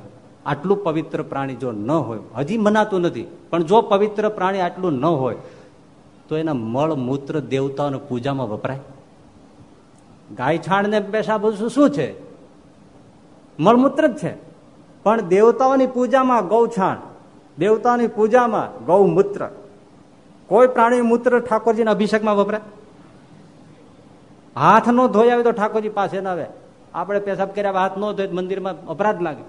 આટલું પવિત્ર પ્રાણી જો ન હોય, હજી મનાતું નથી, પણ જો પવિત્ર પ્રાણી આટલું ન હોય, તો એના મળ, મૂત્ર, દેવતાઓની પૂજામાં વપરાય. ગાય છાણ ને પેશાબ શું છે? મળમૂત્ર જ છે. પણ દેવતાઓની પૂજામાં ગૌછાણ દેવતાઓની પૂજામાં ગૌમૂત્ર કોઈ પ્રાણી મૂત્ર ઠાકોરજીના અભિષેકમાં વપરાય? હાથ નો ધોઈ આવે તો ઠાકોરજી પાસે ના આવે. આપણે પેશાબ કર્યા હાથ ન ધોઈ મંદિરમાં અપરાધ લાગે.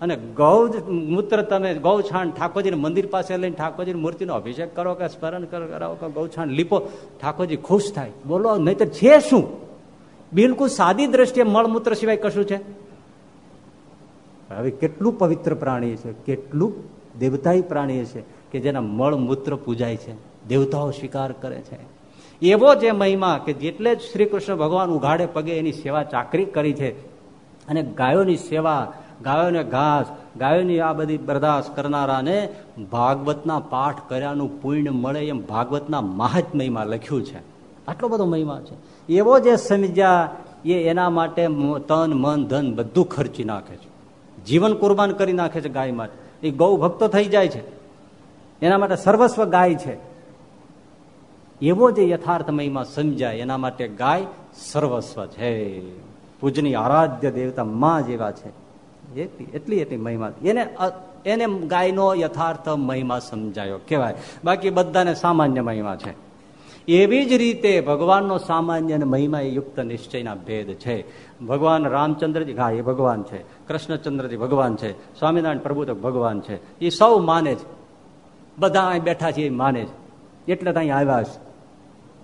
અને ગૌ મૂત્ર તમે ગૌ છાણ ઠાકોરજીને મંદિર પાસે લઈને ઠાકોરજીની મૂર્તિનો અભિષેક કરો કે સ્મરણ કરાવો કે ગૌ છાણ લીપો, ઠાકોરજી ખુશ થાય. બોલો નહીં તો છે શું? બિલકુલ સાદી દ્રષ્ટિએ મળમૂત્ર સિવાય કશું છે? હવે કેટલું પવિત્ર પ્રાણી છે, કેટલું દેવતાઈ પ્રાણી છે કે જેના મળમૂત્ર પૂજાય છે, દેવતાઓ સ્વીકાર કરે છે. એવો જે મહિમા કે જેટલે જ શ્રી કૃષ્ણ ભગવાન ઉઘાડે પગે એની સેવા ચાકરી કરી છે અને ગાયોની સેવા, ગાયોને ઘાસ, ગાયોની આ બધી બરદાસ્ત કરનારાને ભાગવતના પાઠ કર્યાનું પુણ્ય મળે એમ ભાગવતના મહાત્મયમાં લખ્યું છે. આટલો બધો મહિમા છે. એવો જે સમજ્યા એ એના માટે તન, મન, ધન બધું ખર્ચી નાખે છે. જીવન કુરબાન કરી નાખે છે ગાય માટે. એ ગૌ ભક્તો થઈ જાય છે. એના માટે સર્વસ્વ ગાય છે. એવો જે યથાર્થ મહિમા સમજાય, એના માટે ગાય સર્વસ્વ છે. પૂજની આરાધ્ય દેવતા માં જેવા છે. એટલી એટલી મહિમા. એને એને ગાયનો યથાર્થ મહિમા સમજાયો કહેવાય. બાકી બધાને સામાન્ય મહિમા છે. એવી જ રીતે ભગવાનનો સામાન્ય અને મહિમા યુક્ત નિશ્ચયના ભેદ છે. ભગવાન રામચંદ્રજી, હા, એ ભગવાન છે. કૃષ્ણચંદ્રજી ભગવાન છે. સ્વામિનારાયણ પ્રભુ તો ભગવાન છે. એ સૌ માને છે. બધા અહીં બેઠા છે એ માને છે. એટલે તો અહીં આવ્યા છે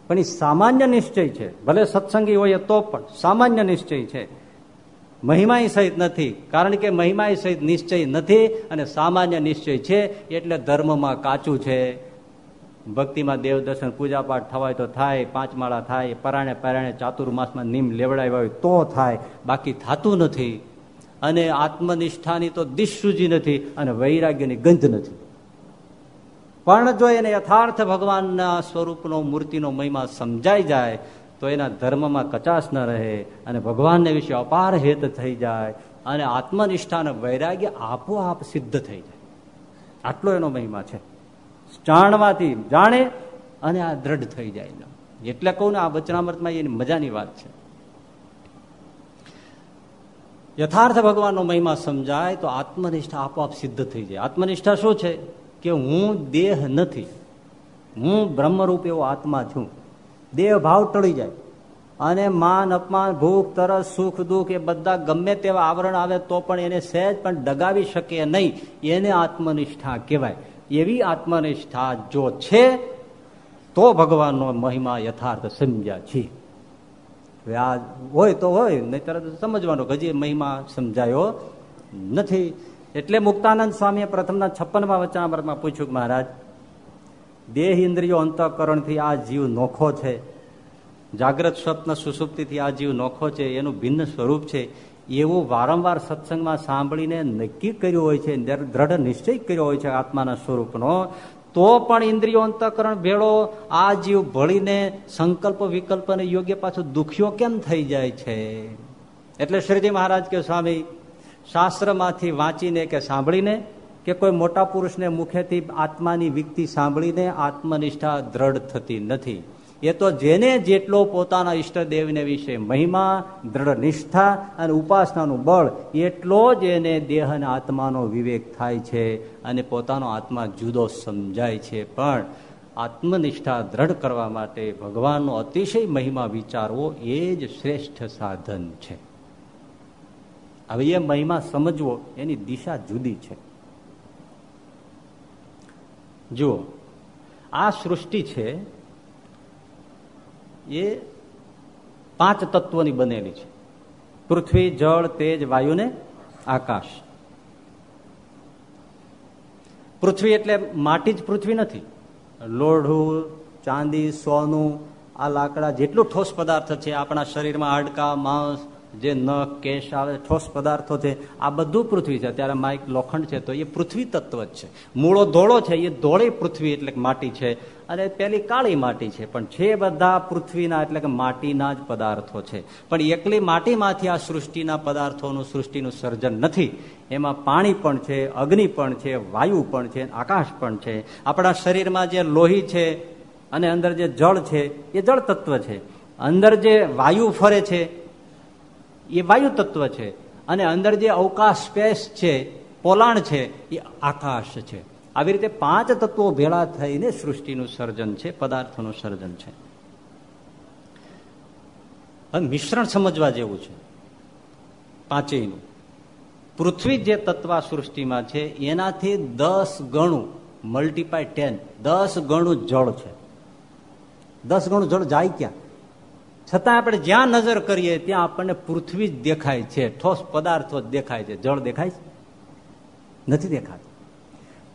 પણ એ સામાન્ય નિશ્ચય છે. ભલે સત્સંગી હોય તો પણ સામાન્ય નિશ્ચય છે. મહિમા સહિત નથી. કારણ કે મહિમા સહિત નિશ્ચય નથી અને સામાન્ય નિશ્ચય છે એટલે ધર્મમાં કાચું છે. ભક્તિમાં દેવ દર્શન પૂજા પાઠ થવાય તો થાય, પાંચ માળા થાય, પરાણે પરાણે ચાતુર્માસમાં નિમ લેવડાવ્યા હોય તો થાય. બાકી થતું નથી. અને આત્મનિષ્ઠાની તો દિશ સૂજી નથી અને વૈરાગ્યની ગંધ નથી. પણ જો એને યથાર્થ ભગવાનના સ્વરૂપનો મૂર્તિનો મહિમા સમજાઈ જાય, તો એના ધર્મમાં કચાશ ન રહે અને ભગવાનને વિશે અપાર હેત થઈ જાય અને આત્મનિષ્ઠા અને વૈરાગ્ય આપોઆપ સિદ્ધ થઈ જાય. આટલો એનો મહિમા છે. જાણવાથી જાણે અને આ દ્રઢ થઈ જાય એટલે કહું ને આ વચનામૃતમાં એની મજાની વાત છે. યથાર્થ ભગવાનનો મહિમા સમજાય તો આત્મનિષ્ઠા આપોઆપ સિદ્ધ થઈ જાય. આત્મનિષ્ઠા શું છે? કે હું દેહ નથી. હું બ્રહ્મરૂપ એવો આત્મા છું. દેહ ભાવ ટળી જાય. અને માન, અપમાન, ભૂખ, તરસ, સુખ, દુઃખ એ બધા ગમે તેવા આવરણ આવે તો પણ એને સહેજ પણ ડગાવી શકે નહીં. એને આત્મનિષ્ઠા કહેવાય. એવી આત્મનિષ્ઠા જો છે, તો ભગવાનનો મહિમા યથાર્થ સમજ્યા છીએ વ્યાજ હોય તો હોય નહીં તરત સમજવાનો હજી મહિમા સમજાયો નથી. એટલે મુક્તાનંદ સ્વામીએ પ્રથમના છપ્પનમાં વચનામૃતમાં પૂછ્યું કે મહારાજ, દેહ ઇન્દ્રિયો અંતઃકરણથી આ જીવ નોખો છે. જાગ્રત સ્વપ્ન સુસુપ્તિથી આ જીવ નોખો છે, એનું ભિન્ન સ્વરૂપ છે. એવું વારંવાર સત્સંગમાં સાંભળીને નક્કી કર્યું હોય છે દ્રઢ નિશ્ચય કર્યો હોય છે આત્માના સ્વરૂપનો, તો પણ ઇન્દ્રિયો અંતકરણ ભેળો, આ જીવ ભળીને સંકલ્પ વિકલ્પ યોગ્ય પાછું દુખ્યો કેમ થઈ જાય છે? એટલે શ્રીજી મહારાજ કે સ્વામી શાસ્ત્રમાંથી વાંચીને કે સાંભળીને કે કોઈ મોટા પુરુષને મુખેથી આત્માની વિકતિ સાંભળીને આત્મનિષ્ઠા દ્રઢ થતી નથી. એ તો જેને જેટલો પોતાના ઈષ્ટદેવને વિશે મહિમા, દ્રઢ નિષ્ઠા અને ઉપાસનાનું બળ, એટલો જ એને દેહ અને આત્માનો વિવેક થાય છે અને પોતાનો આત્મા જુદો સમજાય છે. પણ આત્મનિષ્ઠા દ્રઢ કરવા માટે ભગવાનનો અતિશય મહિમા વિચારવો એ જ શ્રેષ્ઠ સાધન છે. હવે એ મહિમા સમજવો, એની દિશા જુદી છે. જુઓ, આ સૃષ્ટિ છે, એ પાંચ તત્વોની બનેલી છે. પૃથ્વી, જળ, તેજ, વાયુ ને આકાશ. પૃથ્વી એટલે માટી જ પૃથ્વી નથી. લોઢું, ચાંદી, સોનું, આ લાકડા જેટલું ઠોસ પદાર્થ છે, આપણા શરીરમાં હાડકા, માંસ જે નખ કેશ આવે, ઠોસ પદાર્થો છે, આ બધું પૃથ્વી છે. અત્યારે માઇક લોખંડ છે તો એ પૃથ્વી તત્વ જ છે. મૂળો ધોળો છે, એ ધોળી પૃથ્વી એટલે માટી છે. અને પેલી કાળી માટી છે. પણ છે બધા પૃથ્વીના એટલે કે માટીના જ પદાર્થો છે. પણ એકલી માટીમાંથી આ સૃષ્ટિના પદાર્થોનું, સૃષ્ટિનું સર્જન નથી. એમાં પાણી પણ છે, અગ્નિ પણ છે, વાયુ પણ છે, આકાશ પણ છે. આપણા શરીરમાં જે લોહી છે અને અંદર જે જળ છે, એ જળ તત્વ છે. અંદર જે વાયુ ફરે છે એ વાયુ તત્વ છે. અને અંદર જે અવકાશ સ્પેસ છે, પોલાણ છે, એ આકાશ છે. આવી રીતે પાંચ તત્વો ભેળા થઈને સૃષ્ટિનું સર્જન છે, પદાર્થોનું સર્જન છે. મિશ્રણ સમજવા જેવું છે. પાંચેયનું. પૃથ્વી જે તત્વ સૃષ્ટિમાં છે, એનાથી દસ ગણું મલ્ટીપાય ટેન દસ ગણું જળ છે. દસ ગણું જળ જાય ક્યાં? છતાં આપણે જ્યાં નજર કરીએ ત્યાં આપણને પૃથ્વી જ દેખાય છે. ઠોસ પદાર્થો જ દેખાય છે. જળ દેખાય છે? નથી દેખાતું.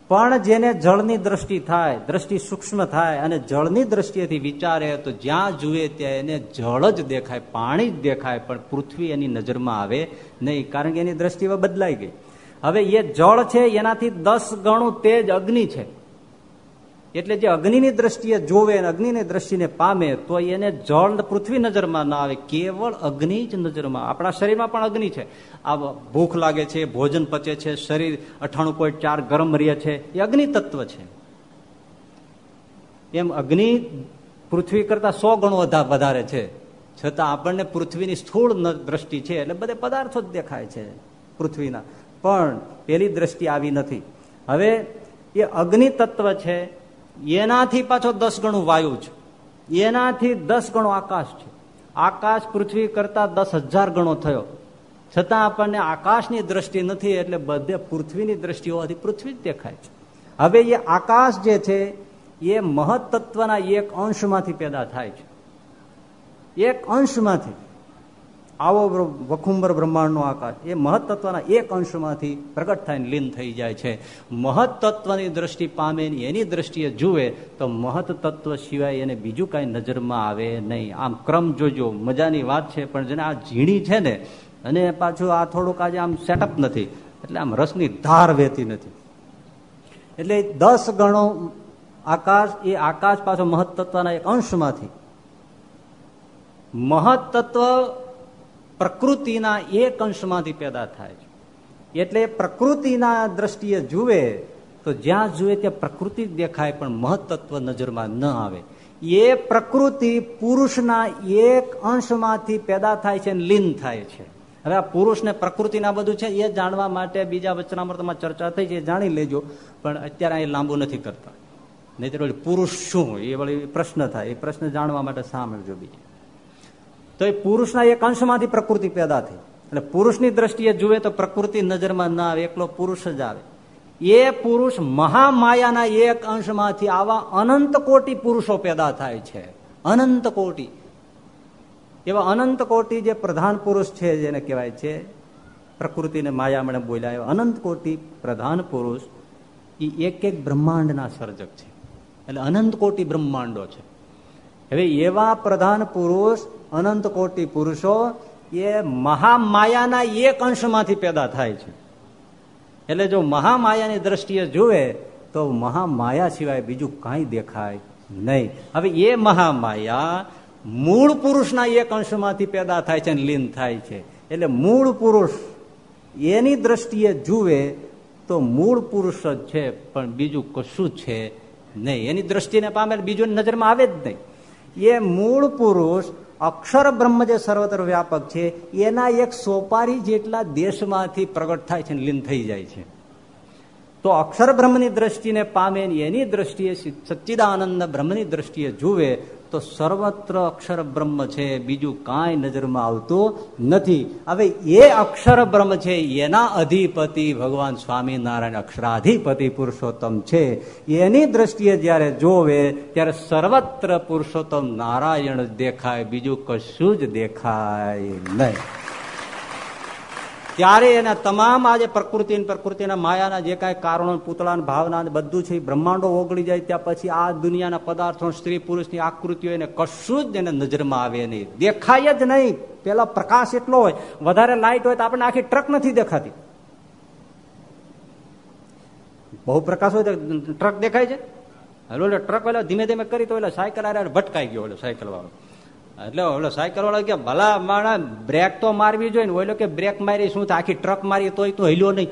પણ જેને જળની દ્રષ્ટિ થાય, દ્રષ્ટિ સૂક્ષ્મ થાય અને જળની દ્રષ્ટિએથી વિચારે તો જ્યાં જુએ ત્યાં એને જળ જ દેખાય, પાણી જ દેખાય, પણ પૃથ્વી એની નજરમાં આવે નહીં, કારણ કે એની દ્રષ્ટિ બદલાઈ ગઈ. હવે એ જળ છે, એનાથી દસ ગણું તેજ અગ્નિ છે. એટલે જે અગ્નિની દ્રષ્ટિએ જોવે અગ્નિની દ્રષ્ટિને પામે, તો એને જળ પૃથ્વી નજરમાં ના આવે, કેવળ અગ્નિ જ નજરમાં. આપણા શરીરમાં પણ અગ્નિ છે. આ ભૂખ લાગે છે, ભોજન પચે છે, શરીર અઠાણું પોઈન્ટ ચાર ગરમ રહે છે, એ અગ્નિ તત્વ છે. એમ અગ્નિ પૃથ્વી કરતા સો ગણો વધારે છે. છતાં આપણને પૃથ્વીની સ્થૂળ દ્રષ્ટિ છે, એટલે બધે પદાર્થો જ દેખાય છે પૃથ્વીના. પણ પેલી દ્રષ્ટિ આવી નથી. હવે એ અગ્નિ તત્વ છે એનાથી પાછો દસ ગણું વાયુ છે. એનાથી દસ ગણો આકાશ છે. આકાશ પૃથ્વી કરતા દસ હજાર ગણો થયો. છતાં આપણને આકાશની દ્રષ્ટિ નથી, એટલે બધે પૃથ્વીની દ્રષ્ટિ હોવાથી પૃથ્વી જ દેખાય છે. હવે એ આકાશ જે છે, એ મહત્તત્વના એક અંશમાંથી પેદા થાય છે. એક અંશમાંથી. આવો વખુંબર બ્રહ્માંડનો આકાશ એ મહત્તત્વના એક અંશમાંથી પ્રગટ થઈને લીન થઈ જાય છે. મહત્તત્વની દ્રષ્ટિ પામે એની દ્રષ્ટિએ જુએ તો મહત્તત્વ સિવાય એને બીજું કાંઈ નજરમાં આવે નહીં. આમ ક્રમ જોજો, મજાની વાત છે, પણ જેને આ ઝીણી છે ને, અને પાછું આ થોડુંક આજે આમ સેટઅપ નથી. એટલે આમ રસની ધાર વહેતી નથી. એટલે દસ ગણો આકાશ, એ આકાશ પાછો મહત્તત્વના એક અંશમાંથી. મહત્તત્વ પ્રકૃતિના એક અંશમાંથી પેદા થાય છે. એટલે પ્રકૃતિના દ્રષ્ટિએ જુએ તો જ્યાં જુએ ત્યાં પ્રકૃતિ દેખાય, પણ મહત્તત્વ નજરમાં ન આવે. એ પ્રકૃતિ પુરુષના એક અંશમાંથી પેદા થાય છે લીન થાય છે. હવે આ પુરુષને પ્રકૃતિના બધું છે, એ જાણવા માટે બીજા વચનામૃતમાં ચર્ચા થઈ છે જાણી લેજો, પણ અત્યારે અહીં લાંબુ નથી કરતા. નહીં પુરુષ શું? એ વળી પ્રશ્ન થાય. એ પ્રશ્ન જાણવા માટે સાંભળજો બીજું. તો એ પુરુષના એક અંશમાંથી પ્રકૃતિ પેદા થઈ. એટલે પુરુષની દ્રષ્ટિએ જુએ તો પ્રકૃતિ નજરમાં ના આવે, એકલો પુરુષ જ આવે. એ પુરુષ મહામાયાના એક અંશમાંથી આવા અનંત કોટી પુરુષો પેદા થાય છે. અનંત કોટી. એવા અનંત કોટી જે પ્રધાન પુરુષ છે જેને કહેવાય છે, પ્રકૃતિને માયા મને બોલ્યા એવા અનંત કોટી પ્રધાન પુરુષ, એ એક એક બ્રહ્માંડના સર્જક છે. એટલે અનંત કોટી બ્રહ્માંડો છે. હવે એવા પ્રધાન પુરુષ અનંત કોટી પુરુષો, એ મહામાયાના એક અંશમાંથી પેદા થાય છે. એટલે જો મહામાયાની દ્રષ્ટિએ જુએ, તો મહામાયા સિવાય બીજું કાંઈ દેખાય નહીં. હવે એ મહામાયા મૂળ પુરુષના એક અંશમાંથી પેદા થાય છે અને લીન થાય છે. એટલે મૂળ પુરુષ એની દ્રષ્ટિએ જુએ, તો મૂળ પુરુષ જ છે, પણ બીજું કશું છે નહીં. એની દ્રષ્ટિને પામેલ બીજું નજરમાં આવે જ નહીં. એ મૂળ પુરુષ અક્ષર બ્રહ્મ જે સર્વત્ર વ્યાપક છે, એના એક સોપારી જેટલા દેશમાંથી પ્રગટ થાય છે લીન થઈ જાય છે. તો અક્ષર બ્રહ્મની દ્રષ્ટિને પામે એની દ્રષ્ટિએ સચ્ચિદાનંદ બ્રહ્મની દ્રષ્ટિએ જુએ તો સર્વત્ર અક્ષર બ્રહ્મ છે, બીજું કાંઈ નજરમાં આવતું નથી. હવે એ અક્ષર બ્રહ્મ છે, એના અધિપતિ ભગવાન સ્વામિનારાયણ અક્ષરાધિપતિ પુરુષોત્તમ છે. એની દ્રષ્ટિએ જ્યારે જોવે, ત્યારે સર્વત્ર પુરુષોત્તમ નારાયણ દેખાય, બીજું કશું જ દેખાય નહીં. ત્યારે એના તમામ આજે પ્રકૃતિ પ્રકૃતિના માયાના જે કાંઈ કારણો, પૂતળાના ભાવના બધું છે બ્રહ્માંડો ઓગળી જાય ત્યાં પછી આ દુનિયાના પદાર્થો, સ્ત્રી પુરુષની આકૃતિઓ એને કશું જ એને નજરમાં આવે નહીં. દેખાય જ નહીં. પેલા પ્રકાશ એટલો હોય. વધારે લાઇટ હોય તો આપણને આખી ટ્રક નથી દેખાતી. બહુ પ્રકાશ હોય તો ટ્રક દેખાય છે? એટલે ટ્રક વાળો ધીમે ધીમે કરી તો એટલે સાયકલ આરે ભટકાઈ ગયો, એટલે સાયકલ વાળો. એટલે ઓલો સાયકલ વાળો કે ભલા માણા બ્રેક તો મારવી જોઈએ ને ઓલો કે બ્રેક મારી શું આખી ટ્રક મારી તોય તો હિલ્યો નહીં.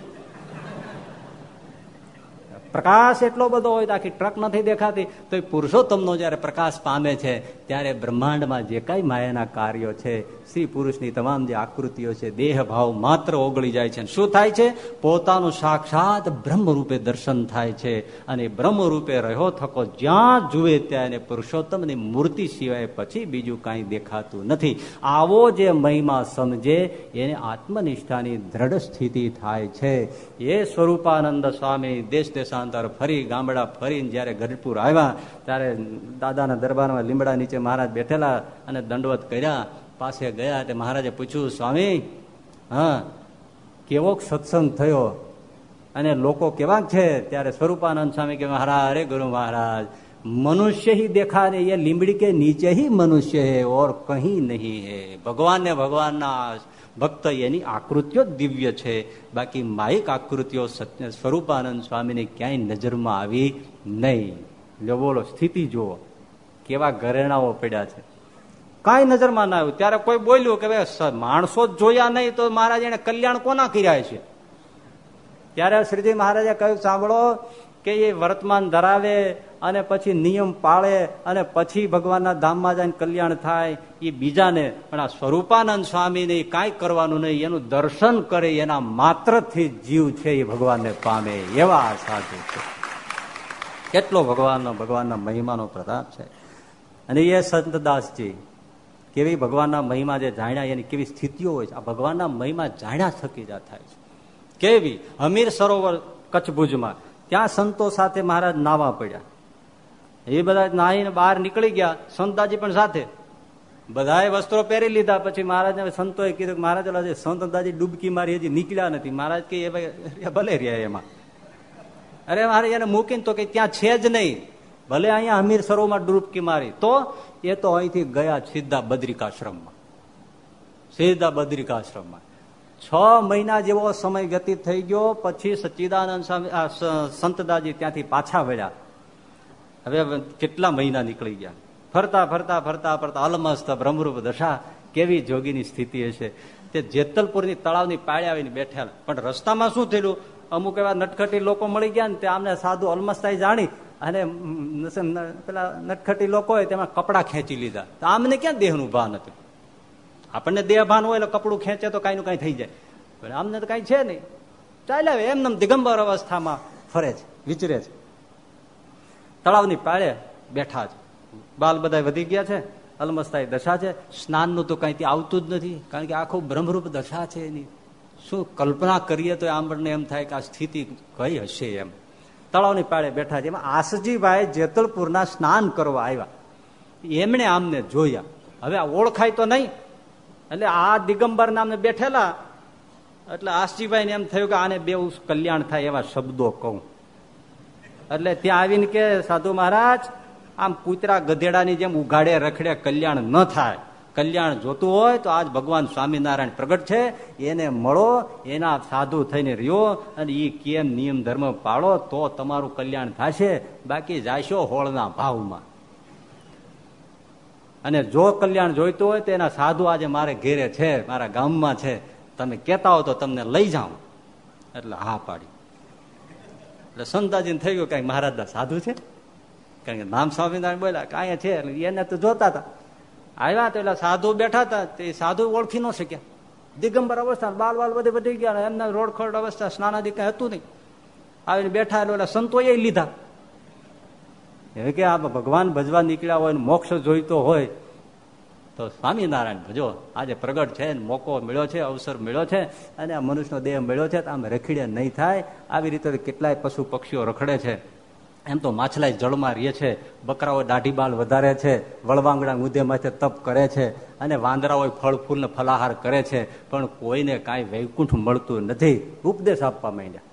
પ્રકાશ એટલો બધો હોય તો આખી ટ્રક નથી દેખાતી. તો એ પુરુષોત્તમનો જ્યારે પ્રકાશ પામે છે, ત્યારે બ્રહ્માંડમાં જે કઈ માયાના કાર્યો છે, સ્ત્રી પુરુષની તમામ જે આકૃતિઓ છે દેહ ભાવ માત્ર ઓગળી જાય છે. શું થાય છે? પોતાનું સાક્ષાત બ્રહ્મરૂપે દર્શન થાય છે. અને બ્રહ્મરૂપે રહ્યો થકો જ્યાં જુએ ત્યાં એને પુરુષોત્તમની મૂર્તિ સિવાય પછી બીજું કાંઈ દેખાતું નથી. આવો જે મહિમા સમજે, એને આત્મનિષ્ઠાની દ્રઢ સ્થિતિ થાય છે. એ સ્વરૂપાનંદ સ્વામી દેશ દેશાંતર ફરી ગામડા ફરીને જ્યારે ગઢપુર આવ્યા, ત્યારે દાદાના દરબારમાં લીમડા નીચે મહારાજ બેઠેલા અને દંડવત કર્યા, પાસે ગયા એટલે મહારાજે પૂછ્યું, સ્વામી, હા, કેવો સત્સંગ થયો? અને લોકો કેવા છે? ત્યારે સ્વરૂપાનંદ સ્વામી કે, મહારાજ, અરે ગુરુ મહારાજ, મનુષ્ય ही देखा એ લીમડી કે નીચે नीचे મનુષ્ય मनुष्य ઓર और નહીં હે. है भगवान ने भगवान ભક્ત એની આકૃતિઓ દિવ્ય છે. બાકી માયિક આકૃતિઓ સ્વરૂપાનંદ સ્વામીને ક્યાંય નજરમાં આવી નહીં. લો બોલો, સ્થિતિ જુઓ. કેવા ઘરેણાઓ પડ્યા છે. કાંઈ નજરમાં ના આવ્યું. ત્યારે કોઈ બોલ્યું કે ભાઈ માણસો જ જોયા નહીં તો મહારાજ એને કલ્યાણ કોના કર્યા છે? ત્યારે શ્રીજી મહારાજે કહ્યું, સાંભળો કે એ વર્તમાન ધરાવે અને પછી નિયમ પાળે અને પછી ભગવાનના ધામમાં જઈને કલ્યાણ થાય એ બીજાને, પણ આ સ્વરૂપાનંદ સ્વામીને કાંઈ કરવાનું નહીં, એનું દર્શન કરે, એના માત્રથી જીવ છે એ ભગવાનને પામે, એવા સાધુ છે. કેટલો ભગવાનનો, ભગવાનના મહિમાનો પ્રતાપ છે. અને એ સંતદાસજી, કેવી ભગવાનના મહિમા જે જાણ્યા, એની કેવી સ્થિતિઓ હોય છે. આ ભગવાનના મહિમા જાણ્યા થકી જ થાય છે. કેવી? હમીર સરોવર કચ્છ ભુજમાં ત્યાં સંતો સાથે મહારાજ નાવા પડ્યા. એ બધા નાહીને બહાર નીકળી ગયા, સંતાજી પણ સાથે. બધાએ વસ્ત્રો પહેરી લીધા, પછી મહારાજને સંતોએ કીધું મહારાજ, ઓલા સંતદાજી ડૂબકી મારી હજી નીકળ્યા નથી. મહારાજ કે એ ભાઈ ભલે રહ્યા એમાં. અરે મારે એને મૂકીને તો કે ત્યાં છે જ નહીં. ભલે અહીંયા અમીર સરોવરમાં ડૂબકી મારી, તો એ તો અહીંથી ગયા સીધા બદ્રિકાશ્રમમાં. સીધા બદ્રિકાશ્રમમાં. છ મહિના જેવો સમય વ્યતીત થઈ ગયો, પછી સચ્ચિદાનંદ સ્વામી સંતદાજી ત્યાંથી પાછા વળ્યા. હવે કેટલા મહિના નીકળી ગયા? ફરતા ફરતા ફરતા ફરતા અલમસ્ત બ્રહ્મરૂપ દશા કેવી જોગીની સ્થિતિ હશે? તે જેતલપુરની તળાવની પાળે આવીને બેઠેલા. પણ રસ્તામાં શું થયેલું? અમુક એવા નટખટી લોકો મળી ગયા ને તે આમને સાધુ અલમસ્તાઈ જાણી અને પેલા નટખટી લોકો હોય તેમાં કપડાં ખેંચી લીધા. તો આમને ક્યાં દેહનું ભાન હતું? આપણને દેહ ભાન હોય એટલે કપડું ખેંચે તો કાંઈ નું કાંઈ થઈ જાય. આમને તો કાંઈ છે નહીં. ચાલ્યા એમને દિગંબર અવસ્થામાં ફરે છે, વિચરે છે. તળાવની પાળે બેઠા છે. બાલ બધા વધી ગયા છે અલમસ્તાઈ દશા છે. સ્નાનનું તો કઈ આવતું જ નથી, કારણ કે આખું બ્રહ્મરૂપ દશા છે એની. શું કલ્પના કરીએ તો આપણને એમ થાય કે આ સ્થિતિ કઈ હશે એમ. તળાવની પાળે બેઠા છે. એમાં આસજીભાઈ જેતલપુરના સ્નાન કરવા આવ્યા. એમણે આમને જોયા. હવે આ ઓળખાય તો નહીં. એટલે આ દિગંબર નામને બેઠેલા. એટલે આસજીભાઈ એમ થયું કે આને બે કલ્યાણ થાય એવા શબ્દો કહું. એટલે ત્યાં આવીને કે, સાધુ મહારાજ, આમ કૂતરા ગધેડાની જેમ ઉઘાડે રખડે કલ્યાણ ન થાય. કલ્યાણ જોતું હોય તો આજ ભગવાન સ્વામિનારાયણ પ્રગટ છે. એને મળો, એના સાધુ થઈને રહ્યો અને એ કેમ નિયમ ધર્મ પાળો તો તમારું કલ્યાણ થશે. બાકી જાશો હોળના ભાવમાં. અને જો કલ્યાણ જોઈતું હોય તો એના સાધુ આજે મારે ઘેરે છે, મારા ગામમાં છે. તમે કેતા હો તો તમને લઈ જાઉં. એટલે હા પાડી. એટલે સંતાજીને થઈ ગયું કઈ મહારાજના સાધુ છે. કારણ કે નામ સ્વામિનારાયણ બોલ્યા કાંઈ છે એટલે એને તો જોતા હતા. આવ્યા તો એટલે સાધુ બેઠા હતા, તે સાધુ ઓળખી ન શક્યા. દિગંબર અવસ્થા બાલ બાલ બધે વધી ગયા એમના રોડખોડ અવસ્થા, સ્નાનાદી કઈ હતું નહીં. આવીને બેઠા એટલે સંતોએ લીધા. હવે કે આ ભગવાન ભજવા નીકળ્યા હોય મોક્ષ જોઈતો હોય તો સ્વામિનારાયણ ભજો, આજે પ્રગટ છે મોકો મળ્યો છે, અવસર મળ્યો છે અને આ મનુષ્યનો દેહ મળ્યો છે, તો આમ રખીડે નહીં થાય. આવી રીતે કેટલાય પશુ પક્ષીઓ રખડે છે. એમ તો માછલાઈ જળમાં રહે છે, બકરાઓ દાઢી બાલ વધારે છે વળવાંગડા મુદ્દે તપ કરે છે અને વાંદરાઓ ફળ, ફૂલ ફલાહાર કરે છે. પણ કોઈને કાંઈ વૈકુંઠ મળતું નથી. ઉપદેશ આપવા માંડ્યા.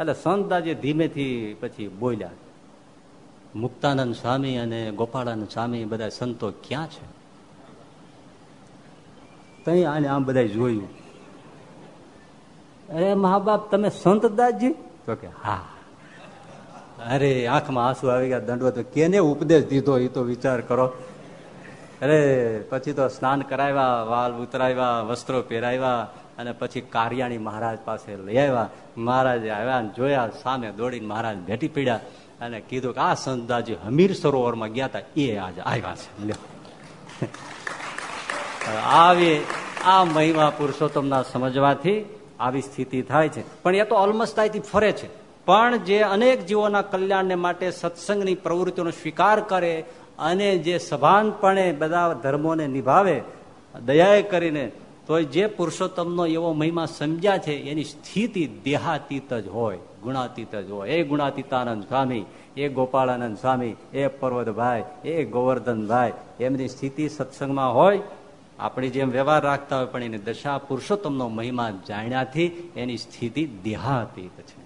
એટલે સંતદાજી ધીમેથી પછી બોલ્યા, મુક્તાનંદ સ્વામી અને ગોપાળાનંદ સ્વામી બધા સંતો ક્યાં છે? તઈ આને આમ બધા જોયું. અરે મા બાપ તમે સંતદાસજી તો કે, હા. અરે, આંખમાં આંસુ આવી ગયા, દંડવત. કેને ઉપદેશ દીધો એ તો વિચાર કરો. અરે, પછી તો સ્નાન કરાવ્યા, વાલ ઉતરાવ્યા, વસ્ત્રો પહેરાવ્યા અને પછી કારિયાણી મહારાજ પાસે લઈ આવ્યા. મહારાજ આવ્યા જોયા, સામે દોડીને મહારાજ ભેટી પીડ્યા અને કીધું કે, આ સંતદાજી હમીર સરોવરમાં ગયા હતા એ આજે આવ્યા છે. આવી, આ મહિમા પુરુષોત્તમના સમજવાથી આવી સ્થિતિ થાય છે. પણ એ તો અલમસ્તાઈથી ફરે છે. પણ જે અનેક જીવોના કલ્યાણને માટે સત્સંગની પ્રવૃત્તિઓનો સ્વીકાર કરે, અને જે સભાનપણે બધા ધર્મોને નિભાવે, દયાએ કરીને તો જે પુરુષોત્તમનો એવો મહિમા સમજ્યા છે, એની સ્થિતિ દેહાતીત જ હોય, ગુણાતીત જ હોય. એ ગુણાતીતાનંદ સ્વામી, એ ગોપાળાનંદ સ્વામી, એ પર્વતભાઈ, એ ગોવર્ધનભાઈ, એમની સ્થિતિ સત્સંગમાં હોય આપણી જેમ વ્યવહાર રાખતા હોય પણ એની દશા પુરુષોત્તમનો મહિમા જાણ્યાથી એની સ્થિતિ દેહાતીત છે.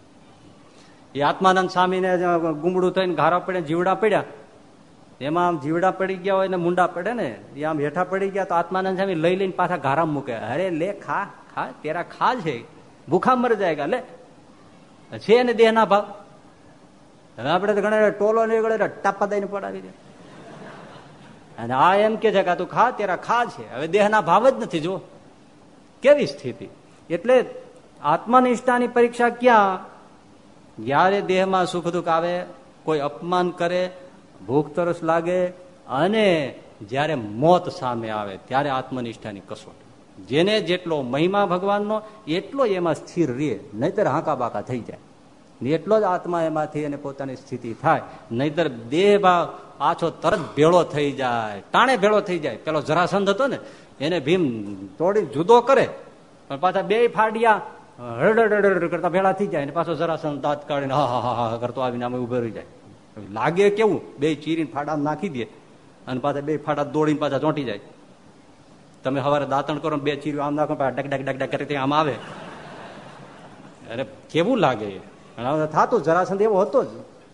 એ આત્માનંદ સ્વામીને ગુમડું થઈને ઘારા પડે, જીવડા પડ્યા. એમાં આમ જીવડા પડી ગયા હોય ને મુંડા પડે ને, એ આમ હેઠા પડી ગયા તો આત્માનંદ સ્વામી લઈ લઈને પાછા ઘારામ મૂકે. અરે લે, ખા ખા, તેરા ખા છે ભૂખા મર જાય લે. છે ને દેહના ભાવ. હવે આપણે તો ઘણા ટોલો નીકળે ટાપા દઈને પડાવી દે. અને આ એમ કે છે કે તું ખા, તેરા ખા છે. હવે દેહના ભાવ જ નથી જો કેવી સ્થિતિ? એટલે આત્મનિષ્ઠાની પરીક્ષા ક્યાં? જ્યારે દેહમાં સુખ દુઃખ આવે, કોઈ અપમાન કરે, ભૂખ તરસ લાગે, અને જ્યારે મોત સામે આવે, ત્યારે આત્મનિષ્ઠાની કસોટ. જેને જેટલો મહિમા ભગવાનનો, એટલો એમાં સ્થિર રહે નહીતર હાંકા બાકા થઈ જાય. એટલો જ આત્મા એમાંથી એને પોતાની સ્થિતિ થાય નહીતર દેહ ભાવ પાછો તરત ભેળો થઈ જાય ટાણે ભેળો થઈ જાય પેલો જરાસંધ હતો ને એને ભીમ તોડી જુદો કરે પણ પાછા બે ફાડિયા હડડ કરતા ભેળા થઈ જાય પાછો જરાસંધ દાંત કાઢીને હા હા હા કરતો આવીને આમ ઊભો રહી જાય લાગે કેવું બે ચીરીને ફાડા નાખી દે અને પાછા બે ફાડા દોડીને પાછા ચોંટી જાય તમે સવારે દાંતણ કરો બે ચીરીઓ આમ નાખો ડક ડક ડક ડક કરી આમ આવે અરે કેવું લાગે થતું જરાસંધ એવો હતો જ.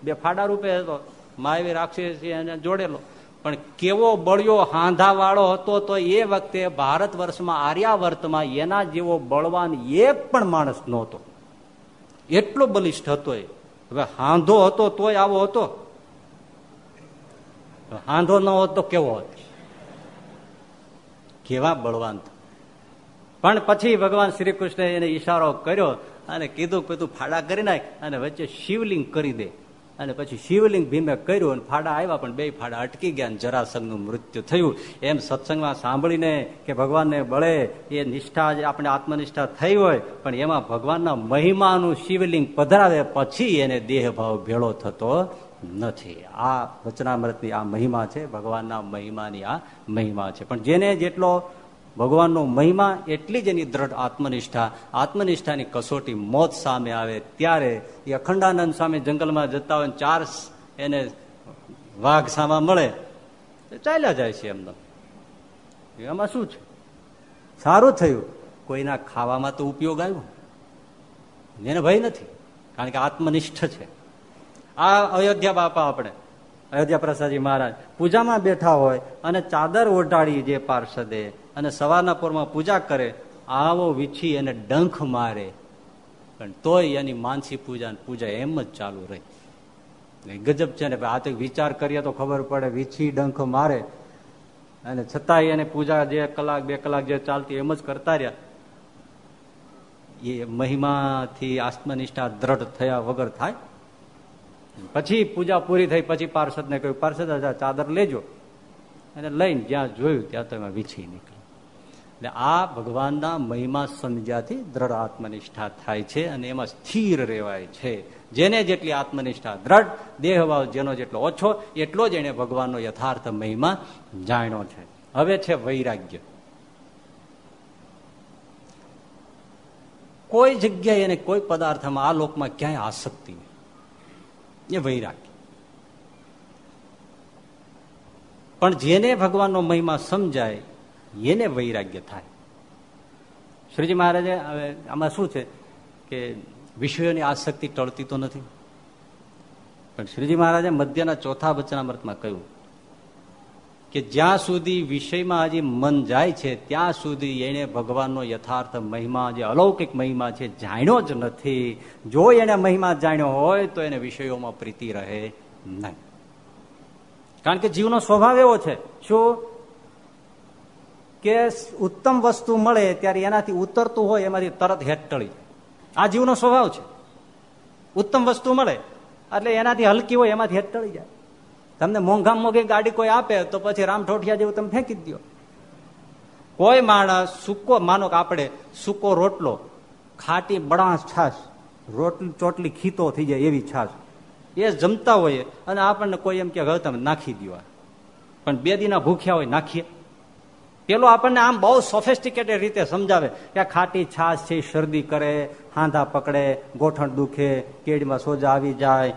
બે ફાડા રૂપે હતો. માયવી રાક્ષસી એને જોડેલો. પણ કેવો બળ્યો હાંધા વાળો હતો તો એ વખતે ભારત વર્ષમાં આર્યાવર્તમાં એના જેવો બળવાન એક પણ માણસ નહોતો. એટલો બલિષ્ઠ હતો એ. હવે હાંધો હતો તોય આવો હતો. હાંધો ન હોત તો કેવો હતો? કેવા બળવાન. પણ પછી ભગવાન શ્રી કૃષ્ણ એને ઈશારો કર્યો. અને કીધું કે તું ફાડા કરી નાખ અને વચ્ચે શિવલિંગ કરી દે. અને પછી શિવલિંગ ભીમે કર્યું અને ફાડા આવ્યા, પણ બે ફાડા અટકી ગયા જરાસંઘનું મૃત્યુ થયું. એમ સત્સંગમાં સાંભળીને કે ભગવાનને બળે એ નિષ્ઠા જે આપણે આત્મનિષ્ઠા થઈ હોય, પણ એમાં ભગવાનના મહિમાનું શિવલિંગ પધરાવે પછી એને દેહભાવ ભેળો થતો નથી. આ વચનામૃતની આ મહિમા છે, ભગવાનના મહિમાની આ મહિમા છે. પણ જેને જેટલો ભગવાનનો મહિમા એટલી જ એની દ્રઢ આત્મનિષ્ઠા, આત્મનિષ્ઠાની કસોટી મોત સામે આવે ત્યારે એ અખંડાનંદ સામે જંગલમાં જતા હોય ચાર એને વાઘ સામા મળે ચાલ્યા જાય છે એમનો. એમાં શું છે? સારું થયું. કોઈના ખાવામાં તો ઉપયોગ આવ્યો. એને ભય નથી, કારણ કે આત્મનિષ્ઠ છે. આ અયોધ્યા બાપા આપણે, અયોધ્યા પ્રસાદજી મહારાજ, પૂજામાં બેઠા હોય અને ચાદર ઓઢાડી જે પાર્ષદે અને સવારના પોરમાં પૂજા કરે, આવો વીછી એને ડંખ મારે. પણ તોય એની માનસી પૂજા પૂજા એમ જ ચાલુ રહી. ગજબ છે ને, આ તો વિચાર કરીએ તો ખબર પડે, વીછી, ડંખ મારે. અને છતાંય એને પૂજા જે કલાક, બે કલાક જે ચાલતી એમ જ કરતા રહ્યા. એ મહિમાથી આત્મનિષ્ઠા દ્રઢ થયા વગર થાય. પછી પૂજા પૂરી થઈ, પછી પાર્ષદને કહ્યું, પાર્ષદ ચાદર લેજો. અને લઈને જ્યાં જોયું, ત્યાં તો એમાં વીછી નીકળી. એટલે આ ભગવાનના મહિમા સમજ્યાથી દ્રઢ આત્મનિષ્ઠા થાય છે અને એમાં સ્થિર રહેવાય છે. જેને જેટલી આત્મનિષ્ઠા દ્રઢ, દેહભાવ જેનો જેટલો ઓછો, એટલો જ એને ભગવાનનો યથાર્થ મહિમા જાણ્યો છે. હવે છે વૈરાગ્ય. કોઈ જગ્યાએ એને કોઈ પદાર્થમાં આ લોકમાં ક્યાંય આસક્તિ નહીં. એ વૈરાગ્ય. પણ જેને ભગવાનનો મહિમા સમજાય એને વૈરાગ્ય થાય. શ્રીજી મહારાજે હવે આમાં શું છે કે વિષયોની આસક્તિ ટળતી તો નથી. પણ શ્રીજી મહારાજે મધ્યના ચોથા વચનામૃતમાં કહ્યું કે જ્યાં સુધી વિષયમાં હજી મન જાય છે, ત્યાં સુધી એને ભગવાનનો યથાર્થ મહિમા, જે અલૌકિક મહિમા છે, જાણ્યો જ નથી. જો એને મહિમા જાણ્યો હોય, તો એને વિષયોમાં પ્રીતિ રહે નહીં. કારણ કે જીવનો સ્વભાવ એવો છે. શું? કે ઉત્તમ વસ્તુ મળે ત્યારે એનાથી ઉતરતું હોય એમાંથી તરત હેઠળી આ જીવનો સ્વભાવ છે. ઉત્તમ વસ્તુ મળે એટલે એનાથી હલકી હોય એમાંથી હેઠળી જાય. તમને મોંઘા મોંઘી ગાડી કોઈ આપે તો પછી રામ ઠોઠિયા જેવું તમે ફેંકી દો. કોઈ માણસ સૂકો, માનો કે આપણે સૂકો રોટલો, ખાટી બળાશ છાશ, રોટલી, ચોટલી ખીતો થઈ જાય એવી છાશ. એ જમતા હોઈએ અને આપણને કોઈ એમ કે હવે તમે નાખી દો પણ બે દીના ભૂખ્યા હોય નાખીએ. પેલો આપણને આમ બહુ સોફેસ્ટિકેટેડ રીતે સમજાવે કે ખાટી છાશ છે શરદી કરે, હાંધા પકડે, ગોઠણ દુખે, કેડીમાં સોજા આવી જાય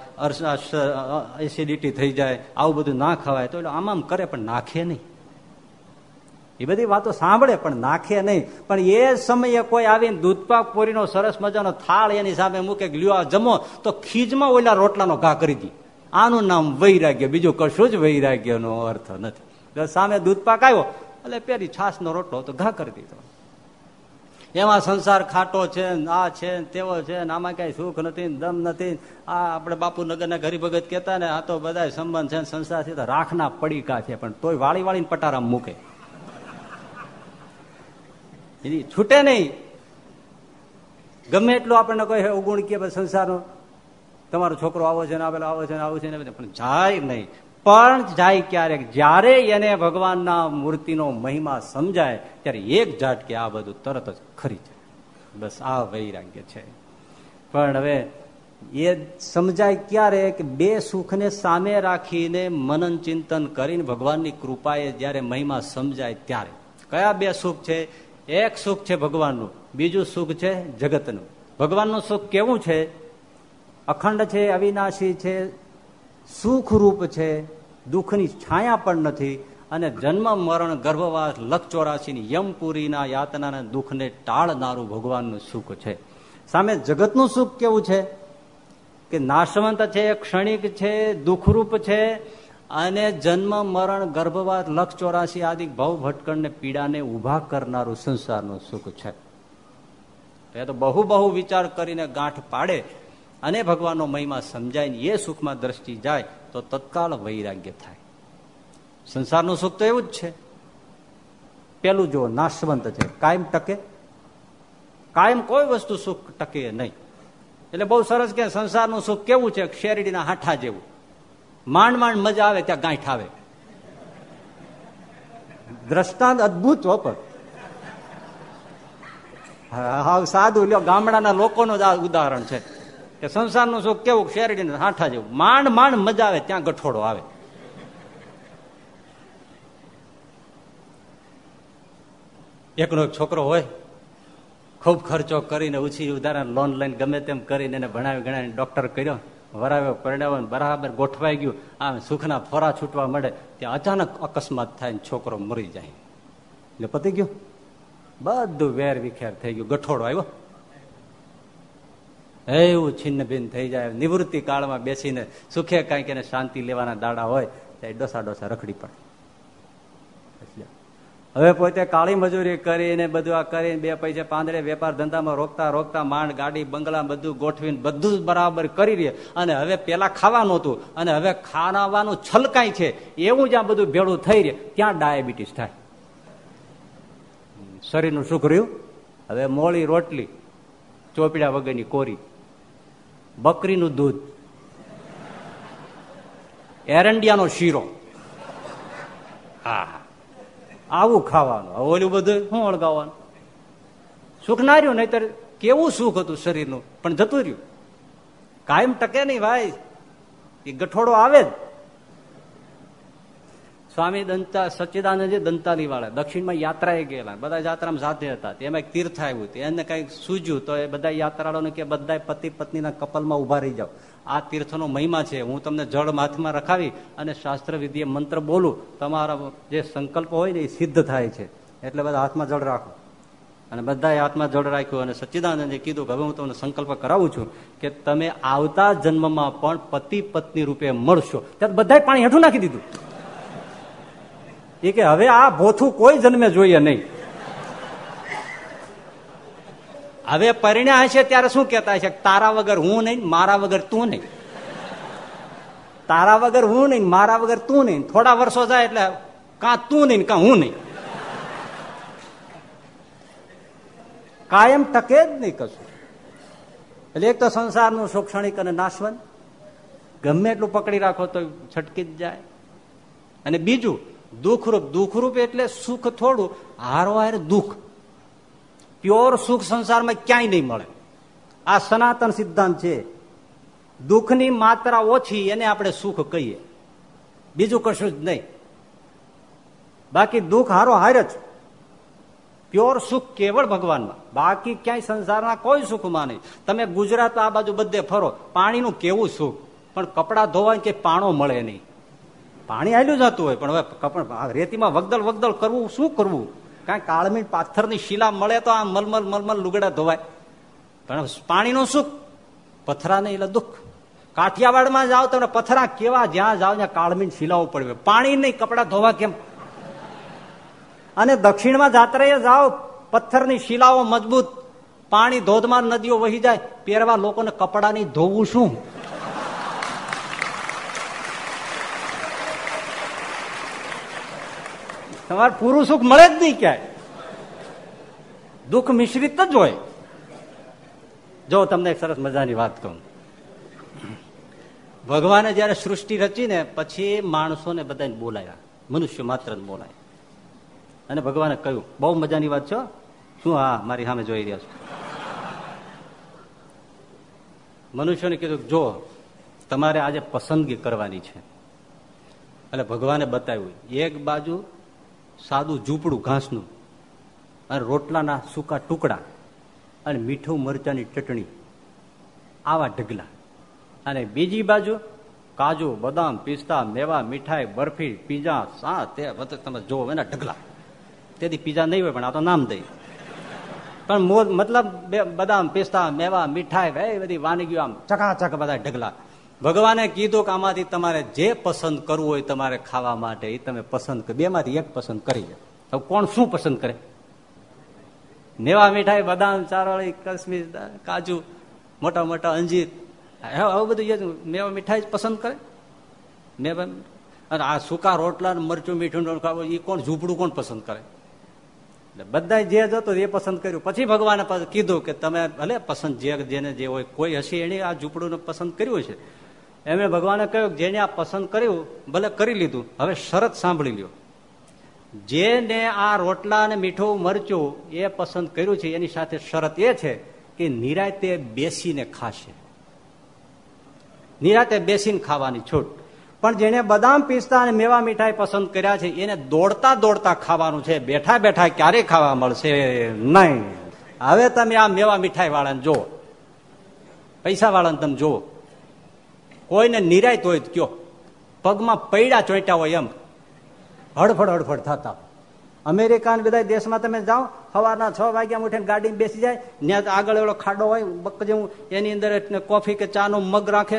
એસિડિટી થઈ જાય, આવું બધું ના ખવાય. તો આમ આમ કરે પણ નાખે નહીં. એ બધી વાતો સાંભળે પણ નાખે નહીં. પણ એ સમયે કોઈ આવીને દૂધપાક પૂરીનો સરસ મજાનો થાળ એની સામે મૂકે લ્યો જમો, તો ખીજમાં ઓલા રોટલાનો ઘા કરી દી. આનું નામ વૈરાગ્ય. બીજું કશું જ વૈરાગ્યનો અર્થ નથી. સામે દૂધપાક આવ્યો એટલે પેલી છાસનો રોટલો તો ઘા કરી દીધો. એમાં સંસાર ખાટો છે આ છે તેવો છે આમાં કઈ સુખ નથી દમ નથી. આ આપણે બાપુનગરના ગરીભગત કેતા ને, આ તો બધા સંબંધ છે સંસાર છે તો રાખના પડીકા છે, પણ તોય વાળી વાળીને પટારા મૂકે. એની છૂટે નહીં. ગમે એટલું આપણને કોઈ અવગુણ કે સંસારનો, તમારો છોકરો આવો છે ને, આવેલો આવો છે ને, આવું છે ને પણ જાય નહીં. પણ જાય ક્યારેક, જ્યારે એને ભગવાનના મૂર્તિનો મહિમા સમજાય, ત્યારે એક ઝાટકે આ બધું તરત જ ખરી જાય. બસ આ વૈરાગ્ય છે. પણ હવે એ સમજાય ક્યારે કે બે સુખને સામે રાખીને મનન ચિંતન કરીને ભગવાનની કૃપાએ જ્યારે મહિમા સમજાય ત્યારે. કયા બે સુખ છે? એક સુખ છે ભગવાનનું, બીજું સુખ છે જગતનું. ભગવાનનું સુખ કેવું છે? અખંડ છે, અવિનાશી છે સુખરૂપ છે, દુઃખની છાયા પણ નથી અને જન્મ, મરણ, ગર્ભવાસ લકચોરાશીની યમપુરીના યાતનાના દુઃખને ટાળનારું ભગવાનનું સુખ છે. સામે જગતનું સુખ કેવું છે? કે નાશવંત છે, ક્ષણિક છે, દુઃખરૂપ છે અને જન્મ, મરણ, ગર્ભવાસ લક્ષ આદિ ભવ ભટકણને પીડાને ઊભા કરનારું સંસારનું સુખ છે. એ તો બહુ બહુ વિચાર કરીને ગાંઠ પાડે અને ભગવાનનો મહિમા સમજાય એ સુખમાં દ્રષ્ટિ જાય, તો તત્કાળ વૈરાગ્ય થાય. સંસારનું સુખ તો એવું જ છે. પેલું જો નાશવંત છે. કાયમ ટકે. કાયમ કોઈ વસ્તુ સુખ ટકે નહીં. એટલે બહુ સરસ કે સંસારનું સુખ કેવું છે? શેરડીના હાઠા જેવું. માંડ માંડ મજા આવે ત્યાં ગાંઠ આવે. દ્રષ્ટાંત અદભુત વપર હા સાદું લ્યો, ગામડાના લોકોનું જ આ ઉદાહરણ છે. કે સંસારનું સુખ કેવું? શેરડી હાંઠા જેવું. માંડ માંડ મજા આવે, ત્યાં ગઠોડો આવે. એકનો એક છોકરો હોય, ખૂબ ખર્ચો કરીને ઉછી ઉદાહરણ, લોન લઈને ગમે તેમ કરીને એને ભણાવી ગણાવીને ડોક્ટર કર્યો. વરાવ્યો પરણાવ્યો બરાબર ગોઠવાઈ ગયું. આમ સુખના ફોરા છૂટવા મળે, ત્યાં અચાનક અકસ્માત થાય છોકરો મરી જાય. એટલે પતી ગયું. બધું વેર વિખેર થઈ ગયું. ગઠોડો આવ્યો. એવું છિન્ન ભિન્ન થઈ જાય. નિવૃત્તિ કાળમાં બેસીને સુખે કાંઈક એને શાંતિ લેવાના દાડા હોય ત્યારે ડોસા ડોસા રખડી પડે. હવે પોતે કાળી મજૂરી કરીને બધું આ કરીને બે પૈસા પાંદડે વેપાર ધંધામાં રોકતા રોકતા માંડ, ગાડી, બંગલા બધું ગોઠવીને બધું બરાબર કરી રહે અને હવે પેલા ખાવાનું હતું, અને હવે ખાવાનું છલકાય છે. એવું જ્યાં બધું ભેળું થઈ રહે ત્યાં ડાયાબિટીસ થાય. શરીરનું સુખ રહ્યું હવે મોળી રોટલી, ચોપડા વગરની કોરી. બકરીનું દૂધ. એરંડિયાનો શીરો. હા આવું ખાવાનું. ઓલું બધું શું અળગાવવાનું? સુખ ના રહ્યું, નહીતર કેવું સુખ હતું શરીરનું? પણ જતું રહ્યું. કાયમ ટકે નહીં ભાઈ. એ ગઠોડો આવે જ. સ્વામી દંતા સચ્ચિદાનંદજી દંતાલી વાળા દક્ષિણમાં યાત્રાએ ગયેલા, બધા યાત્રામાં સાથે હતા એમાં એક તીર્થ આવ્યું હતું, એને કંઈક સૂજ્યું તો એ બધા યાત્રાળોને કે બધા પતિ પત્નીના કપલમાં ઊભા રહી જાઓ. આ તીર્થનો મહિમા છે, હું તમને જળ માથમાં રખાવી અને શાસ્ત્ર વિધિએ મંત્ર બોલું, તમારા જે સંકલ્પ હોય ને એ સિદ્ધ થાય છે. એટલે બધા હાથમાં જળ રાખો. અને બધાએ હાથમાં જળ રાખ્યું અને સચ્ચિદાનંદે કીધું કે હવે હું તમને સંકલ્પ કરાવું છું કે તમે આવતા જન્મમાં પણ પતિ પત્ની રૂપે મળશો. ત્યારે બધાએ પાણી હેઠું નાખી દીધું. એ કે, હવે આ ભોથું કોઈ જન્મે જોઈએ નહીં. હવે પરિણ્યા હશે ત્યારે શું કેતા છે તારા વગર હું નહીં, મારા વગર તું નહીં. તારા વગર હું નહીં, મારા વગર તું નહીં. થોડા વર્ષો જાય એટલે કાં તું નહીં કાં હું નહીં. કાયમ ટકે જ નહીં કશું. એટલે એક તો સંસારનું શોક્ષણિક અને નાશવંત. ગમે એટલું પકડી રાખો તો છટકી જ જાય. અને બીજું દુઃખરૂપ દુઃખરૂપ એટલે સુખ થોડું હારો હાર દુઃખ. પ્યોર સુખ સંસારમાં ક્યાંય નહીં મળે. આ સનાતન સિદ્ધાંત છે. દુઃખની માત્રા ઓછી એને આપણે સુખ કહીએ. બીજું કશું જ નહીં. બાકી દુઃખ હારો હાર જ. પ્યોર સુખ કેવળ ભગવાનમાં. બાકી ક્યાંય સંસારના કોઈ સુખમાં નહીં. તમે ગુજરાત આ બાજુ બધે ફરો. પાણીનું કેવું સુખ? પણ કપડાં ધોવાય કે પાણો મળે નહીં. પાણી આવેલું જતું હોય, પણ હવે રેતીમાં વગદલ વગદલ કરવું, શું કરવું? કાંઈ કાળમીન પાથરની શિલા મળે તો આ મલમલ મલમલ લુગડા ધોવાય. પણ પાણીનું સુખ પથરા નહીં એટલે દુઃખ. કાઠિયાવાડમાં જાઓ તમને પથરા કેવા જ્યાં જાઓ ત્યાં કાળમીન શિલાઓ પડવે પાણી નહીં, કપડા ધોવા કેમ? અને દક્ષિણમાં જાત્રાએ જાઓ, પથ્થરની શિલાઓ મજબૂત. પાણી ધોધમાર નદીઓ વહી જાય, પહેરવા લોકોને કપડાની ધોવું શું? તમારે પૂરું સુખ મળે જ નહીં ક્યાંય. દુઃખ મિશ્રિત જ હોય. જો તમને એક સરસ મજાની વાત કહું. ભગવાને જયારે સૃષ્ટિ રચી ને પછી માણસોને બધાને બોલાયા મનુષ્ય માત્ર બોલાય. અને ભગવાને કહ્યું, બહુ મજાની વાત છો શું હા, મારી સામે જોઈ રહ્યા છો? મનુષ્યને કીધું જો, તમારે આજે પસંદગી કરવાની છે. એટલે ભગવાને બતાવ્યું, એક બાજુ સાદું ઝૂંપડું ઘાસનું, અને રોટલાના સૂકા ટુકડા, અને મીઠું મરચાની ચટણી, આવા ઢગલા. અને બીજી બાજુ, કાજુ, બદામ, પિસ્તા, મેવા, મીઠાઈ, બરફી, પીઝા સા તે તમે જોવો એના ઢગલા. તેથી પીઝા નહીં હોય, પણ આ તો નામ દઈ પણ મતલબ બદામ, પિસ્તા, મેવા, મીઠાઈ, એ બધી વાનગીઓ આમ ચકાચક બધા ઢગલા. ભગવાને કીધું કે આમાંથી તમારે જે પસંદ કરવું હોય તમારે ખાવા માટે એ તમે પસંદ બે માંથી એક પસંદ કરી હવે કોણ શું પસંદ કરે? નેવા મીઠાઈ, બદામ, ચારોળી કશ્મીર કાજુ, મોટા મોટા અંજીર. આવું બધું મેવા મીઠાઈ જ પસંદ કરે? મેવા અને આ સૂકા રોટલા મરચું, મીઠું ખાવું એ કોણ ઝૂંપડું કોણ પસંદ કરે? એટલે બધા જે જતો એ પસંદ કર્યું. પછી ભગવાને કીધું કે તમે ભલે પસંદ જે જેને જે હોય, કોઈ હશે એને આ ઝૂંપડું પસંદ કર્યું છે એમણે ભગવાને કહ્યું જેને આ પસંદ કર્યું, ભલે કરી લીધું, હવે શરત સાંભળી લ્યો. જેને આ રોટલા અને મીઠું મરચું એ પસંદ કર્યું છે, એની સાથે શરત એ છે કે નિરાતે બેસીને ખાશે. નિરાતે બેસીને ખાવાની છૂટ. પણ જેને બદામ પિસ્તા અને મેવા મીઠાઈ પસંદ કર્યા છે, એને દોડતા દોડતા ખાવાનું છે. બેઠા બેઠા ક્યારે ખાવા મળશે? નહીં. હવે તમે આ મેવા મીઠાઈ વાળાને જુઓ. પૈસા વાળાને તમે જુઓ. કોઈને નિરાયત હોય કયો. પગમાં પૈડા ચોંટ્યા હોય એમ. હડફડ હડફડ થતા. અમેરિકા બધા દેશમાં તમે જાઓ, સવારના છ વાગ્યા ઉઠીને ગાડીમાં બેસી જાય, ત્યાં આગળ એવડો ખાડો હોય, બક જેવું, એની અંદર કોફી કે ચાનો મગ રાખે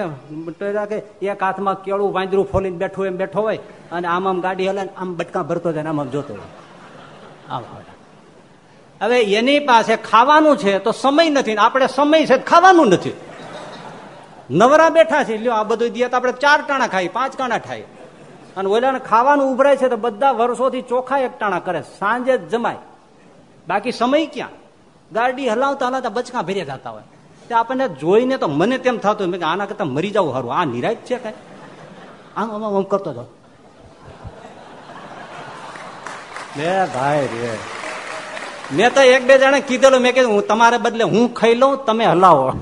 રાખે, એક હાથમાં કેળું વાંદરું ફોલીને બેઠું એમ બેઠો હોય, અને આમ આમ ગાડી હલે આમ બટકા ભરતો જાય આમ આમ જોતો હોય. આમ હવે એની પાસે ખાવાનું છે તો સમય નથી આપણે સમય છે ખાવાનું નથી. નવરા બેઠા છે. લ્યો, આ બધું દે તો આપણે ચાર ટાણા ખાઈ પાંચ ટાણા ખાઈ અને ઓલાને ખાવાનું ઉભરાય છે તો બધા વર્ષોથી ચોખા એક ટાણા કરે. સાંજે જ જમાય. બાકી સમય ક્યાં? ગાડી હલાવતા હલાવતા બચકા ભર્યા જતા હોય. તે આપણને જોઈને તો મને તેમ થતું મેં આના કરતા મરી જવું સારું આ નિરાજ છે કઈ? આમ આમ આમ કરતો હતો. બે ભાઈ રે. મેં તો એક બે જણા કીધેલું. મેં કીધું તમારે બદલે હું ખાઈ લઉં, તમે હલાવો.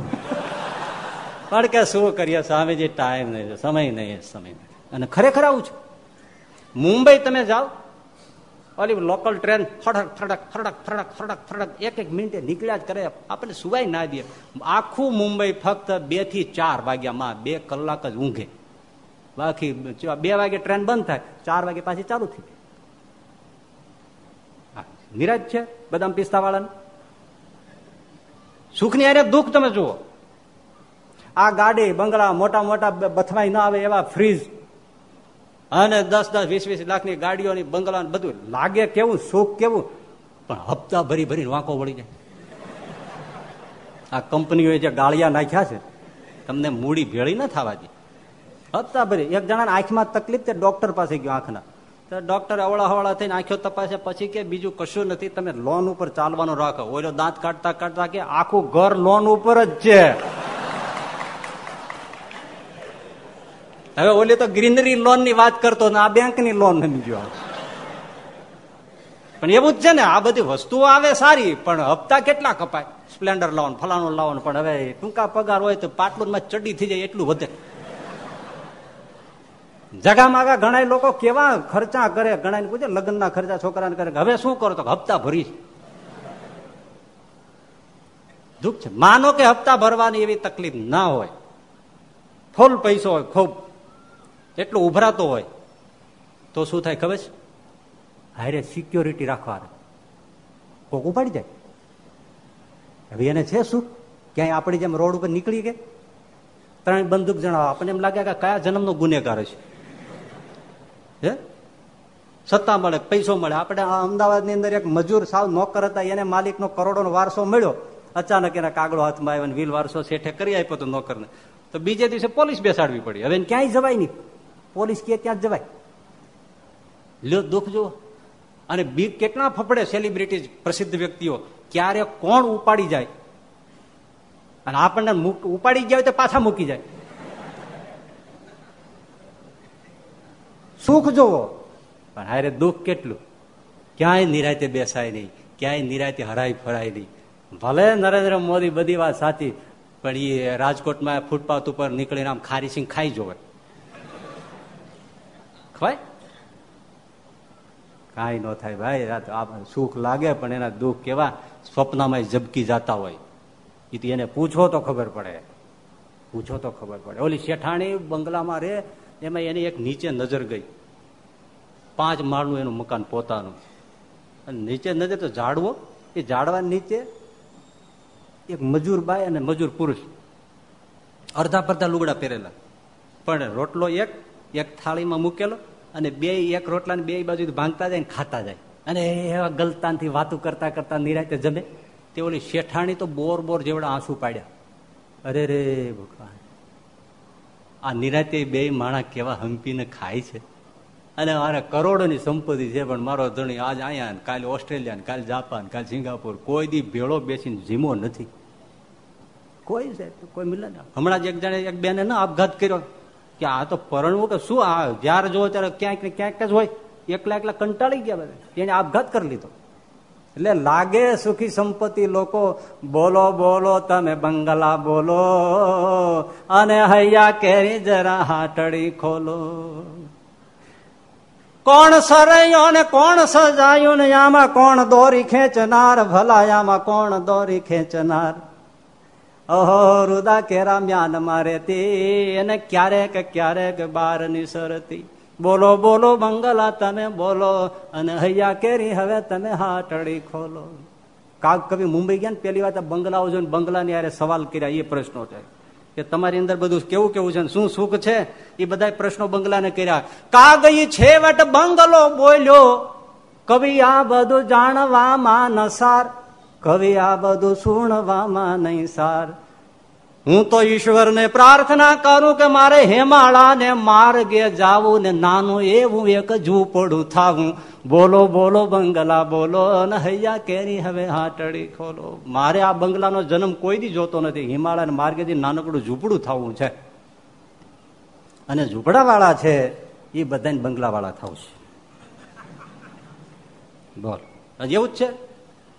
પણ કે શું કરીએ? સ્વામીજી ટાઈમ નહીં સમય નહીં સમય નહીં અને ખરેખર આવું છું? મુંબઈ તમે જાઓ, ઓલી લોકલ ટ્રેન ફડક ફડક ફડક ફડક ફડક ફડક, એક એક મિનિટે નીકળ્યા જ કરે. આપણે સુવાય ના દે આખું મુંબઈ ફક્ત બેથી ચાર વાગ્યામાં બે કલાક જ ઊંઘે. બાકી બે વાગે ટ્રેન બંધ થાય, ચાર વાગે પાછી ચાલુ થઈ નિરાજ છે, બદામ પિસ્તા વાળાને સુખની અરે દુઃખ તમે જુઓ. આ ગાડી બંગલા મોટા મોટા બથમાઈ ના આવે એવા ફ્રીજ. અને દસ દસ, વીસ વીસ લાખની ગાડીઓની બંગલા બધું લાગે કેવું, સુખ કેવું? પણ હપ્તા ભરી ભરી વાંકો વળી જાય. આ કંપનીઓએ જે ગાળિયા નાખ્યા છે, તમને મૂડી ભેળી ન થવા દે. હપ્તા ભરી. એક જણાને આંખમાં તકલીફ તે ડોક્ટર પાસે ગયો આંખના. તો ડોક્ટર અવળા હવળા થઈને આંખો તપાસે, પછી કે બીજું કશું નથી, તમે લોન ઉપર ચાલવાનું રાખો. ઓલો દાંત કાઢતા કાઢતા કે આખું ઘર લોન ઉપર જ છે. હવે ઓલી તો ગ્રીનરી લોનની વાત કરતો ને આ બેંકની લોન સમજો પણ એવું જ છે ને, આ બધી વસ્તુઓ આવે સારી, પણ હપ્તા કેટલા કપાય? સ્પ્લેન્ડર લાવો ફલાણું લાવો પણ હવે ટૂંકા પગાર હોય તો પાટલું માં ચડી થઈ જાય, એટલું વધે. જગા માગા ઘણા લોકો કેવા ખર્ચા કરે ઘણા પૂછે, લગ્નના ખર્ચા છોકરાને કરે. હવે શું કરો તો હપ્તા ભરી. દુઃખ છે. માનો કે હપ્તા ભરવાની એવી તકલીફ ના હોય. ફૂલ પૈસો હોય, ખૂબ. એટલું ઉભરાતો હોય, તો શું થાય ખબર છે? હારે સિક્યોરિટી રાખવા કોક ઉપાડી જાય. હવે એને છે શું? ક્યાંય આપણી જેમ રોડ ઉપર નીકળી ગઈ ત્રણ બંદૂક જણાવો. આપણને એમ લાગે કે કયા જન્મનો ગુનેગાર છે હે? સત્તા મળે, પૈસો મળે. આપણે અમદાવાદની અંદર એક મજૂર સાવ નોકર હતા, એને માલિકનો કરોડોનો વારસો મળ્યો. અચાનક એના કાગળો હાથમાં આવ્યો વીલ વારસો શેઠે કરી આપ્યો તો નોકરને. તો બીજે દિવસે પોલીસ બેસાડવી પડી. હવે ક્યાંય જવાય નહીં. પોલીસ કે ત્યાં જવાય? લ્યો, દુઃખ જુઓ. અને બીક કેટલા ફફડે સેલિબ્રિટી પ્રસિદ્ધ વ્યક્તિઓ, ક્યારે કોણ ઉપાડી જાય? અને આપણને ઉપાડી ગયા તો પાછા મૂકી જાય. સુખ જોવો પણ હારે દુઃખ કેટલું? ક્યાંય નિરાયતે બેસાય નહીં, ક્યાંય નિરાયતે હરાય ફરાય નહીં. ભલે નરેન્દ્ર મોદી બધી વાત સાચી, પણ એ રાજકોટમાં ફૂટપાથ ઉપર નીકળીને આમ ખારી સિંહ ખાઈ જોવે ખવાય કાંઈ ન થાય ભાઈ સુખ લાગે, પણ એના દુઃખ કેવા? સ્વપ્નમાં ઝબકી જતા હોય. એ એને પૂછો તો ખબર પડે. પૂછો તો ખબર પડે. ઓલી શેઠાણી બંગલામાં રે એમાં એની એક નીચે નજર ગઈ. પાંચ માળનું એનું મકાન પોતાનું. અને નીચે નજર તો ઝાડવો, એ ઝાડવા નીચે એક મજૂર બાય અને મજૂર પુરુષ. અડધા પડધા લુગડા પહેરેલા. પણ રોટલો એક એક થાળીમાં મૂકેલો અને બે, એક રોટલા બે બાજુ ભાંગતા જાય ને ખાતા જાય. અને એવા ગલતાનથી વાતું કરતા કરતા નિરાતે જમે. તે ઓલી શેઠાણી તો બોર બોર જેવડા આંસુ પાડ્યા. અરે રે ભગવાન. આ નિરાતે બે માણા કેવા હંપીને ખાય છે. અને મારે કરોડોની સંપત્તિ છે, પણ મારો ધણી આજ અહીંયા કાલે ઓસ્ટ્રેલિયા ને કાલે જાપાન કાલે સિંગાપુર, કોઈ દી ભેળો બેસીને જીમો નથી. કોઈ છે કોઈ મિલે ને હમણાં જ એક જણે એક બેને ના આપઘાત કર્યો. કે આ તો પરણવું કે શું? આ જયારે જોવો ત્યારે ક્યાંક ને ક્યાંક જ હોય. એકલા એકલા કંટાળી ગયા બધા. એને આપઘાત કરી લીધો. એટલે લાગે સુખી સંપત્તિ લોકો, બોલો બોલો, તમે બંગલા બોલો. અને હૈયા કેરી જરા હાટડી ખોલો. કોણ સરયો ને કોણ સજાયું ને આમાં કોણ દોરી ખેંચનાર? ભલા આમાં કોણ દોરી ખેંચનાર? ઓહો રુદા કેરા મ્યાન મારે એને ક્યારેક ક્યારેક બાર નિસરતી બોલો બોલો બંગલા તમે બોલો, અને હૈયા કેરી, હવે તમે હાટડી ખોલો. કાગ કવિ મુંબઈ ગયા ને પેલી વાત બંગલાઓ જોઈને બંગલાની યારે સવાલ કર્યા, એ પ્રશ્નો છે. કે તમારી અંદર બધું કેવું કેવું છે શું સુખ છે? એ બધા પ્રશ્નો બંગલાને કર્યા. કાગઈ છેવટ બંગલો બોલ્યો, કવિ આ બધું જાણવામાં નસાર કવિ આ બધું સુણવામાં નહીં સાર. હું તો ઈશ્વરને પ્રાર્થના કરું કે મારે હેમાળાને માર્ગે જાવું ને નાનું એવું એક ઝૂંપડું થાવું. બોલો બોલો બંગલા, બોલો અને હૈયા કેરી હવે હાટડી ખોલો. મારે આ બંગલાનો જન્મ કોઈ દી જોતો નથી. હિમાળાને માર્ગેથી નાનકડું ઝૂંપડું થવું છે. અને ઝૂંપડા વાળા છે એ બધાને બંગલા વાળા થવું છે. બોલ. એવું જ છે?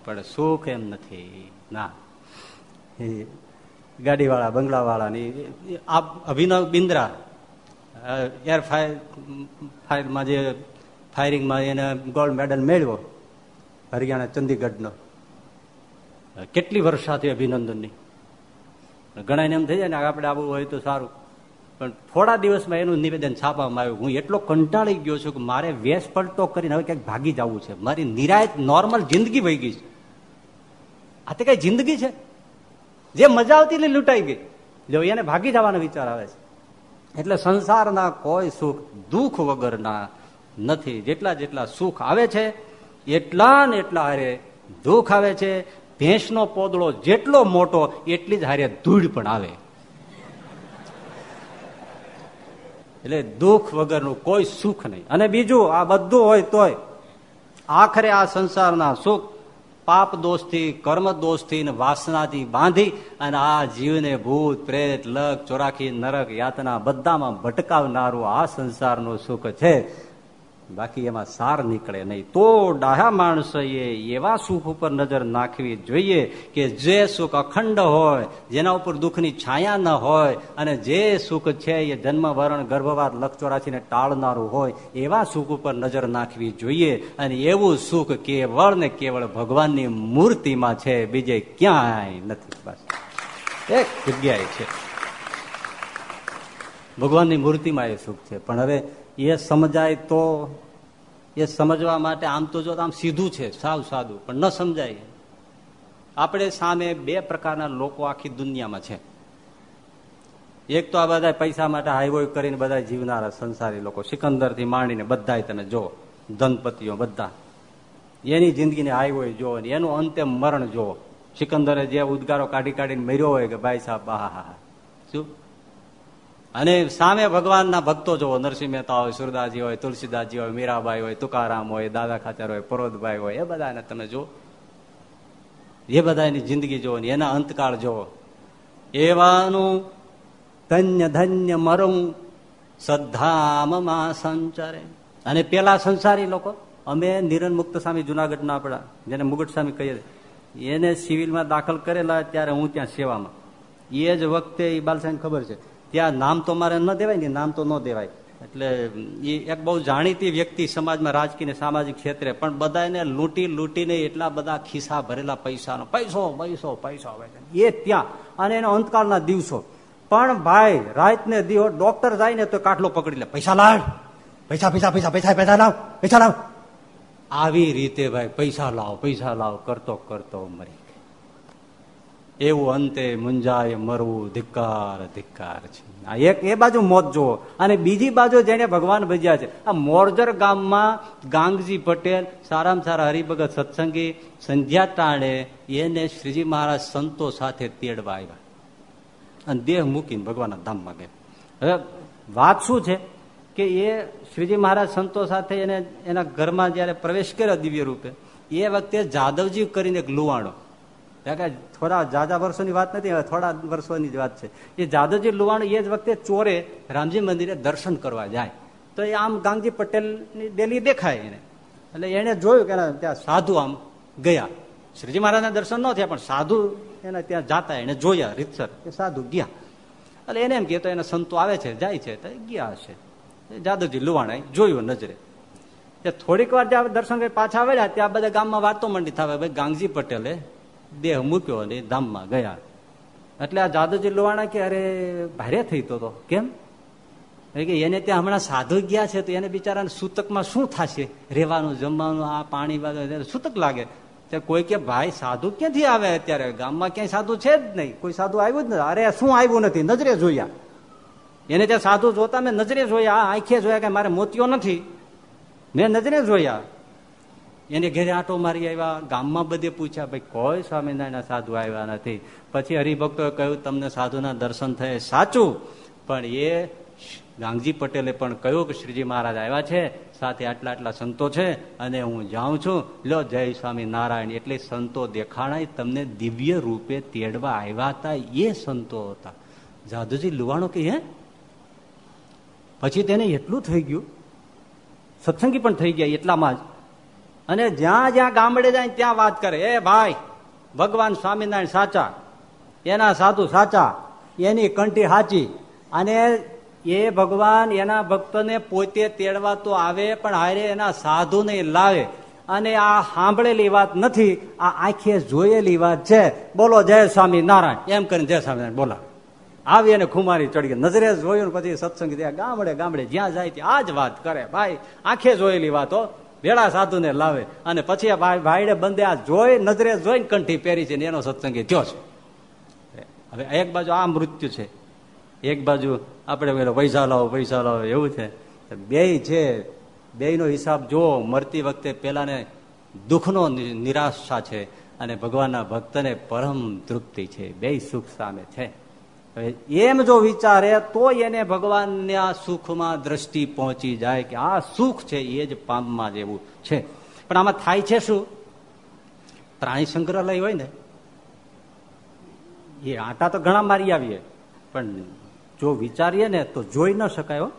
પણ સુખ એમ નથી. ના. ગાડી વાળા બંગલા વાળા ની અભિનવ બિંદ્રા એર ફાયર ફાયરમાં જે ફાયરિંગમાં એને ગોલ્ડ મેડલ મેળવ્યો, હરિયાણા ચંદીગઢનો. કેટલી વર્ષાથી અભિનંદનની. ઘણા એમ થઈ જાય ને આપણે આવું હોય તો સારું. પણ થોડા દિવસમાં એનું નિવેદન છાપવામાં આવ્યું. હું એટલો કંટાળી ગયો છું કે મારે વેસ પલટો કરીને હવે ક્યાંક ભાગી જવું છે. મારી નિરાયત નોર્મલ જિંદગી વહી ગઈ છે. આ તે કઈ જિંદગી છે? જે મજા આવતી એટલે લૂંટાઈ ગઈ. જો એને ભાગી જવાનો વિચાર આવે છે. એટલે સંસારના કોઈ સુખ, દુઃખ વગરના નથી. જેટલા જેટલા સુખ આવે છે, એટલા ને એટલા હારે દુઃખ આવે છે. ભેંસનો પોદળો જેટલો મોટો, એટલી જ હારે ધૂળ પણ આવે. એટલે દુઃખ વગરનું કોઈ સુખ નહીં. અને બીજું, આ બધું હોય તોય, આખરે આ સંસારના સુખ પાપ દોષથી, કર્મ દોષથી વાસનાથી બાંધી અને આ જીવને ભૂત, પ્રેત, લક, ચોરાખી, નરક, યાતના બધામાં ભટકાવનારું આ સંસારનું સુખ છે. બાકી એમાં સાર નીકળે નહીં. તો ડાહા માણસોએ એવા સુખ ઉપર નજર નાખવી જોઈએ કે જે સુખ અખંડ હોય, જેના ઉપર દુઃખની છાયા ન હોય અને જે સુખ છે એ જન્મ વરણ ગર્ભવાત લક્ષચોરાશીને ટાળનારું હોય, એવા સુખ ઉપર નજર નાખવી જોઈએ. અને એવું સુખ કેવળ ને કેવળ ભગવાનની મૂર્તિમાં છે, બીજે ક્યાંય નથી. બસ. એક જગ્યાએ છે. ભગવાનની મૂર્તિમાં એ સુખ છે. પણ હવે એ સમજાય તો એ સમજવા માટે આમ તો જો આમ સીધું છે, સાવ સાદું, પણ ન સમજાય. આપણે સામે બે પ્રકારના લોકો આખી દુનિયામાં છે. એક તો આ બધા પૈસા માટે હાઈવો કરીને બધા જીવનારા સંસારી લોકો સિકંદરથી માંડીને બધા તમે જો ધનપતિઓ બધા. એની જિંદગીને હાઈવો જોવો ને એનું અંતે મરણ જોવો સિકંદરે જે ઉદગારો કાઢી કાઢીને મર્યો હોય કે ભાઈ સાહેબ હા હા શું? અને સામે ભગવાનના ભક્તો જોવો નરસિંહ મહેતા હોય, સુરદાસજી હોય, તુલસીદાસજી હોય, મીરાબાઈ હોય, તુકારામ હોય, દાદા ખાચર હોય, પરોદભાઈ હોય, એ બધાને તમે જુઓ. એ બધાની જિંદગી જુઓ ને એના અંતકાળ જુઓ. એવાનું ધન્ય ધન્ય મરું સદ્ધામમાં સંચરે. અને પેલા સંસારી લોકો, અમે નિરન મુક્ત સ્વામી જુનાગઢના આપણા, જેને મુગટ સ્વામી કહીએ, એને સિવિલમાં દાખલ કરેલા, ત્યારે હું ત્યાં સેવામાં. એ જ વખતે એ બાલસાહેબ ખબર છે ત્યાં નામ તો મારે ન દેવાય ને નામ તો ન દેવાય. એટલે એ એક બહુ જાણીતી વ્યક્તિ સમાજમાં રાજકીય સામાજિક ક્ષેત્રે, પણ બધાને લૂંટી લૂંટીને એટલા બધા ખિસ્સા ભરેલા પૈસાનો, પૈસો પૈસો પૈસો એ ત્યાં, અને એનો અંતકાળના દિવસો. પણ ભાઈ રાત ને દિવસ, ડોક્ટર જાય ને તો કાટલો પકડી લે. પૈસા લાવ, પૈસા પૈસા પૈસા પૈસા પૈસા લાવ પૈસા લાવ. આવી રીતે ભાઈ, પૈસા લાવ પૈસા લાવ, કરતો કરતો મરી. એવું અંતે મુંજાય મરવું ધિક્કાર ધિક્કાર છે. આ એક, એ બાજુ મોત જુઓ. અને બીજી બાજુ જેને ભગવાન ભજ્યા છે. આ મોરજર ગામમાં ગાંગજી પટેલ સારામાં સારા હરિભગત સત્સંગી સંધ્યા ટાણે એને શ્રીજી મહારાજ સંતો સાથે તેડવા આવ્યા. અને દેહ મૂકીને ભગવાનના ધામમાં ગયા હવે વાત શું છે? કે એ શ્રીજી મહારાજ સંતો સાથે એને એના ઘરમાં જયારે પ્રવેશ કર્યો દિવ્ય રૂપે, એ વખતે જાદવજી કરીને એક લુવાણો થોડા જાજા વર્ષોની વાત નથી થોડા વર્ષોની જ વાત છે. એ જાદવજી લુવાણ એ જ વખતે ચોરે રામજી મંદિરે દર્શન કરવા જાય. તો એ આમ ગાંગજી પટેલની ડેલી દેખાય એને. એટલે એને જોયું કે ત્યાં સાધુ આમ ગયા. શ્રીજી મહારાજના દર્શન ન થયા, પણ સાધુ એને ત્યાં જાતા એને જોયા રીતસર એ સાધુ ગયા. એટલે એને એમ કહેતો એના સંતો આવે છે, જાય છે. તો ગયા હશે. જાદવજી લુવાણા જોયું નજરે. થોડીક વાર જ્યાં દર્શન કરી પાછા આવ્યા ત્યાં બધા ગામમાં વાતો મંડી થાય ભાઈ ગાંગજી પટેલે દેહ મૂક્યો અને ધામમાં ગયા. એટલે આ જાદુજી લોવાણા કે અરે ભારે થઈ તો કેમ? કે એને ત્યાં હમણાં સાધુ ગયા છે તો એને બિચારાને સૂતકમાં શું થશે? રહેવાનું, જમવાનું, આ પાણી સૂતક લાગે. કોઈ કે ભાઈ સાધુ ક્યાંથી આવે અત્યારે? ગામમાં ક્યાંય સાધુ છે જ નહીં. કોઈ સાધુ આવ્યું જ નથી. અરે શું આવ્યું નથી? નજરે જોયા. એને ત્યાં સાધુ જોતા મેં નજરે જોયા. આંખે જોયા કે મારે મોતીઓ નથી. મેં નજરે જોયા. એને ઘેરે આટો મારી આવ્યા, ગામમાં બધે પૂછ્યા, ભાઈ, કોઈ સ્વામિનારાયણ સાધુ આવ્યા નથી? પછી હરિભક્તોએ કહ્યું, તમને સાધુના દર્શન થયે સાચું. પણ એ ગાંગજી પટેલે પણ કહ્યું કે, શ્રીજી મહારાજ આવ્યા છે, સાથે આટલા આટલા સંતો છે અને હું જાઉં છું. લો, જય સ્વામી નારાયણ એટલે સંતો દેખાણાય તમને દિવ્ય રૂપે તેડવા આવ્યા હતા, એ સંતો હતા. જાદુજી લુવાણો કે હે? પછી તેને એટલું થઈ ગયું. સત્સંગી પણ થઈ ગયા એટલામાં જ. અને જ્યાં જ્યાં ગામડે જાય ત્યાં વાત કરે. એ ભાઈ, ભગવાન સ્વામિનારાયણ સાચા, એના સાધુ સાચા, એની કંઠી સાચી. અને એ ભગવાન એના ભક્તને પોતે તેડવા તો આવે, પણ હારે એના સાધુને લાવે. અને આ સાંભળેલી વાત નથી, આ આંખે જોયેલી વાત છે. બોલો, જય સ્વામી નારાયણ એમ કરીને જય સ્વામિનારાયણ, બોલા. આવી અને ખુમારી ચડી ગઈ. નજરે જોયું પછી સત્સંગ ગામડે ગામડે જ્યાં જાય ત્યાં આ જ વાત કરે. ભાઈ, આંખે જોયેલી વાતો વેળા સાધુને લાવે. અને પછી ભાઈને બંદે આ જોઈ, નજરે જોઈને કંઠી પહેરી છે એનો સત્સંગી થયો છે. હવે એક બાજુ આ મૃત્યુ છે. એક બાજુ આપણે પૈસા લાવો પૈસા લાવો એવું છે. બે છે બે હિસાબ જો મરતી વખતે પેલાને દુઃખનો નિરાશા છે અને ભગવાનના ભક્તને પરમ તૃપ્તિ છે. બે સુખ સામે છે. એમ જો વિચારે તો એને ભગવાનના સુખમાં દ્રષ્ટિ પહોંચી જાય કે આ સુખ છે, એ જ પામમાં જેવું છે. પણ આમાં થાય છે શું? પ્રાણી સંગ્રહાલય હોય ને, એ આટા તો ઘણા મારી આવીએ. પણ જો વિચારીએ ને તો જોઈ ન શકાય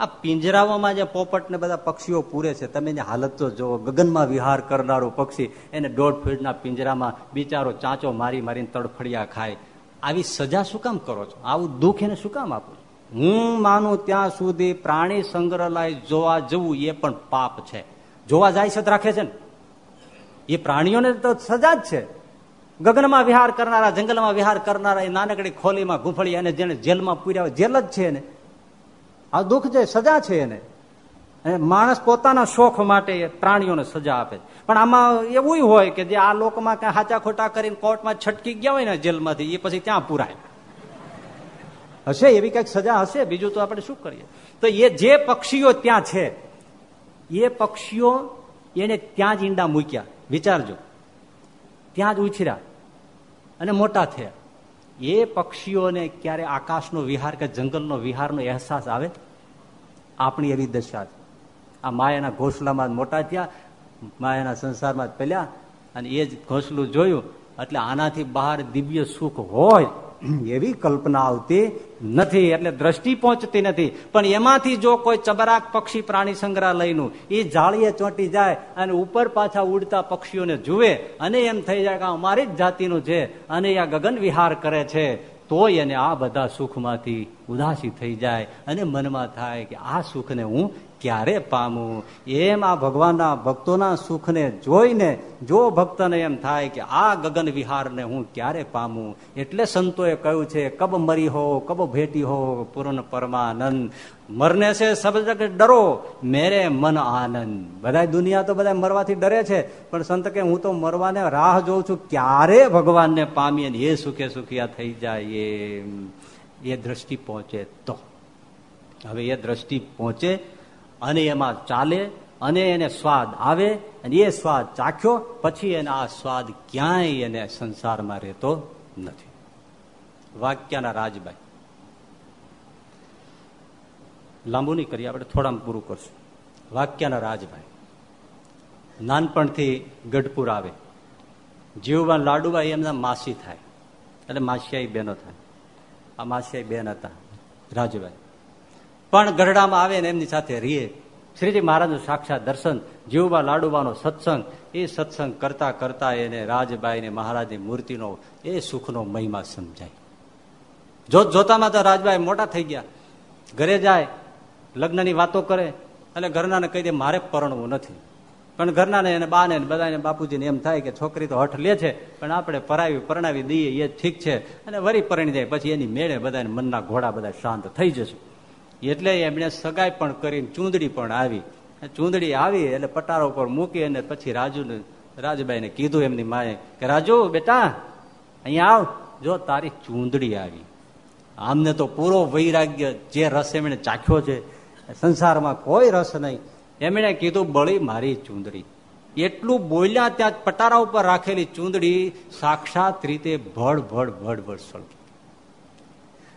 આ પિંજરાઓમાં જે પોપટ ને બધા પક્ષીઓ પૂરે છે, તમે એની હાલત તો જુઓ. ગગનમાં વિહાર કરનારું પક્ષી, એને દોઢ ફીટના પિંજરામાં બિચારો ચાંચો મારી મારીને તડફડિયા ખાય. આવી સજા શું કામ કરો છો? આવું દુઃખ એને શું કામ આપો હું માનું ત્યાં સુધી પ્રાણી સંગ્રહાલય જોવા જવું એ પણ પાપ છે. જોવા જાય છે રાખે છે ને? એ પ્રાણીઓને તો સજા જ છે. ગગનમાં વિહાર કરનારા, જંગલમાં વિહાર કરનારા એ નાનકડી ખોલીમાં ગુફળી અને જેને જેલમાં પૂર્યા જેલ જ છે એને. આ દુઃખ છે, સજા છે એને. માણસ પોતાના શોખ માટે પ્રાણીઓને સજા આપે પણ આમાં એવું હોય કે જે આ લોકમાં કઈ હાચા ખોટા કરીને કોર્ટમાં છટકી ગયા હોય ને જેલમાંથી એ પછી ત્યાં પુરાય. હશે એવી કંઈક સજા હશે? બીજું તો આપણે શું કરીએ? તો એ જે પક્ષીઓ ત્યાં છે, એ પક્ષીઓ એને ત્યાં જ ઈંડા મૂક્યા. વિચારજો. ત્યાં જ ઉછર્યા અને મોટા થયા. એ પક્ષીઓને ક્યારે આકાશનો વિહાર કે જંગલનો વિહારનો અહેસાસ આવે? આપણી એવી દશા આ માયાના ઘોસલામાં મોટા થયા માયાના સંસારમાં પેલ્યા અને એ જ ઘોસલું જોયું. એટલે આનાથી બહાર દિવ્ય સુખ હોય એવી કલ્પના આવતી નથી. એટલે દ્રષ્ટિ પહોંચતી નથી. પણ એમાંથી જો કોઈ ચબરાક પક્ષી પ્રાણી સંગ્રહાલયનું, એ જાળીએ ચોંટી જાય અને ઉપર પાછા ઉડતા પક્ષીઓને જુએ અને એમ થઈ જાય કે અમારી જ જાતિનું છે અને આ ગગન વિહાર કરે છે તોય એને આ બધા સુખમાંથી ઉદાસી થઈ જાય અને મનમાં થાય કે આ સુખને હું ક્યારે પામું? એમ આ ભગવાનના ભક્તોના સુખને જોઈને જો ભક્તને એમ થાય કે આ ગગન વિહારને હું ક્યારે પામું? એટલે સંતોએ કહ્યું છે, કબ મરી હો, કબ ભેટી હો, પૂર્ણ પરમાનંદ. મરને છે સબ ડરો, મેરે મન આનંદ. બધા દુનિયા તો બધા મરવાથી ડરે છે, પણ સંત કે હું તો મરવાને રાહ જોઉં છું, ક્યારે ભગવાનને પામીએ એ સુખે સુખિયા થઈ જાય એ એ દ્રષ્ટિ પહોંચે તો. હવે એ દ્રષ્ટિ પહોંચે અને એમાં ચાલે અને એને સ્વાદ આવે અને એ સ્વાદ ચાખ્યો, પછી એને આ સ્વાદ ક્યાંય એને સંસારમાં રહેતો નથી. વાક્યના રાજભાઈ. લાંબુ નહીં કરીએ આપણે થોડા પૂરું કરશું. વાક્યના રાજભાઈ. નાનપણથી ગઢપુર આવે. જીવવા લાડુભાઈ એમના માસી થાય. એટલે માસિયાઈ બહેનો થાય. આ માસિયાઈ બેન હતા, રાજભાઈ. પણ ગરડામાં આવે ને એમની સાથે રીએ શ્રીજી મહારાજનું સાક્ષાત દર્શન જીવબા લાડુબાનો સત્સંગ, એ સત્સંગ કરતા કરતા એને રાજબાઈ ને મહારાજની મૂર્તિનો, એ સુખનો મહિમા સમજાય. જોત જોતામાં તો રાજબાઈ મોટા થઈ ગયા. ઘરે જાય, લગ્નની વાતો કરે, અને ઘરનાને કહી દે, મારે પરણવું નથી. પણ ઘરનાને એને બાને બધાને બાપુજીને એમ થાય કે છોકરી તો હઠ લે છે, પણ આપણે પરાવી પરણાવી દઈએ, એ ઠીક છે. અને વરી પરણી જાય, પછી એની મેળે બધાને મનના ઘોડા બધા શાંત થઈ જશે. એટલે એમણે સગાઈ પણ કરીને ચૂંદડી પણ આવી. ચૂંદડી આવી એટલે પટારો પર મૂકી અને પછી રાજુને, રાજબાઈને કીધું એમની માએ કે, રાજુ, બેટા, અહીંયા આવ. જો તારી ચૂંદડી આવી. આમને તો પૂરો વૈરાગ્ય જે રસ એમણે ચાખ્યો છે, સંસારમાં કોઈ રસ નહીં. એમણે કીધું, બળી મારી ચૂંદડી. એટલું બોલ્યા ત્યાં પટારા ઉપર રાખેલી ચૂંદડી સાક્ષાત રીતે ભડ ભડ ભડ ભડ સળગી.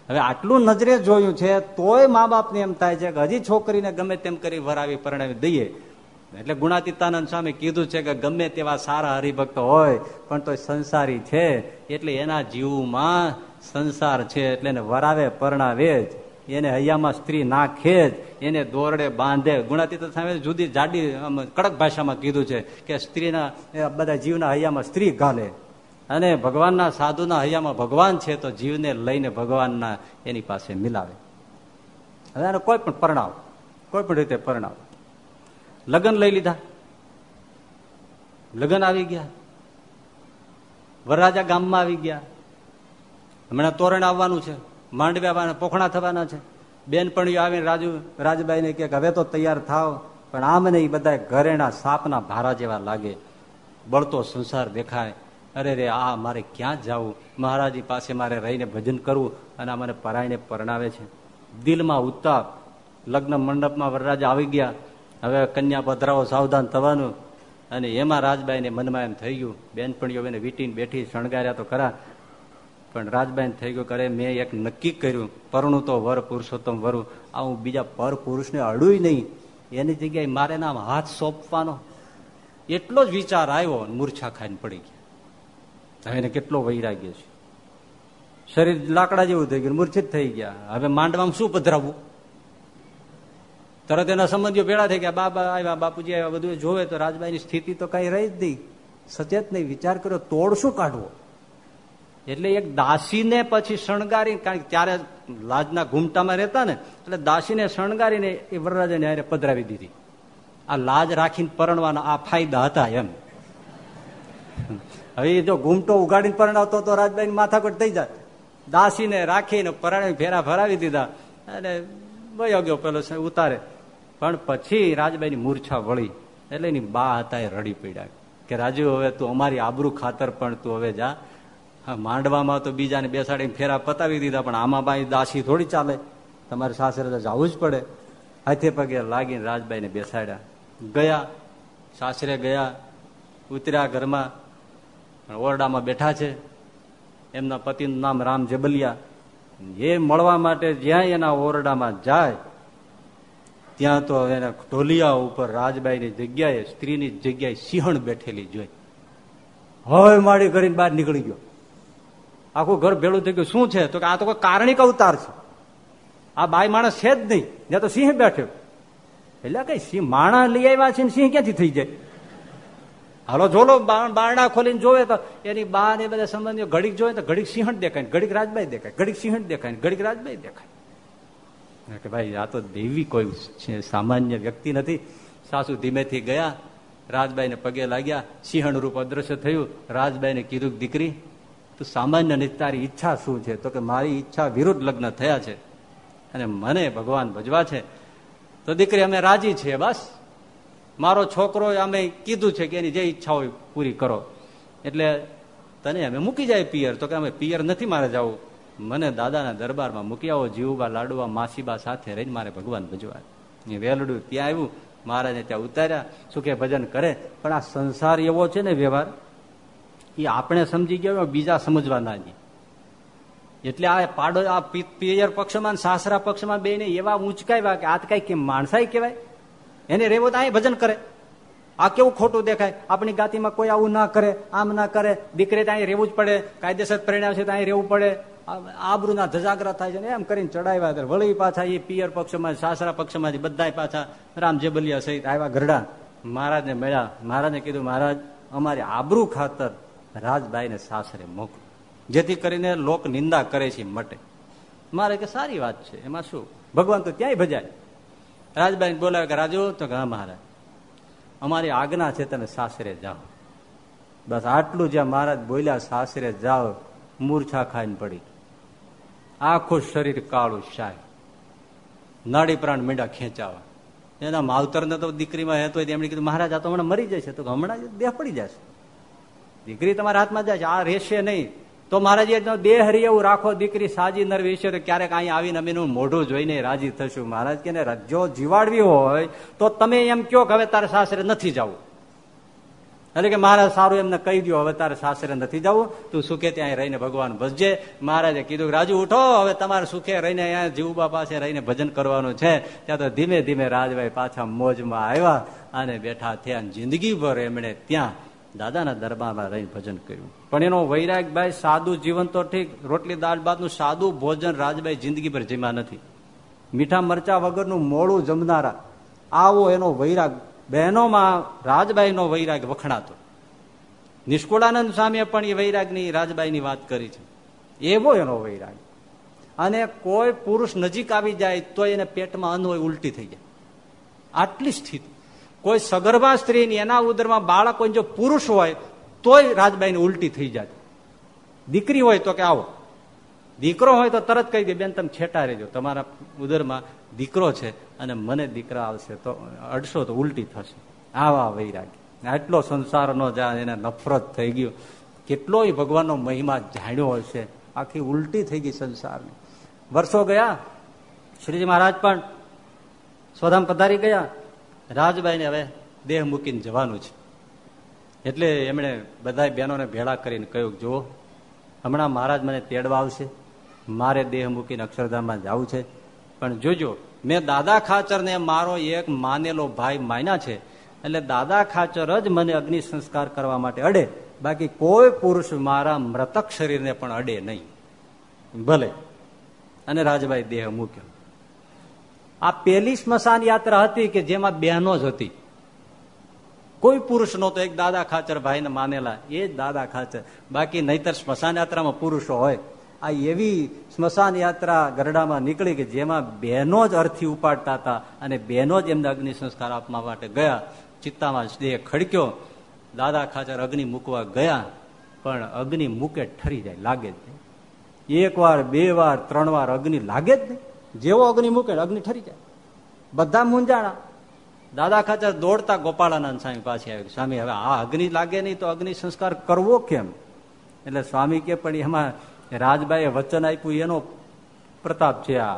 હવે આટલું નજરે જોયું છે, તોય મા બાપને એમ થાય છે કે હજી છોકરીને ગમે તેમ કરી વરાવી પરણાવી દઈએ. એટલે ગુણાતીતાનંદ સ્વામી કીધું છે કે ગમે તેવા સારા હરિભક્ત હોય, પણ તો સંસારી છે. એટલે એના જીવમાં સંસાર છે, એટલે એને વરાવે, પરણાવે જ. એને હૈયામાં સ્ત્રી નાખે જ, એને દોરડે બાંધે. ગુણાતીત સામે જુદી જાડી કડક ભાષામાં કીધું છે કે સ્ત્રીના બધા જીવના હૈયામાં સ્ત્રી ગાલે અને ભગવાનના સાધુના હૈયામાં ભગવાન છે તો જીવને લઈને ભગવાનના એની પાસે મિલાવે. હવે આને કોઈ પણ પરણાવ, કોઈ પણ રીતે પરણાવ. લગ્ન લઈ લીધા. લગ્ન આવી ગયા. વરરાજા ગામમાં આવી ગયા. હમણાં તોરણ આવવાનું છે. માંડવ્યા પોખણા થવાના છે. બેનપણીઓ આવીને રાજુ, રાજબાઈને કે હવે તો તૈયાર થાવ પણ આમ ને એ બધા ઘરેણા સાપના ભારા જેવા લાગે. બળતો સંસાર દેખાય. અરે રે, આ મારે ક્યાં જવું? મહારાજી પાસે મારે રહીને ભજન કરવું અને આ મને પરાયણે પરણાવે છે. દિલમાં ઉત્તાપ. લગ્ન મંડપમાં વરરાજા આવી ગયા. હવે કન્યા પધરાવો સાવધાન થવાનું. અને એમાં રાજબાઈને મનમાં એમ થઈ ગયું. બેનપણીઓ એને વીટીને બેઠી શણગાર્યા તો ખરા. પણ રાજબાઈ થઈ ગયું કરે, મેં એક નક્કી કર્યું, પરણું તો વર પુરુષોત્તમ વરું, આ હું બીજા પર પુરુષને અડું નહીં. એની જગ્યાએ મારે નામ હાથ સોંપવાનો. એટલો જ વિચાર આવ્યો મૂર્છા ખાઈને પડી ગયા. એને કેટલો વૈરાગ્ય છે. શરીર લાકડા જેવું થઈ ગયું, મૂર્છિત થઈ ગયા. હવે માંડવામાં શું પધરાવવું? તરત એના સંબંધીઓ ભેળા થઈ ગયા. બાબા આવ્યા, બાપુજી આવ્યા બધું જોવે તો રાજબાઈની સ્થિતિ તો કઈ રહી જ નહીં. સચેત નહીં, વિચાર કર્યો, તોડ શું કાઢવો? એટલે એક દાસીને પછી શણગારી કારણ કે ત્યારે લાજના ઘૂમટામાં રહેતા ને, એટલે દાસીને શણગારીને એ વરરાજાને હારે પધરાવી દીધી. આ લાજ રાખીને પરણવાના આ ફાયદા હતા એમ. હવે જો ઘૂમટો ઉગાડીને પરણાવતો તો રાજબાઈ માથાકટ થઈ જાય દાસીને રાખીને પરણે ફેરા ફરાવી દીધા. અને વયો ગયો પેલો ઉતારે. પણ પછી રાજબાઈની મૂર્છા વળી. એટલે એની બા હતા એ રડી પડ્યા. કે રાજુ, હવે તું અમારી આબરૂ ખાતર પણ તું હવે જા. માંડવામાં તો બીજાને બેસાડીને ફેરા પતાવી દીધા, પણ આમાં બાઈ દાસી થોડી ચાલે. તમારે સાસરે તો જવું જ પડે. હાથે પગે લાગીને રાજબાઈને બેસાડ્યા. ગયા, સાસરે ગયા, ઉતર્યા ઘરમાં ઓરડામાં બેઠા છે. એમના પતિનું નામ રામ જબલિયા એ મળવા માટે જ્યાં એના ઓરડામાં જાય, ત્યાં તો એના ઢોલિયા ઉપર રાજબાઈની જગ્યાએ, સ્ત્રીની જગ્યાએ સિંહણ બેઠેલી જોઈ. હવે માડી કરીને બહાર નીકળી ગયો. આખું ઘર ભેળું થઈ ગયું. શું છે? તો આ તો કોઈ કારણિક અવતાર છે. આ બાય માણસ છે જ નહીં. ત્યાં તો સિંહ બેઠ્યો એટલે કઈ સિંહ માણસ લઈ આવ્યા છે સિંહ ક્યાંથી થઈ જાય? હાલો જોલો બારણા ખોલીને જોવે તો એની બા ને બધા સંબંધીઓ ઘડીક જોવે તો ઘડીક સિંહણ દેખાય ઘડીક રાજબાઈ દેખાય, ઘડીક સિંહણ દેખાય ઘડીક રાજભાઈ દેખાય. કે ભાઈ, આ તો દેવી કોઈ સામાન્ય વ્યક્તિ નથી. સાસુ ધીમેથી ગયા, રાજબાઈને પગે લાગ્યા સિંહણ રૂપ અદ્રશ્ય થયું, રાજબાઈને કીધું દીકરી તું સામાન્ય નથી તારી ઈચ્છા શું છે? તો કે મારી ઈચ્છા વિરુદ્ધ લગ્ન થયા છે. અને મને ભગવાન ભજવા છે. તો દીકરી, અમે રાજી છીએ, બસ. મારો છોકરો અમે કીધું છે કે એની જે ઈચ્છા હોય પૂરી કરો. એટલે તને અમે મૂકી જાય પિયર. તો કે અમે પિયર નથી મારે જવું. મને દાદાના દરબારમાં મૂકી આવો જીવબા લાડવા, માસીબા સાથે રહીને મારે ભગવાન ભજવા. વેલડું ત્યાં આવ્યું. મહારાજને ત્યાં ઉતાર્યા. સુખે ભજન કરે? પણ આ સંસાર એવો છે ને વ્યવહાર? એ આપણે સમજી ગયા બીજા સમજવાના નહીં. એટલે આ પાડો, આ પિયર પક્ષમાં સાસરા પક્ષમાં બે ને એવા ઊંચકાવ્યા કે આ કઈ કે માણસાઈ કહેવાય? એને રેવો તો ભજન કરે. આ કેવું ખોટું દેખાય? આપણી ગાતીમાં કોઈ આવું ના કરે, આમ ના કરે. દીકરે તો અહીં રહેવું જ પડે. કાયદેસર પરિણામ છે તો અહીં રહેવું પડે. આબરૂના ધજાગરા થાય છે ને એમ કરીને ચડાવ્યા વળી પાછા એ પિયર પક્ષમાં સાસરા પક્ષમાંથી બધા પાછા રામ જેબલિયા સહિત આવ્યા ગરડા મહારાજને મળ્યા. મહારાજને કીધું, મહારાજ, અમારી આબરૂ ખાતર રાજભાઈને સાસરે મોકલો. જેથી કરીને લોક નિંદા કરે છે મટે. મારે કે સારી વાત છે. એમાં શું? ભગવાન તો ત્યાંય ભજાય? રાજભાઈ બોલાવે કે, રાજુ, તો કે મહારાજ, અમારી આજ્ઞા છે તમે સાસરે જાઓ. બસ આટલું જ્યાં મહારાજ બોલ્યા, સાસરે જાઓ, મૂર્છા ખાઈને પડી. આખું શરીર કાળું શાય. નાડી પ્રાણ મીંડા ખેંચાવા. એના માવતરને તો દીકરીમાં હેતો એમણે કીધું, મહારાજ, આ તો હમણાં મરી જશે. તો હમણાં દેહ પડી જશે. દીકરી તમારા હાથમાં જાય છે. આ રહેશે નહીં. તો મહારાજ દેહ હરી એવું રાખો, દીકરી સાજી નર વિશે તો ક્યારેક અહીં આવીને અમે મોઢું જોઈને રાજી થશું. મહારાજ કે જો જીવાડવી હોય તો તમે એમ કયો કે હવે તારે સાસરે નથી જવું. એટલે કે મહારાજ સારું એમને કહી દો હવે તારે સાસરે નથી જવું. તું સુખે ત્યાં રહીને ભગવાન ભજજે. મહારાજે કીધું રાજુ, ઉઠો. હવે તમારે સુખે રહીને અહીંયા જીવબા પાસે રહીને ભજન કરવાનું છે. ત્યાં તો ધીમે ધીમે રાજભાઈ પાછા મોજમાં આવ્યા અને બેઠા થયા જિંદગી ભર એમણે ત્યાં દાદાના દરબારમાં રહીને ભજન કર્યું. પણ એનો વૈરાગભાઈ સાદું જીવન તો ઠીક, રોટલી, દાળ, ભાતનું સાદું ભોજન રાજભાઈ જિંદગી પર જમ્યા નથી. મીઠા મરચા વગરનું મોડું જમનારા, આવો એનો વૈરાગ, બહેનોમાં રાજબાઈનો વૈરાગ વખણાતો. નિષ્કુળાનંદ સ્વામીએ પણ એ વૈરાગની રાજબાઈની વાત કરી છે. એવો એનો વૈરાગ. અને કોઈ પુરુષ નજીક આવી જાય તો એને પેટમાં અન્ન હોય ઉલટી થઈ જાય. આટલી સ્થિતિ. કોઈ સગર્ભા સ્ત્રી એના ઉદરમાં બાળક કોઈ જો પુરુષ હોય, તોય રાજબાઈ ઉલટી થઈ જાય. દીકરી હોય તો કે આવો. દીકરો હોય તો તરત કહી દે, બેન, તમે છેટા રહેજો. તમારા ઉદરમાં દીકરો છે અને મને દીકરા આવશે તો અડશો તો ઉલટી થશે. આવા વૈરાગ્ય. આટલો સંસારનો જ્યાં, એને નફરત થઈ ગયો. કેટલોય ભગવાનનો મહિમા જાણ્યો હશે. આખી ઉલટી થઈ ગઈ સંસારની. વર્ષો ગયા. શ્રીજી મહારાજ પણ સ્વધામ પધારી ગયા. રાજબાઈને હવે દેહ મૂકીને જવાનું છે. એટલે એમણે બધા બહેનોને ભેળા કરીને કહ્યું જુઓ, હમણાં મહારાજ મને તેડવા આવશે, મારે દેહ મૂકીને અક્ષરધામમાં જવું છે. પણ જોજો, મેં દાદા ખાચરને મારો એક માનેલો ભાઈ માન્યા છે. એટલે દાદા ખાચર જ મને અગ્નિ સંસ્કાર કરવા માટે અડે. બાકી કોઈ પુરુષ મારા મૃતક શરીરને પણ અડે નહીં. ભલે. અને રાજભાઈ દેહ મૂક્યો. આ પેલી સ્મશાન યાત્રા હતી કે જેમાં બહેનો જ હતી. કોઈ પુરુષ નહોતો, એક દાદા ખાચર ભાઈને માનેલા. એ જ દાદા ખાચર. બાકી નહીતર સ્મશાન યાત્રામાં પુરુષો હોય. આ એવી સ્મશાન યાત્રા ગરડામાં નીકળી કે જેમાં બહેનો જ અર્થી ઉપાડતા હતા અને બહેનો જ એમને અગ્નિ સંસ્કાર આપવા માટે ગયા. ચિત્તામાં દેહ ખડક્યો. દાદા ખાચર અગ્નિ મૂકવા ગયા, પણ અગ્નિ મૂકે ઠરી જાય, લાગે જ નહીં. એક વાર, બે વાર, ત્રણ વાર અગ્નિ લાગે જ નહીં. જેવો અગ્નિ મૂકે, અગ્નિ ઠરી જાય. બધા મૂંઝાણા. દાદા ખાચર દોડતા ગોપાળાનંદ સ્વામી પાસે આવ્યું સ્વામી, હવે આ અગ્નિ લાગે નહીં તો અગ્નિ સંસ્કાર કરવો કેમ? એટલે સ્વામી કે, પણ એમાં રાજબાઈએ વચન આપ્યું, એનો પ્રતાપ છે આ.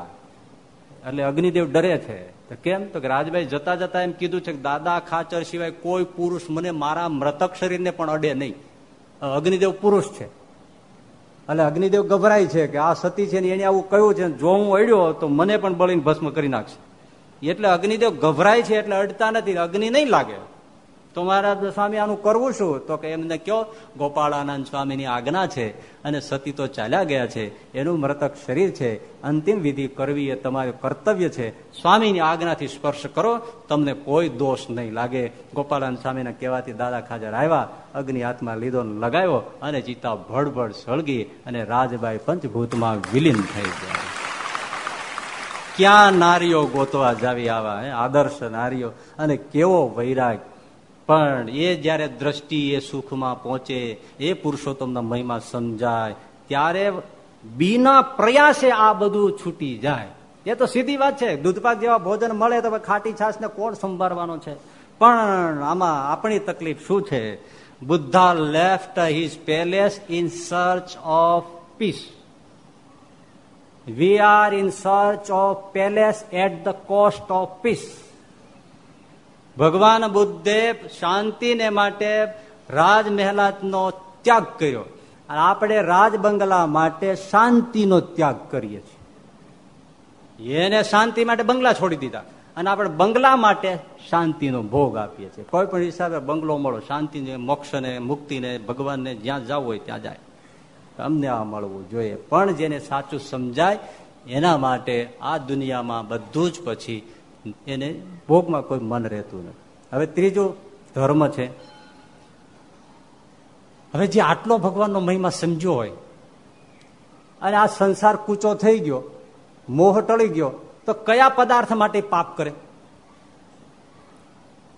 એટલે અગ્નિદેવ ડરે છે. તો કેમ? તો કે રાજભાઈ જતા જતા એમ કીધું છે કે, દાદા ખાચર સિવાય કોઈ પુરુષ મને મારા મૃતક શરીરને પણ અડે નહીં. અગ્નિદેવ પુરુષ છે. એટલે અગ્નિદેવ ગભરાય છે કે આ સતી છે ને એને આવું કહ્યું છે જો હું અડ્યો તો મને પણ બળીને ભસ્મ કરી નાખશે. એટલે અગ્નિદેવ ગભરાય છે એટલે અડતા નથી, અગ્નિ નહીં લાગે. તો મહારાજ સ્વામી આનું કરવું શું? તો કે એમને કયો, ગોપાળાનંદ સ્વામીની આજ્ઞા છે અને સતી તો ચાલ્યા ગયા છે, એનું મૃતક શરીર છે, અંતિમ વિધિ કરવી એ તમારું કર્તવ્ય છે. સ્વામીની આજ્ઞાથી સ્પર્શ કરો, તમને કોઈ દોષ નહીં લાગે. ગોપાળાનંદ સ્વામીના કહેવાથી દાદા ખાજર આવ્યા, અગ્નિ હાથમાં લીધો લગાવ્યો અને ચિત્તા ભડભડ સળગી અને રાજબાઈ પંચભૂતમાં વિલીન થઈ ગયા. ક્યાં નારીઓ ગોતવા જાવી આવા આદર્શ નારીઓ. અને કેવો વૈરાગ પણ એ જયારે દ્રષ્ટિ એ સુખમાં પહોંચે, એ પુરુષોત્તમના મહિમા સમજાય, ત્યારે બીના પ્રયાસે આ બધું છૂટી જાય. એ તો સીધી વાત છે. દૂધપાક જેવા ભોજન મળે તો ખાટી છાસ ને કોણ સંભાળવાનો છે? પણ આમાં આપણી તકલીફ શું છે? Buddha left his palace in search of peace we are in search of palace at the cost of peace ભગવાન બુદ્ધે શાંતિને માટે રાજ મહેલાતનો ત્યાગ કર્યો. અને આપણે રાજ બંગલા માટે શાંતિનો ત્યાગ કરીએ છીએ. એને શાંતિ માટે બંગલા છોડી દીધા. અને આપણે બંગલા માટે શાંતિનો ભોગ આપીએ છીએ. કોઈ પણ હિસાબે બંગલો મળો, શાંતિને, મોક્ષને, મુક્તિને, ભગવાનને જ્યાં જવું હોય ત્યાં જાય. અમને આ મળવું જોઈએ. પણ જેને સાચું સમજાય, એના માટે આ દુનિયામાં બધું જ પછી એને ભોગમાં કોઈ મન રહેતું નથી. હવે ત્રીજું ધર્મ છે. હવે જે આટલો ભગવાનનો મહિમા સમજ્યો હોય, અને આ સંસાર કૂચો થઈ ગયો, મોહ ટળી ગયો, તો કયા પદાર્થ માટે પાપ કરે?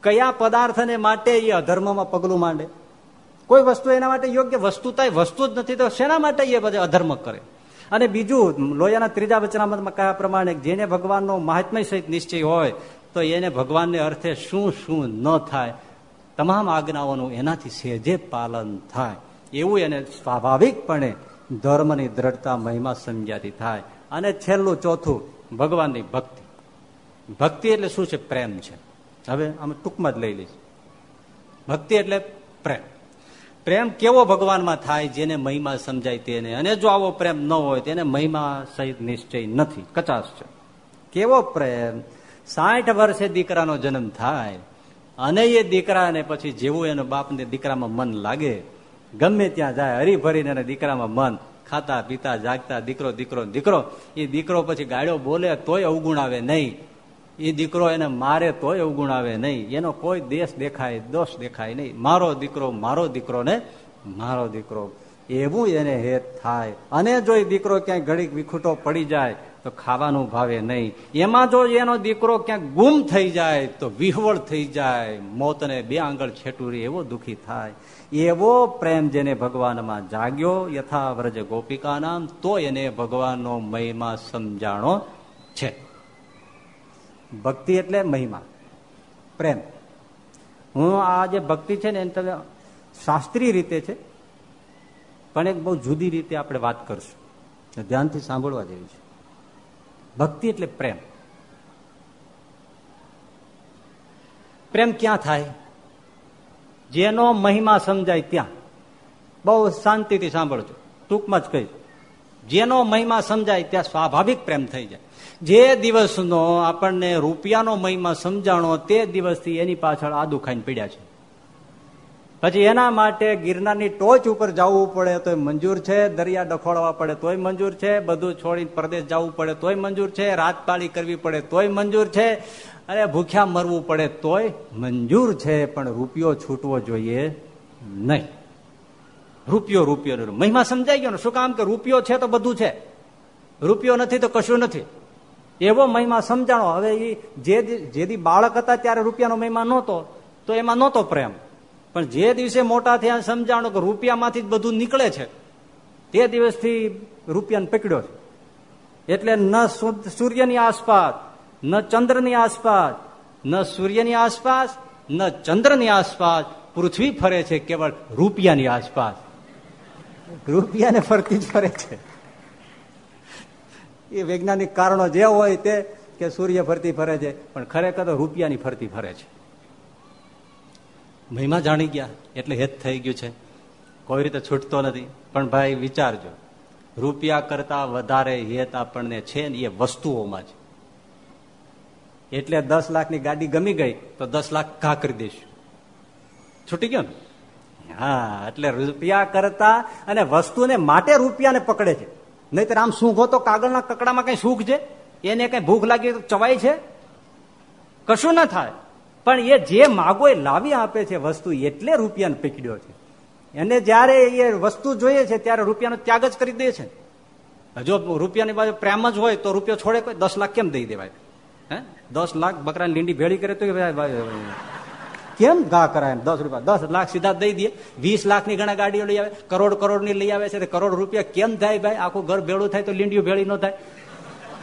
કયા પદાર્થને માટે એ અધર્મમાં પગલું માંડે? કોઈ વસ્તુ એના માટે યોગ્ય વસ્તુ થાય, વસ્તુ જ નથી, તો શેના માટે એ બધા અધર્મ કરે? અને બીજું, લોયાના ત્રીજા વચનામતમાં કયા પ્રમાણે, જેને ભગવાનનો મહાત્મય સહિત નિશ્ચય હોય, તો એને ભગવાનને અર્થે શું શું ન થાય, તમામ આજ્ઞાઓનું એનાથી સહેજે પાલન થાય. એવું એને સ્વાભાવિકપણે ધર્મની દ્રઢતા, મહિમા સમજાતી થાય. અને છેલ્લું, ચોથું, ભગવાનની ભક્તિ. ભક્તિ એટલે શું છે? પ્રેમ છે. હવે અમે ટૂંકમાં જ લઈ લઈશ. ભક્તિ એટલે પ્રેમ. પ્રેમ કેવો ભગવાનમાં થાય જેને મહિમા સમજાય તેને? અને જો આવો પ્રેમ ન હોય, તેને મહિમા સહિત નિશ્ચય નથી. કચાશ છે. કેવો પ્રેમ? સાઠ વર્ષે દીકરાનો જન્મ થાય, અને એ દીકરાને પછી જેવું એનો બાપને દીકરામાં મન લાગે, ગમે ત્યાં જાય, હરીભરીને એને દીકરામાં મન ખાતા, પીતા, જાગતા, દીકરો દીકરો દીકરો, એ દીકરો પછી ગાડ્યો બોલે તોય અવગુણ આવે નહીં. એ દીકરો એને મારે તોય અવગુણ આવે નહીં. એનો કોઈ દેશ દેખાય, દોષ દેખાય નહીં. મારો દીકરો મારો દીકરો ને મારો દીકરો. એવું એને હેત થાય. અને જો એ દીકરો ક્યાંય ઘડીક વિખૂટો પડી જાય, તો ખાવાનું ભાવે નહીં. એમાં જો એનો દીકરો ક્યાંક ગુમ થઈ જાય, તો વિહવળ થઈ જાય. મોતને બે આંગળ છેટુરી એવો દુખી થાય. એવો પ્રેમ જેને ભગવાનમાં જાગ્યો યથા વ્રજ ગોપિકા નામ તો એને ભગવાનનો મહિમા સમજાણો છે. ભક્તિ એટલે મહિમા. પ્રેમ. હું આ જે ભક્તિ છે ને, એને તમે શાસ્ત્રીય રીતે છે, પણ એક બહુ જુદી રીતે આપણે વાત કરશું. ધ્યાનથી સાંભળવા જેવી છે. ભક્તિ એટલે પ્રેમ. પ્રેમ ક્યાં થાય? જેનો મહિમા સમજાય ત્યાં. બહુ શાંતિથી સાંભળજો. ટૂંકમાં જ કહીશ. જેનો મહિમા સમજાય ત્યાં સ્વાભાવિક પ્રેમ થઈ જાય. જે દિવસનો આપણને રૂપિયાનો મહિમા સમજાણો તે દિવસથી એની પાછળ આદુ ખાઈને પીડ્યા છે. પછી એના માટે ગિરનારની ટોચ ઉપર જવું પડે તોય મંજૂર છે, દરિયા ડખોળવા પડે તોય મંજૂર છે, બધું છોડીને પરદેશ જવું પડે તોય મંજૂર છે, રાત પાળી કરવી પડે તોય મંજૂર છે અને ભૂખ્યા મરવું પડે તોય મંજૂર છે, પણ રૂપિયો છૂટવો જોઈએ નહીં. રૂપિયો રૂપિયો. મહિમા સમજાઈ ગયો ને? શું કામ કે રૂપિયો છે તો બધું છે? રૂપિયો નથી તો કશું નથી. એવો મહિમા સમજાણો. હવે એ જે જેથી બાળક હતા ત્યારે રૂપિયાનો મહિમા નહોતો, તો એમાં નહોતો પ્રેમ. પણ જે દિવસે મોટા થયા સમજાણો કે રૂપિયામાંથી જ બધું નીકળે છે. તે દિવસથી રૂપિયાને પકડ્યો છે. એટલે ન સૂર્યની આસપાસ, ન ચંદ્રની આસપાસ, ન સૂર્યની આસપાસ, ન ચંદ્રની આસપાસ પૃથ્વી ફરે છે, કેવળ રૂપિયાની આસપાસ. રૂપિયાને ફરતી જ ફરે છે. એ વૈજ્ઞાનિક કારણો જે હોય તે કે સૂર્ય ફરતી ફરે છે, પણ ખરેખર તો રૂપિયાની ફરતી ફરે છે. મહિમા જાણી ગયા, એટલે હેત થઈ ગયું છે. કોઈ રીતે છૂટતો નથી. પણ ભાઈ, વિચારજો. રૂપિયા કરતા વધારે હેત આપણને છે ને એ વસ્તુઓમાં છે. એટલે દસ લાખની ગાડી ગમી ગઈ, તો દસ લાખ ઘા કરી દઈશું. છૂટી ગયો ને? હા, એટલે રૂપિયા કરતા અને વસ્તુને માટે રૂપિયાને પકડે છે. નહીતર આમ સૂંઘો તો કાગળના કકડામાં કઈ સુખ છે? એને કઈ ભૂખ લાગી તો ચવાય છે? કશું ના થાય. પણ એ જે માગો એ લાવી આપે છે વસ્તુ, એટલે રૂપિયાને પીકડ્યો છે. એને જયારે એ વસ્તુ જોઈએ છે, ત્યારે રૂપિયાનો ત્યાગ જ કરી દે છે. જો રૂપિયાની બાજુ પ્રેમ જ હોય તો રૂપિયો છોડે કોઈ? દસ લાખ કેમ દઈ દેવાય? હે? દસ લાખ બકરાની લીંડી ભેળી કરે તો કેમ ઘા કરાય? દસ રૂપિયા. દસ લાખ સીધા દઈ દે વીસ લાખની ઘણા ગાડીઓ લઈ આવે. કરોડ કરોડની લઈ આવે છે કરોડ રૂપિયા કેમ થાય ભાઈ? આખું ઘર ભેળું થાય તો લીંડિયું ભેળી ન થાય.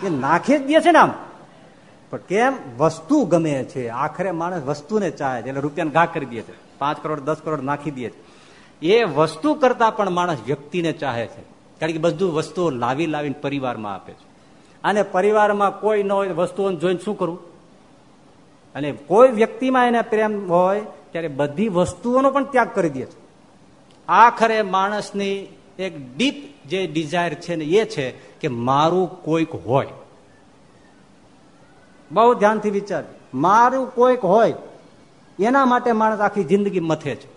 એ નાખી જ દે છે ને આમ. પણ કેમ? વસ્તુ ગમે છે. આખરે માણસ વસ્તુને ચાહે છે. એટલે રૂપિયાને ઘા કરી દે છે. પાંચ કરોડ, દસ કરોડ નાખી દે છે. એ વસ્તુ કરતા પણ માણસ વ્યક્તિને ચાહે છે. કારણ કે બધું વસ્તુઓ લાવી લાવીને પરિવારમાં આપે છે. અને પરિવારમાં કોઈ ન હોય વસ્તુઓને જોઈને શું કરવું? અને કોઈ વ્યક્તિમાં એને પ્રેમ હોય, ત્યારે બધી વસ્તુઓનો પણ ત્યાગ કરી દે છે. આખરે માણસની એક ડીપ જે ડિઝાયર છે ને એ છે કે મારું કોઈક હોય. બહુ ધ્યાનથી વિચાર. મારું કોઈક હોય, એના માટે માણસ આખી જિંદગી મથે છે.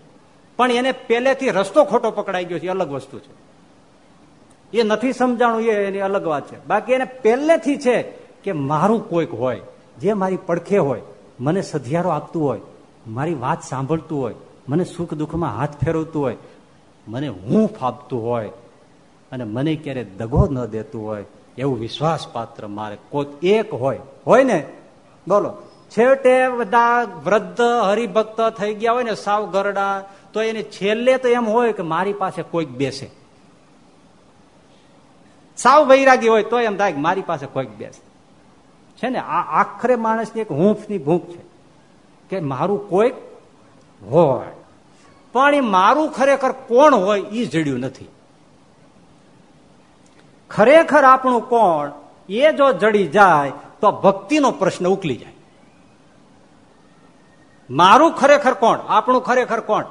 પણ એને પહેલેથી રસ્તો ખોટો પકડાઈ ગયો છે અલગ વસ્તુ છે. એ નથી સમજાણું, એ એની અલગ વાત છે. બાકી એને પહેલેથી છે કે મારું કોઈક હોય, જે મારી પડખે હોય મને સધિયારો આપતું હોય, મારી વાત સાંભળતું હોય, મને સુખ દુઃખમાં હાથ ફેરવતું હોય, મને હું ફાપતું હોય અને મને ક્યારે દગો ન દેતું હોય, એવું વિશ્વાસ પાત્ર મારે કોઈ એક હોય. હોય ને? બોલો. છેવટે બધા વૃદ્ધ હરિભક્ત થઈ ગયા હોય ને, સાવ ગરડા, તો એને છેલ્લે તો એમ હોય કે મારી પાસે કોઈક બેસે. સાવ વૈરાગી હોય તો એમ થાય મારી પાસે કોઈક બેસે. છે ને, આ આખરે માણસની એક હૂંફની ભૂખ છે કે મારું કોઈક હોય. પણ એ મારું ખરેખર કોણ હોય એ જડ્યું નથી. ખરેખર આપણું કોણ, એ જો જડી જાય, તો ભક્તિનો પ્રશ્ન ઉકલી જાય. મારું ખરેખર કોણ, આપણું ખરેખર કોણ?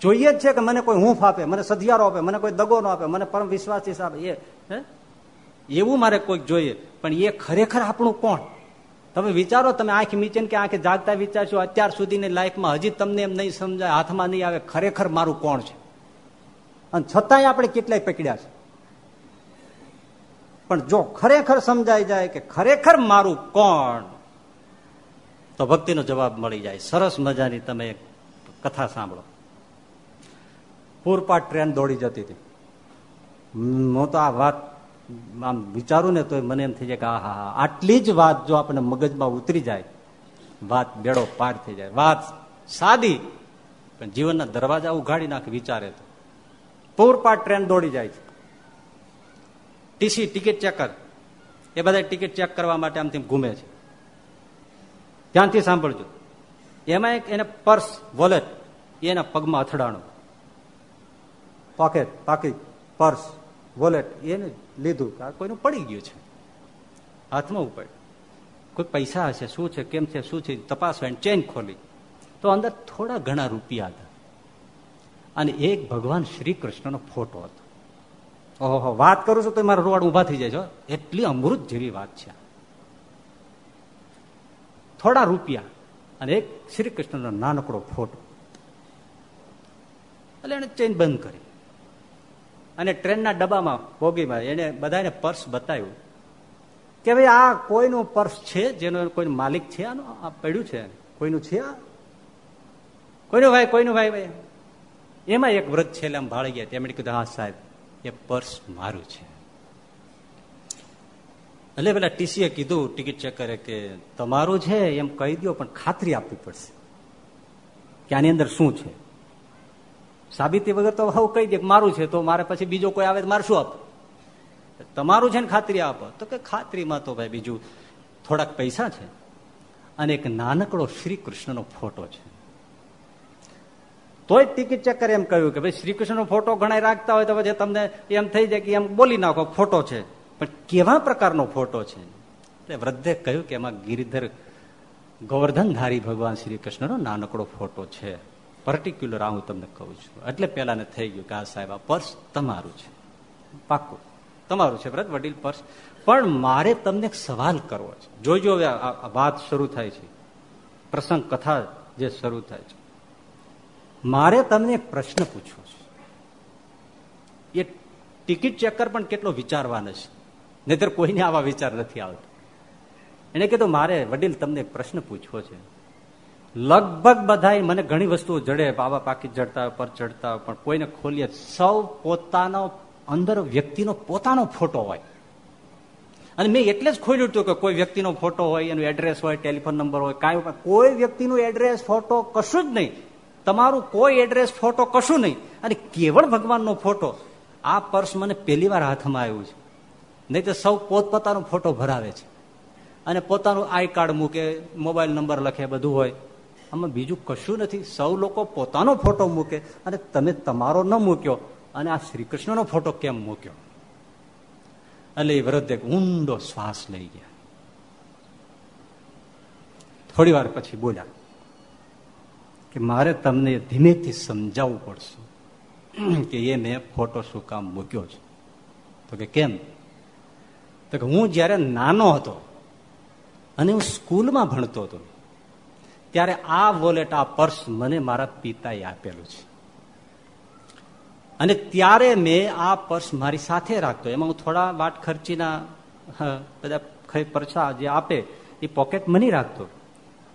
જોઈએ જ છે કે મને કોઈ હૂંફ આપે, મને સધિયારો આપે, મને કોઈ દગો નો આપે, મને પરમ વિશ્વાસી આપે એ એવું મારે કોઈક જોઈએ. પણ એ ખરેખર આપણું કોણ? તમે વિચારો, તમે આંખ મીચીને કે આંખે જાગતા વિચારશો, અત્યાર સુધીની લાઈફમાં હજી તમને એમ નહીં સમજાય, હાથમાં નહીં આવે, ખરેખર મારું કોણ છે? અને છતાંય આપણે કેટલાય પકડ્યા છે. પણ જો ખરેખર સમજાઈ જાય કે ખરેખર મારું કોણ, તો ભક્તિનો જવાબ મળી જાય. સરસ મજાની તમે કથા સાંભળો. પૂરપાટ ટ્રેન દોડી જતી હતી. હું તો આ વાત આમ વિચારું ને તો મને એમ થઈ જાય કે આહા, આટલી જ વાત જો આપણે મગજમાં ઉતરી જાય, વાત બેડો પાર થઈ જાય. વાત સાદી, પણ જીવનના દરવાજા ઉઘાડી નાખે વિચારે તો. પૂરપાટ ટ્રેન દોડી જાય છે. ટીસી ટિકિટ ચેકર એ બધા ટિકિટ ચેક કરવા માટે આમથી ઘૂમે છે. ધ્યાનથી સાંભળજો. એમાં એક એને પર્સ, વોલેટ એના પગમાં અથડાણું. પોકેટ, પાકી, પર્સ, વોલેટ, એને લીધું કોઈનું પડી ગયું છે. હાથમાં ઉપર. કોઈ પૈસા હશે, શું છે, કેમ છે, શું છે, તપાસ હોય ચેન ખોલી. તો અંદર થોડા ઘણા રૂપિયા હતા. અને એક ભગવાન શ્રી કૃષ્ણનો ફોટો હતો. ઓહો, વાત કરું છું તો મારા રોડ ઊભા થઈ જાય છો એટલી અમૃત જેવી વાત છે. થોડા રૂપિયા અને એક શ્રી કૃષ્ણનો નાનકડો ફોટો. એટલે એને ચેન બંધ કરી. અને ટ્રેનના ડબ્બામાં બોગીમાં એને બધાને પર્સ બતાવ્યું કે ભાઈ આ કોઈનું પર્સ છે? જેનો કોઈ માલિક છે? આનું આ પડ્યું છે? કોઈનું છે આ? કોઈનું ભાઈ કોઈનું ભાઈ ભાઈ. એમાં એક વ્રત છે આમ ભાળી ગયા. તેમણે કીધું, હા, સાહેબ, એ પર્સ મારું છે. એટલે પેલા ટીસીએ કીધું, ટિકિટ ચેક કરે કે તમારું છે, એમ કહી દો પણ ખાતરી આપવી પડશે. કે આની અંદર શું છે? સાબિતી વગર તો હવે કહી દે મારું છે, તો મારે પછી બીજો કોઈ આવે મારે શું આપો? તમારું છે ને ખાતરી આપો. તો કે ખાતરીમાં તો ભાઈ બીજું થોડાક પૈસા છે અને એક નાનકડો શ્રી કૃષ્ણનો ફોટો છે. તોય ટિકિટ ચેકર એમ કહ્યું કે ભાઈ શ્રી કૃષ્ણનો ફોટો ઘણા રાખતા હોય તો પછી તમને એમ થઈ જાય કે એમ બોલી નાખો, ફોટો છે. પણ કેવા પ્રકારનો ફોટો છે? એટલે વૃદ્ધે કહ્યું કે એમાં ગિરિધર ગોવર્ધનધારી ભગવાન શ્રી કૃષ્ણનો નાનકડો ફોટો છે. પર્ટિક્યુલર આ હું તમને કહું છું. એટલે પેલાને થઈ ગયું કે આ સાહેબ, આ પર્સ તમારું છે. પાક્કું. તમારું છે વ્રત વડીલ પર્સ. પણ મારે તમને સવાલ કરવો છે. જોજો હવે વાત શરૂ થાય છે. પ્રસંગ કથા જે શરૂ થાય છે. મારે તમને પ્રશ્ન પૂછવો છે. એ ટિકિટ ચેકર પણ કેટલો વિચારવાનો છે? નહીતર કોઈને આવા વિચાર નથી આવતો. એને કીધું, મારે વડીલ તમને પ્રશ્ન પૂછવો છે. લગભગ બધા મને ઘણી વસ્તુઓ જડે. બાબા પાકી જડતા પર ચડતા પણ કોઈને ખોલીએ. સૌ પોતાનો અંદર વ્યક્તિનો પોતાનો ફોટો હોય. અને મેં એટલે જ ખોલ્યું હતું કે કોઈ વ્યક્તિનો ફોટો હોય, એનું એડ્રેસ હોય, ટેલિફોન નંબર હોય, કાંઈ કોઈ વ્યક્તિનું એડ્રેસ, ફોટો કશું જ નહીં. તમારું કોઈ એડ્રેસ, ફોટો કશું નહીં. અને કેવળ ભગવાનનો ફોટો. આ પર્સ મને પહેલી વાર હાથમાં આવ્યું છે. નહીં તો સૌ પોતપોતાનો ફોટો ભરાવે છે. અને પોતાનું આઈ કાર્ડ મૂકે, મોબાઈલ નંબર લખે, બધું હોય. આમાં બીજું કશું નથી. સૌ લોકો પોતાનો ફોટો મૂકે અને તમે તમારો ન મૂક્યો અને આ શ્રી કૃષ્ણનો ફોટો કેમ મૂક્યો? એટલે એ વૃદ્ધ એક ઊંડો શ્વાસ લઈ ગયા. થોડી વાર પછી બોલ્યા કે મારે તમને ધીમેથી સમજાવવું પડશે કે એ મેં ફોટો શું કામ મૂક્યો છે. તો કે કેમ? તો કે હું જયારે નાનો હતો અને હું સ્કૂલમાં ભણતો હતો ત્યારે આ વોલેટ આ પર્સ મને મારા પિતાએ આપેલું છે. અને ત્યારે મેં આ પર્સ મારી સાથે રાખતો. એમાં હું થોડા વાટ ખર્ચીના બધા પરછા જે આપે, એ પોકેટ મની રાખતો.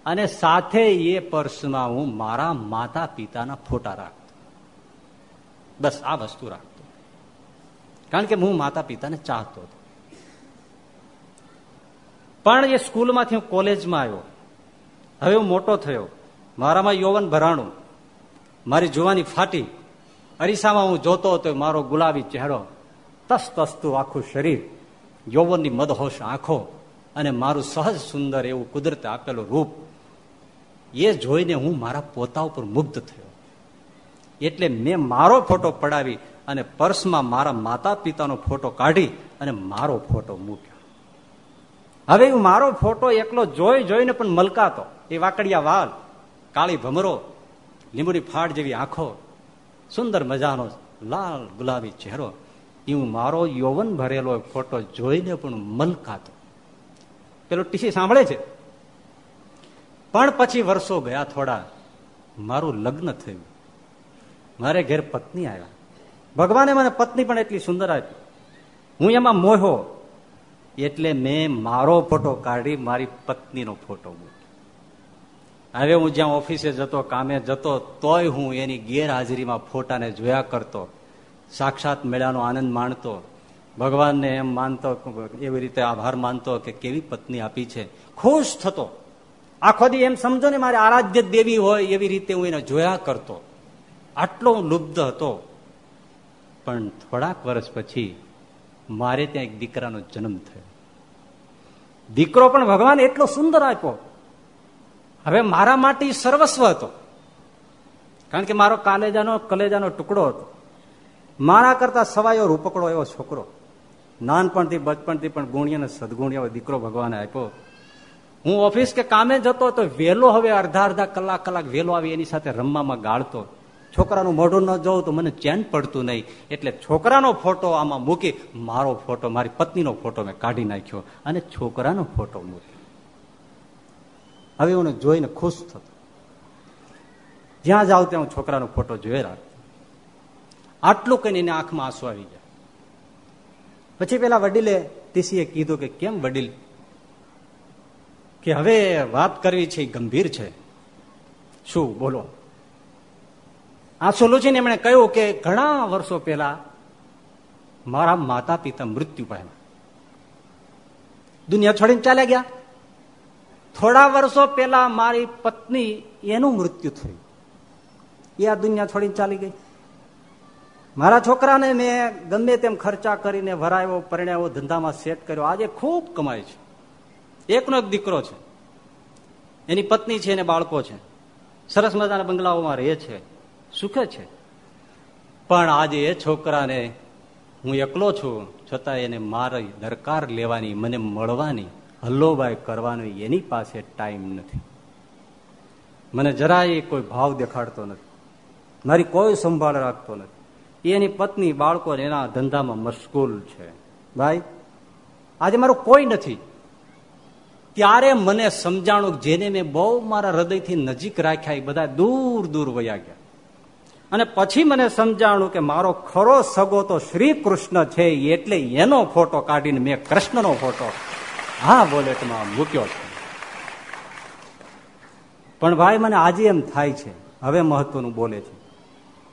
અને સાથે એ પર્સમાં હું મારા માતા પિતાના ફોટા રાખતો. બસ આ વસ્તુ રાખતો. કારણ કે હું માતા પિતાને ચાહતો હતો. પણ એ સ્કૂલમાંથી હું કોલેજમાં આવ્યો. હવે હું મોટો થયો. મારામાં યૌવન ભરાણું. મારી જોવાની ફાટી. અરીસામાં હું જોતો હતો મારો ગુલાબી ચહેરો તસ તસતું આખું શરીર, યૌવનની મદહોશ આંખો અને મારું સહજ સુંદર એવું કુદરતે આપેલું રૂપ. એ જોઈને હું મારા પોતા ઉપર મુગ્ધ થયો. એટલે મેં મારો ફોટો પડાવી અને પર્સમાં મારા માતા પિતાનો ફોટો કાઢી અને મારો ફોટો મૂક્યો. હવે હું મારો ફોટો એકલો જોઈ જોઈને પણ મલકાતો. એ વાકડિયા વાલ, કાળી ભમરો લીંબુડી ફાડ જેવી આંખો, સુંદર મજાનો લાલ ગુલાબી ચહેરો. એવું મારો યૌવન ભરેલો ફોટો જોઈને પણ મલકાતો. પેલો ટીસી સાંભળે છે? પણ પછી વર્ષો ગયા થોડા, મારું લગ્ન થયું. મારે ઘેર પત્ની આવ્યા. ભગવાને મને પત્ની પણ એટલી સુંદર આપી. હું એમાં મોહો એટલે મેં મારો ફોટો કાઢી મારી પત્નીનો ફોટો મૂક્યો. હવે હું જ્યાં ઓફિસે જતો, કામે જતો, તોય હું એની ગેરહાજરીમાં ફોટાને જોયા કરતો, સાક્ષાત મેળાનો આનંદ માણતો. ભગવાનને એમ માનતો એવી રીતે આભાર માનતો કે કેવી પત્ની આપી છે. ખુશ થતો. આખો દી એમ સમજો ને મારે આરાધ્ય દેવી હોય એવી રીતે હું એને જોયા કરતો. આટલો લુબ્ધ હતો. પણ થોડાક વર્ષ પછી મારે ત્યાં એક દીકરાનો જન્મ થયો. દીકરો પણ ભગવાન એટલો સુંદર આપ્યો. હવે મારા માટે સર્વસ્વ હતો. કારણ કે મારો કાલેજાનો, કલેજાનો ટુકડો હતો. મારા કરતા સવાયો રૂપકડો એવો છોકરો. નાનપણથી, બચપણથી પણ ગુણી અને સદગુણી એવો દીકરો ભગવાને આપ્યો. હું ઓફિસ કે કામે જતો તો વહેલો હવે અડધા અડધા કલાક કલાક વહેલો આવી એની સાથે રમવામાં ગાળતો. છોકરાનું મોઢું ન જોઉં તો મને ચેન પડતું નહીં. એટલે છોકરાનો ફોટો આમાં મૂકી મારો ફોટો, મારી પત્નીનો ફોટો મેં કાઢી નાખ્યો અને છોકરાનો ફોટો મૂકી હવે હું જોઈને ખુશ થતો. જ્યાં જાઉં ત્યાં હું છોકરાનો ફોટો જોઈ રાખતો આટલું કહીને એને આંખમાં આંસુ આવી ગયા પછી પેલા વડીલે તીસીએ કીધું કે, કેમ વડીલ? કે હવે વાત કરવી છે ગંભીર છે. શું? બોલો. આંસુ લૂછીને એમણે કહ્યું કે, ઘણા વર્ષો પહેલા મારા માતા પિતા મૃત્યુ પામ્યા. દુનિયા છોડીને ચાલ્યા ગયા. થોડા વર્ષો પહેલા મારી પત્ની એનું મૃત્યુ થયું. એ આ દુનિયા છોડીને ચાલી ગઈ. મારા છોકરાને મેં ગમે તેમ ખર્ચા કરીને ભરાયો પરિણાવો ધંધામાં સેટ કર્યો. આજે ખૂબ કમાય છે. એકનો એક દીકરો છે. એની પત્ની છે, એને બાળકો છે. સરસ મજાના બંગલાઓમાં રહે છે. સુખે છે. પણ આજે એ છોકરાને હું એકલો છું, છતાં એને મારી દરકાર લેવાની, મને મળવાની હલ્લોભાઈ કરવાનો એની પાસે ટાઈમ નથી. મને જરાય કોઈ ભાવ દેખાડતો નથી. મારી કોઈ સંભાળ રાખતો નથી. એની પત્ની બાળકો એના ધંધામાં મશગુલ છે. ભાઈ, આજે મારું કોઈ નથી. ત્યારે મને સમજાણું જેને મેં બહુ મારા હૃદયથી નજીક રાખ્યા, એ બધા દૂર દૂર વયા ગયા. અને પછી મને સમજાણું કે મારો ખરો સગો તો શ્રી કૃષ્ણ છે, એટલે એનો ફોટો કાઢીને મેં કૃષ્ણનો ફોટો હા બોલેટમાં મૂક્યો છે. પણ ભાઈ, મને આજે એમ થાય છે, હવે મહત્વનું બોલે છે,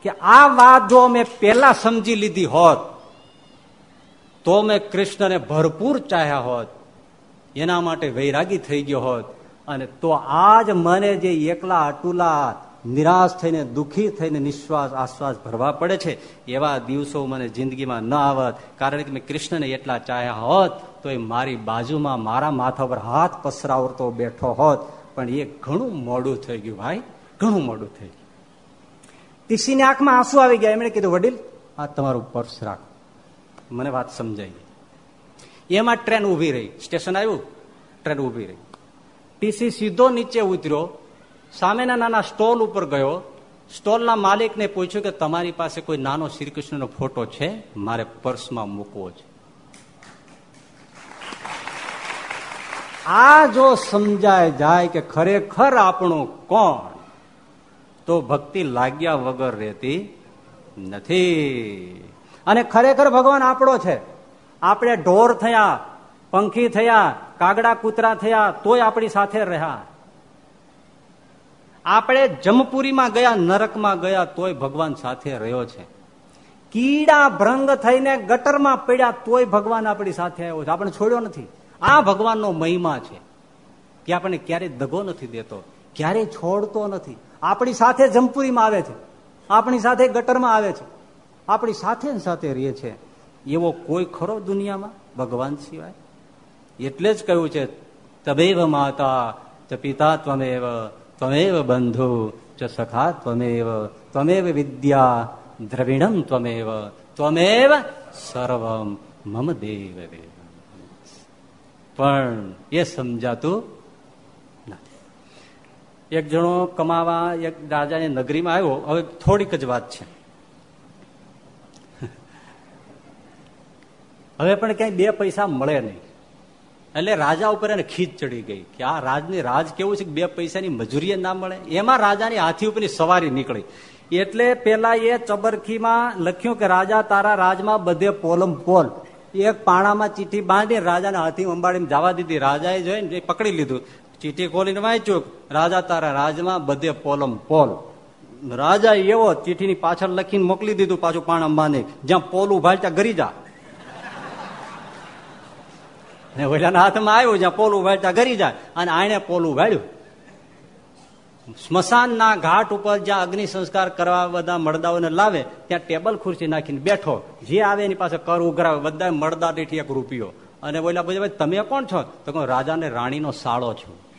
કે આ વાત જો મેં પેલા સમજી લીધી હોત, તો મેં કૃષ્ણને ભરપૂર ચાહ્યા હોત, એના માટે વૈરાગી થઈ ગયો હોત, અને તો આજ મને જે એકલા અટુલા નિરાશ થઈને, દુઃખી થઈને નિશ્વાસ, આશ્વાસ ભરવા પડે છે, એવા દિવસો મને જિંદગીમાં ન આવત, કારણ કે મેં કૃષ્ણને એટલા ચાહ્યા હોત તો એ મારી બાજુમાં મારા માથા પર હાથ પસરાવતો બેઠો હોત, પણ એ ઘણું મોડું થઈ ગયું ભાઈ, ઘણું મોડું થઈ ગયું. ટીસીની આંખમાં આંસુ આવી ગયા, એમણે કીધું, વડીલ, આ તમારું પર્સ રાખો. મને વાત સમજાઈ એમાં ટ્રેન ઊભી રહી. સ્ટેશન આવ્યું? ટ્રેન ઊભી રહી. ટીસી સીધો નીચે ઉતર્યો. સામેના નાના સ્ટોલ ઉપર ગયો. સ્ટોલના માલિકને પૂછ્યું કે, તમારી પાસે કોઈ નાનો શ્રીકૃષ્ણનો ફોટો છે? મારે પર્સમાં મૂકવો છે. આ જો સમજાય જાય કે ખરેખર આપણું કોણ, તો ભક્તિ લાગ્યા વગર રહેતી નથી. અને ખરેખર ભગવાન આપણો છે. આપણે ઢોર થયા, પંખી થયા, કાગડા કૂતરા થયા, તોય આપણી સાથે રહ્યા. આપણે જમપુરીમાં ગયા, નરકમાં ગયા, તોય ભગવાન સાથે રહ્યો છે. કીડા ભ્રંગ થઈને ગટરમાં પડ્યા, તોય ભગવાન આપણી સાથે આવ્યો છે. આપણે છોડ્યો નથી. આ ભગવાનનો મહિમા છે કે આપણને ક્યારેય દગો નથી દેતો ક્યારેય છોડતો નથી. આપણી સાથે જમપુરીમાં આવે છે, આપણી સાથે ગટરમાં આવે છે, આપણી સાથે સાથે રહે છે. એવો કોઈ ખરો દુનિયામાં ભગવાન સિવાય? એટલે જ કહ્યું છે તબેવ માતા, ચ પિતા ત્વમેવ ત્વમેવ બંધુ, ચ સખા ત્વમેવ ત્વમેવ વિદ્યા, દ્રવિણમ ત્વમેવ ત્વમેવ સર્વમ મમ દેવ દેવ પણ એ સમજાતું નથી. એક જણો કમાવા, એક રાજાની નગરીમાં આવ્યો, હવે થોડીક જ વાત છે. હવે પણ ક્યાંય બે પૈસા મળે નહીં. એટલે રાજા ઉપર એને ખીચ ચડી ગઈ કે આ રાજની રાજ કેવું છે કે બે પૈસાની મજૂરી ના મળે? એમાં રાજાની હાથી ઉપરની સવારી નીકળી. એટલે પેલા એ ચબરખીમાં લખ્યું કે, રાજા તારા રાજમાં બધે પોલમ પોલ. એક પાણામાં ચીઠી બાંધી રાજાને હાથી અંબાડીને જવા દીધી. રાજાએ જોઈને પકડી લીધું. ચીઠી ખોલીને વાંચ્યું રાજા તારા રાજમાં બધે પોલમ પોલ. રાજા એવો ચીઠીની પાછળ લખીને મોકલી દીધું પાછું પાણા બાંધી જ્યાં પોલું ભાઈ ત્યાં ગરી જા. ઓલાના હાથમાં આવ્યું, જ્યાં પોલું ત્યાં ગરી જાય અને આને પોલું વાળ્યું સ્મશાનના ઘાટ ઉપર જ્યાં અગ્નિ સંસ્કાર કરવા બધા મળદાઓને લાવે, ત્યાં ટેબલ ખુરશી નાખીને બેઠો. જે આવે એની પાસે કર ઉઘરાવે. બધા મળદા દીઠી એક રૂપિયો. અને બોલ્યા બધા તમે કોણ છો? તો રાજાને રાણીનો સાળો છું.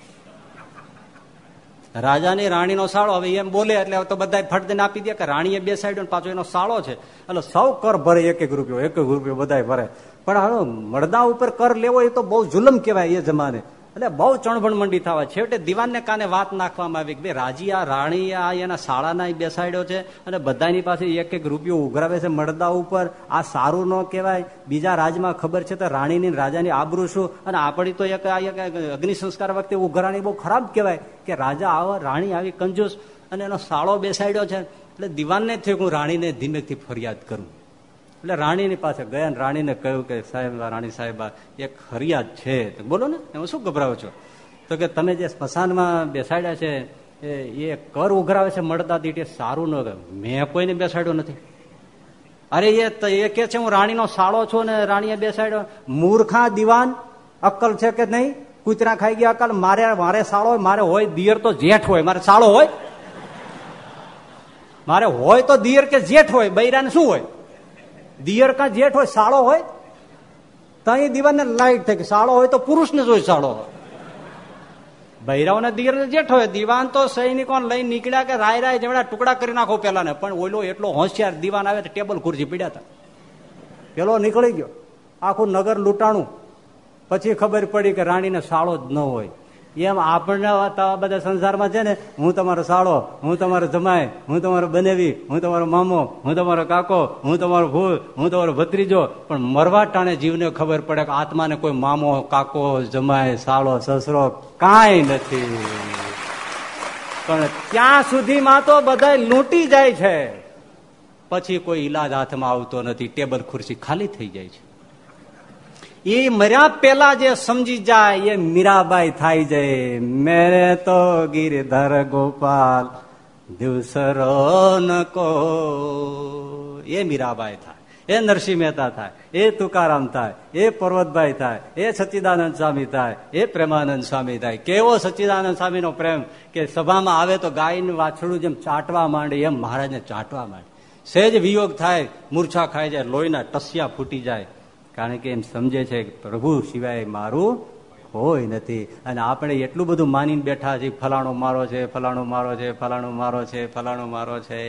રાજાની રાણીનો સાળો, હવે એમ બોલે એટલે તો બધા ફટ દઈને આપી દે કે રાણીએ બે સાઈડ પાછો એનો સાળો છે. એટલે સૌ કર ભરે, એક એક રૂપિયો, એક એક રૂપિયો બધા ભરે. પણ હવે મળદા ઉપર કર લેવો એ તો બહુ જુલમ કહેવાય એ જમાને. એટલે બહુ ચણભણ મંડી થવા છેવટે દિવાનને કાને વાત નાખવામાં આવી કે ભાઈ રાજી આ રાણી આ એના શાળાના બેસાડ્યો છે અને બધાની પાસે એક એક રૂપિયો ઉઘરાવે છે મળદા ઉપર. આ સારું ન કહેવાય. બીજા રાજમાં ખબર છે તો રાણીની રાજાની આબરૂ શું? અને આપણી તો એક અગ્નિ સંસ્કાર વખતે ઉઘરાણી બહુ ખરાબ કહેવાય કે રાજા આવા, રાણી આવી કંજૂસ અને એનો સાળો બેસાડ્યો છે. એટલે દિવાનને થયું હું રાણીને ધીમેથી ફરિયાદ કરું. એટલે રાણીની પાસે ગયા રાણીને કહ્યું કે સાહેબ રાણી સાહેબ એક ફરિયાદ છે. બોલો ને એમાં શું ગભરાવો છો? તો કે તમે જે સ્મશાનમાં બેસાડ્યા છે, એ કર ઉઘરાવે છે મળતા દીઠે સારું ન મેં કોઈને બેસાડ્યો નથી. અરે એ કે છે, હું રાણીનો સાળો છું ને રાણીએ બેસાડ્યો. મૂર્ખા દિવાન, અક્કલ છે કે નહીં? કૂતરા ખાઈ ગયા અક્કલ, મારે મારે સાળો હોય, મારે હોય દિયર તો જેઠ હોય. મારે સાળો હોય? મારે હોય તો દિયર કે જેઠ હોય? બૈરાને શું હોય? દિયર કા જેઠ હોય, સાળો હોય તો અહીં દીવાને લાઈટ થઈ સાળો હોય તો પુરુષને જોઈ સાળો હોય. ભૈરવને દિયર જેઠ હોય, દીવાન તો સૈનિકો લઈને નીકળ્યા કે રાય રાય જેમણે ટુકડા કરી નાખો પેલા ને પણ ઓલો એટલો હોશિયાર દીવાન આવે તો ટેબલ ખુરશી પીડ્યા હતા પેલો નીકળી ગયો. આખું નગર લૂંટાણું. પછી ખબર પડી કે રાણીને સાળો જ ન હોય. એમ આપણને બધા સંસારમાં છે ને, હું તમારો સાળો, હું તમારો જમાય હું તમારો બનેવી, હું તમારો મામો, હું તમારો કાકો, હું તમારો ભૂલ, હું તમારો ભત્રીજો. પણ મરવા ટાણે જીવને ખબર પડે કે આત્માને કોઈ મામો, કાકો જમાય સાળો, સસરો કાંઈ નથી. પણ ત્યાં સુધીમાં તો બધા લૂંટી જાય છે. પછી કોઈ ઈલાજ હાથમાં આવતો નથી, ટેબલ ખુરશી ખાલી થઈ જાય છે. એ મર્યા પેલા જે સમજી જાય, એ મીરાબાઈ થાય જાય મેરે તો ગિરધર ગોપાલ દિવસરો કો એ મીરાબાઈ થાય, એ નરસિંહ મહેતા થાય, એ તુકારામ થાય, એ પર્વતભાઈ થાય, એ સચ્ચિદાનંદ સ્વામી થાય, એ પ્રેમાનંદ સ્વામી થાય. કેવો સચ્ચિદાનંદ સ્વામીનો પ્રેમ કે સભામાં આવે તો ગાયનું વાછડું જેમ ચાટવા માંડે, એમ મહારાજને ચાટવા માંડે. સહેજ વિયોગ થાય, મૂર્છા ખાઈ જાય, લોહીના ટસિયા ફૂટી જાય કારણ કે એમ સમજે છે કે પ્રભુ સિવાય મારું હોય નથી. અને આપણે એટલું બધું માનીને બેઠા છીએ, ફલાણો મારો છે, ફલાણો મારો છે, ફલાણો મારો છે, ફલાણો મારો છે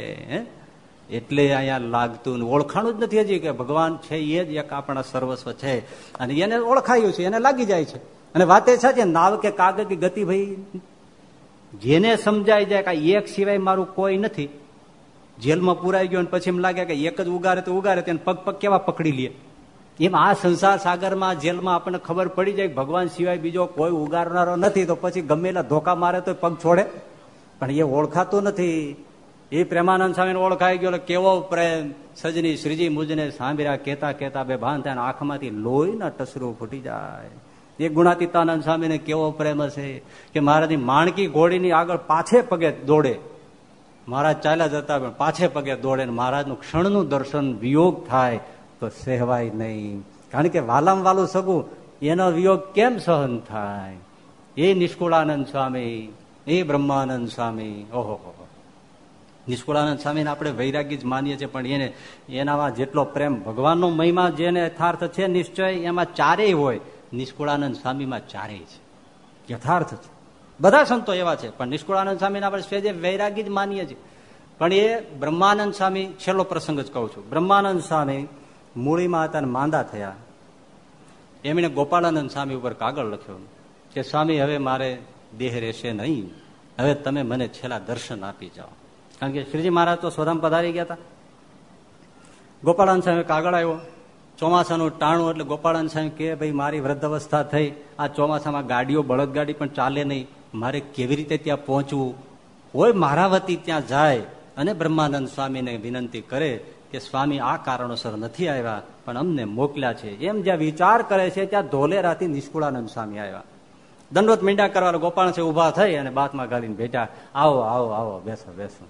એટલે અહીંયા લાગતું ઓળખાણું જ નથી હજી કે ભગવાન છે એ જ એક આપણા સર્વસ્વ છે. અને એને ઓળખાયું છે, એને લાગી જાય છે. અને વાત એ છે નાવ કે કાગળ કે ગતિ ભાઈ, જેને સમજાઈ જાય કે એક સિવાય મારું કોઈ નથી, જેલમાં પુરાઈ ગયો પછી એમ લાગે કે એક જ ઉગારે તો ઉગારે તેને પગ પગ કેવા પકડી લે? એમ આ સંસાર સાગરમાં, જેલમાં આપણને ખબર પડી જાય ભગવાન સિવાય બીજો કોઈ ઉગારનારો નથી, તો પછી ગમેલા ધોકા મારે તો પગ છોડે. પણ એ ઓળખાતું નથી. એ પ્રેમાનંદ સ્વામીને ઓળખાઈ ગયો કેવો પ્રેમ. સજની શ્રીજી મુજને સાંભળ્યા કેતા કેતા બે ભાન થાય આંખમાંથી લોહીના ટસરું ફૂટી જાય. એ ગુણાતીતાનંદ સ્વામીને કેવો પ્રેમ હશે કે મહારાજની માણકી ઘોડીની આગળ પાછે પગે દોડે. મહારાજ ચાલ્યા જતા પણ પાછે પગે દોડે મહારાજનું ક્ષણનું દર્શન વિયોગ થાય. તો સહેવાય નહીં. કારણ કે વાલામ વાલું સગું, એનો વિયોગ કેમ સહન થાય? એ નિષ્કુળાનંદ સ્વામી, એ બ્રહ્માનંદ સ્વામી. ઓહો નિષ્કુળાનંદ સ્વામીને આપણે વૈરાગી જ માનીએ છીએ, પણ એને, એનામાં જેટલો પ્રેમ ભગવાનનો મહિમા જેને યથાર્થ છે, નિશ્ચય, એમાં ચારેય હોય. નિષ્કુળાનંદ સ્વામીમાં ચારેય છે. યથાર્થ છે. બધા સંતો એવા છે, પણ નિષ્કુળાનંદ સ્વામીને આપણે સ્વેજે વૈરાગી જ માનીએ છીએ. પણ એ બ્રહ્માનંદ સ્વામી, છેલ્લો પ્રસંગ જ કહું છું. બ્રહ્માનંદ સ્વામી મૂળીમાં હતા માંદા થયા. એમણે ગોપાળાનંદ સ્વામી ઉપર કાગળ લખ્યો કે, સ્વામી, હવે મારે દેહ રહેશે નહીં. હવે તમે મને છેલ્લા દર્શન આપી જાઓ. કારણ કે શ્રીજી મહારાજ તો સ્વધામ પધારી ગયા હતા ગોપાળાનંદ સ્વામી કાગળ આવ્યો ચોમાસાનું ટાણું એટલે ગોપાળાનંદ સ્વામી કે ભાઈ, મારી વૃદ્ધ અવસ્થા થઈ. આ ચોમાસામાં ગાડીઓ, બળદગાડી પણ ચાલે નહીં. મારે કેવી રીતે ત્યાં પહોંચવું? હોય મારા ત્યાં જાય. અને બ્રહ્માનંદ સ્વામીને વિનંતી કરે કે સ્વામી, આ કારણોસર નથી આવ્યા, પણ અમને મોકલ્યા છે. એમ જ્યાં વિચાર કરે છે, ત્યાં ધોલેરાથી નિષ્કુળાનંદ સ્વામી આવ્યા. દંડોત મીંડા કરવા ગોપાલ છે ઊભા થઈ અને બાથમાં ગાલીને ભેટા આવો આવો આવો, બેસો બેસો.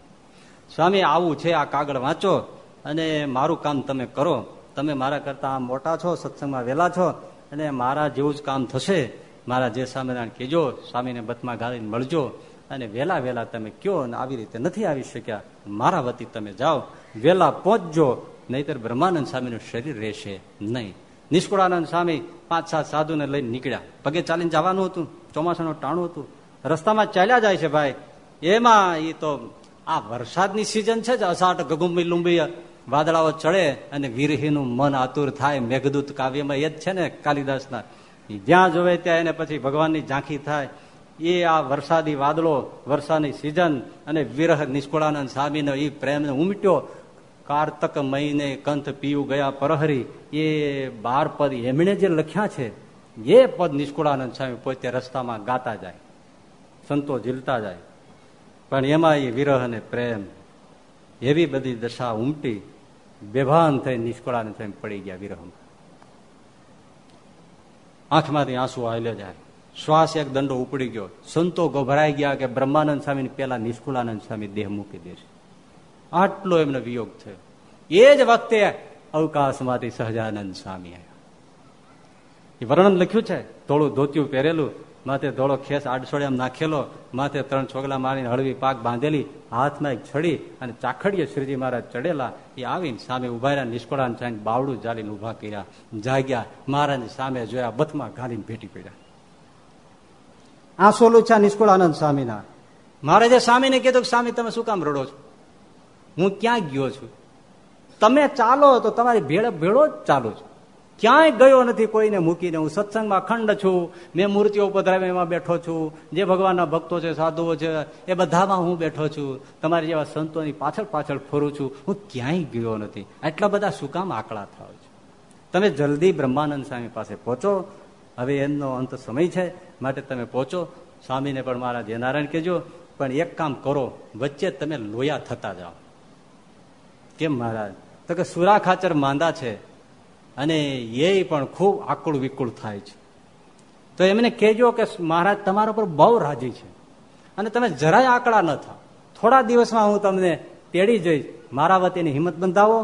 સ્વામી, આવું છે, આ કાગળ વાંચો અને મારું કામ તમે કરો. તમે મારા કરતા મોટા છો, સત્સંગમાં વેલા છો અને મારા જેવું જ કામ થશે. મારા જે સ્વામિનારાયણ કહેજો, સ્વામીને બથમાં ગાલીને મળજો. અને વેલા વેલા તમે કયો અને આવી રીતે નથી આવી શક્યા, મારા વતી તમે જાઓ વેલા પહોંચજો, નહીતર બ્રહ્માનંદ સ્વામીનું શરીર રહેશે નહીં. નિષ્કુળાનંદ સ્વામી પાંચ સાત સાધુને લઈને નીકળ્યા. પગે ચાલીને જવાનું હતું, ચોમાસાનું ટાણું હતું. રસ્તામાં ચાલ્યા જાય છે ભાઈ. એમાં એ તો આ વરસાદની સિઝન છે જ, અષાઢ, ગગુંબી, લુંબી, વાદળાઓ ચડે અને વિરહીનું મન આતુર થાય. મેઘદૂત કાવ્યમાં એ જ છે ને કાલિદાસના. જ્યાં જોવે ત્યાં એને પછી ભગવાનની ઝાંખી થાય. એ આ વરસાદી વાદળો, વરસાદની સિઝન અને વિરહ નિષ્કુળાનંદ સ્વામીનો એ પ્રેમને ઉમટ્યો. કારતક મહિને કંથ પીયું ગયા પરહરી. એ બાર પદ એમણે જે લખ્યા છે, એ પદ નિષ્કુળાનંદ સ્વામી પોતે રસ્તામાં ગાતા જાય, સંતો ઝીલતા જાય. પણ એમાં એ વિરહ અને પ્રેમ એવી બધી દશા ઉમટી, બેભાન થઈ નિષ્કુળાનંદ સ્વામી પડી ગયા વિરહમાં. આંખમાંથી આંસુ આવેલો જાય. શ્વાસ એક દંડો ઉપડી ગયો. સંતો ગભરાઈ ગયા કે બ્રહ્માનંદ સ્વામી પેલા નિષ્કુલાનંદ સ્વામી દેહ મૂકી દેશે આટલો એમનો વિયોગ થયો. એ જ વખતે અવકાશમાંથી સહજાનંદ સ્વામી આવ્યા. એ વર્ણન લખ્યું છે, ધોળું ધોતિયું પહેરેલું, માથે ધોળો ખેસ આડસોડે એમ નાખેલો, માથે ત્રણ છોગલા મારીને હળવી પાક બાંધેલી, હાથમાં એક છડી અને ચાખડીએ શ્રીજી મહારાજ ચડેલા, એ આવીને સામે ઊભા રહ્યા નિષ્કોળાને થઈને બાવડું જાલીને ઊભા કર્યા, જાગ્યા મહારાજ સામે જોયા, બથમાં ગાલીને ભેટી પડ્યા. આંસુ લુચ્છા નિષ્કુળાનંદ સ્વામીના. મહારાજે સ્વામીને કીધું કે સ્વામી, તમે શું કામ રડો છો? હું ક્યાં ગયો છું? તમે ચાલો તો તમારી ભેળ ભેળો જ ચાલુ છું. ક્યાંય ગયો નથી કોઈને મૂકીને. હું સત્સંગમાં અખંડ છું. મેં મૂર્તિઓ પધરાવી એમાં બેઠો છું. જે ભગવાનના ભક્તો છે, સાધુઓ છે, એ બધામાં હું બેઠો છું. તમારી જેવા સંતોની પાછળ પાછળ ફરું છું. હું ક્યાંય ગયો નથી. આટલા બધા શું કામ આકડા થાવ છો? તમે જલ્દી બ્રહ્માનંદ સ્વામી પાસે પહોંચો. હવે એમનો અંત સમય છે. માટે તમે પહોંચો. સ્વામીને પણ મારા જયનારાયણ કહેજો, પણ એક કામ કરો, વચ્ચે તમે લોયા થતા જાઓ. કેમ મહારાજ? તો કે સુરા ખાચર માંદા છે અને એ પણ ખૂબ આકુળ વિકુળ થાય છે. તો એમને કહેજો કે મહારાજ, તમારા પર બહુ રાજી છે. અને તમે જરાય આંકડા ન થાવ. થોડા દિવસમાં હું તમને તેડી જઈશ. મારા વતીની હિંમત બંધાવો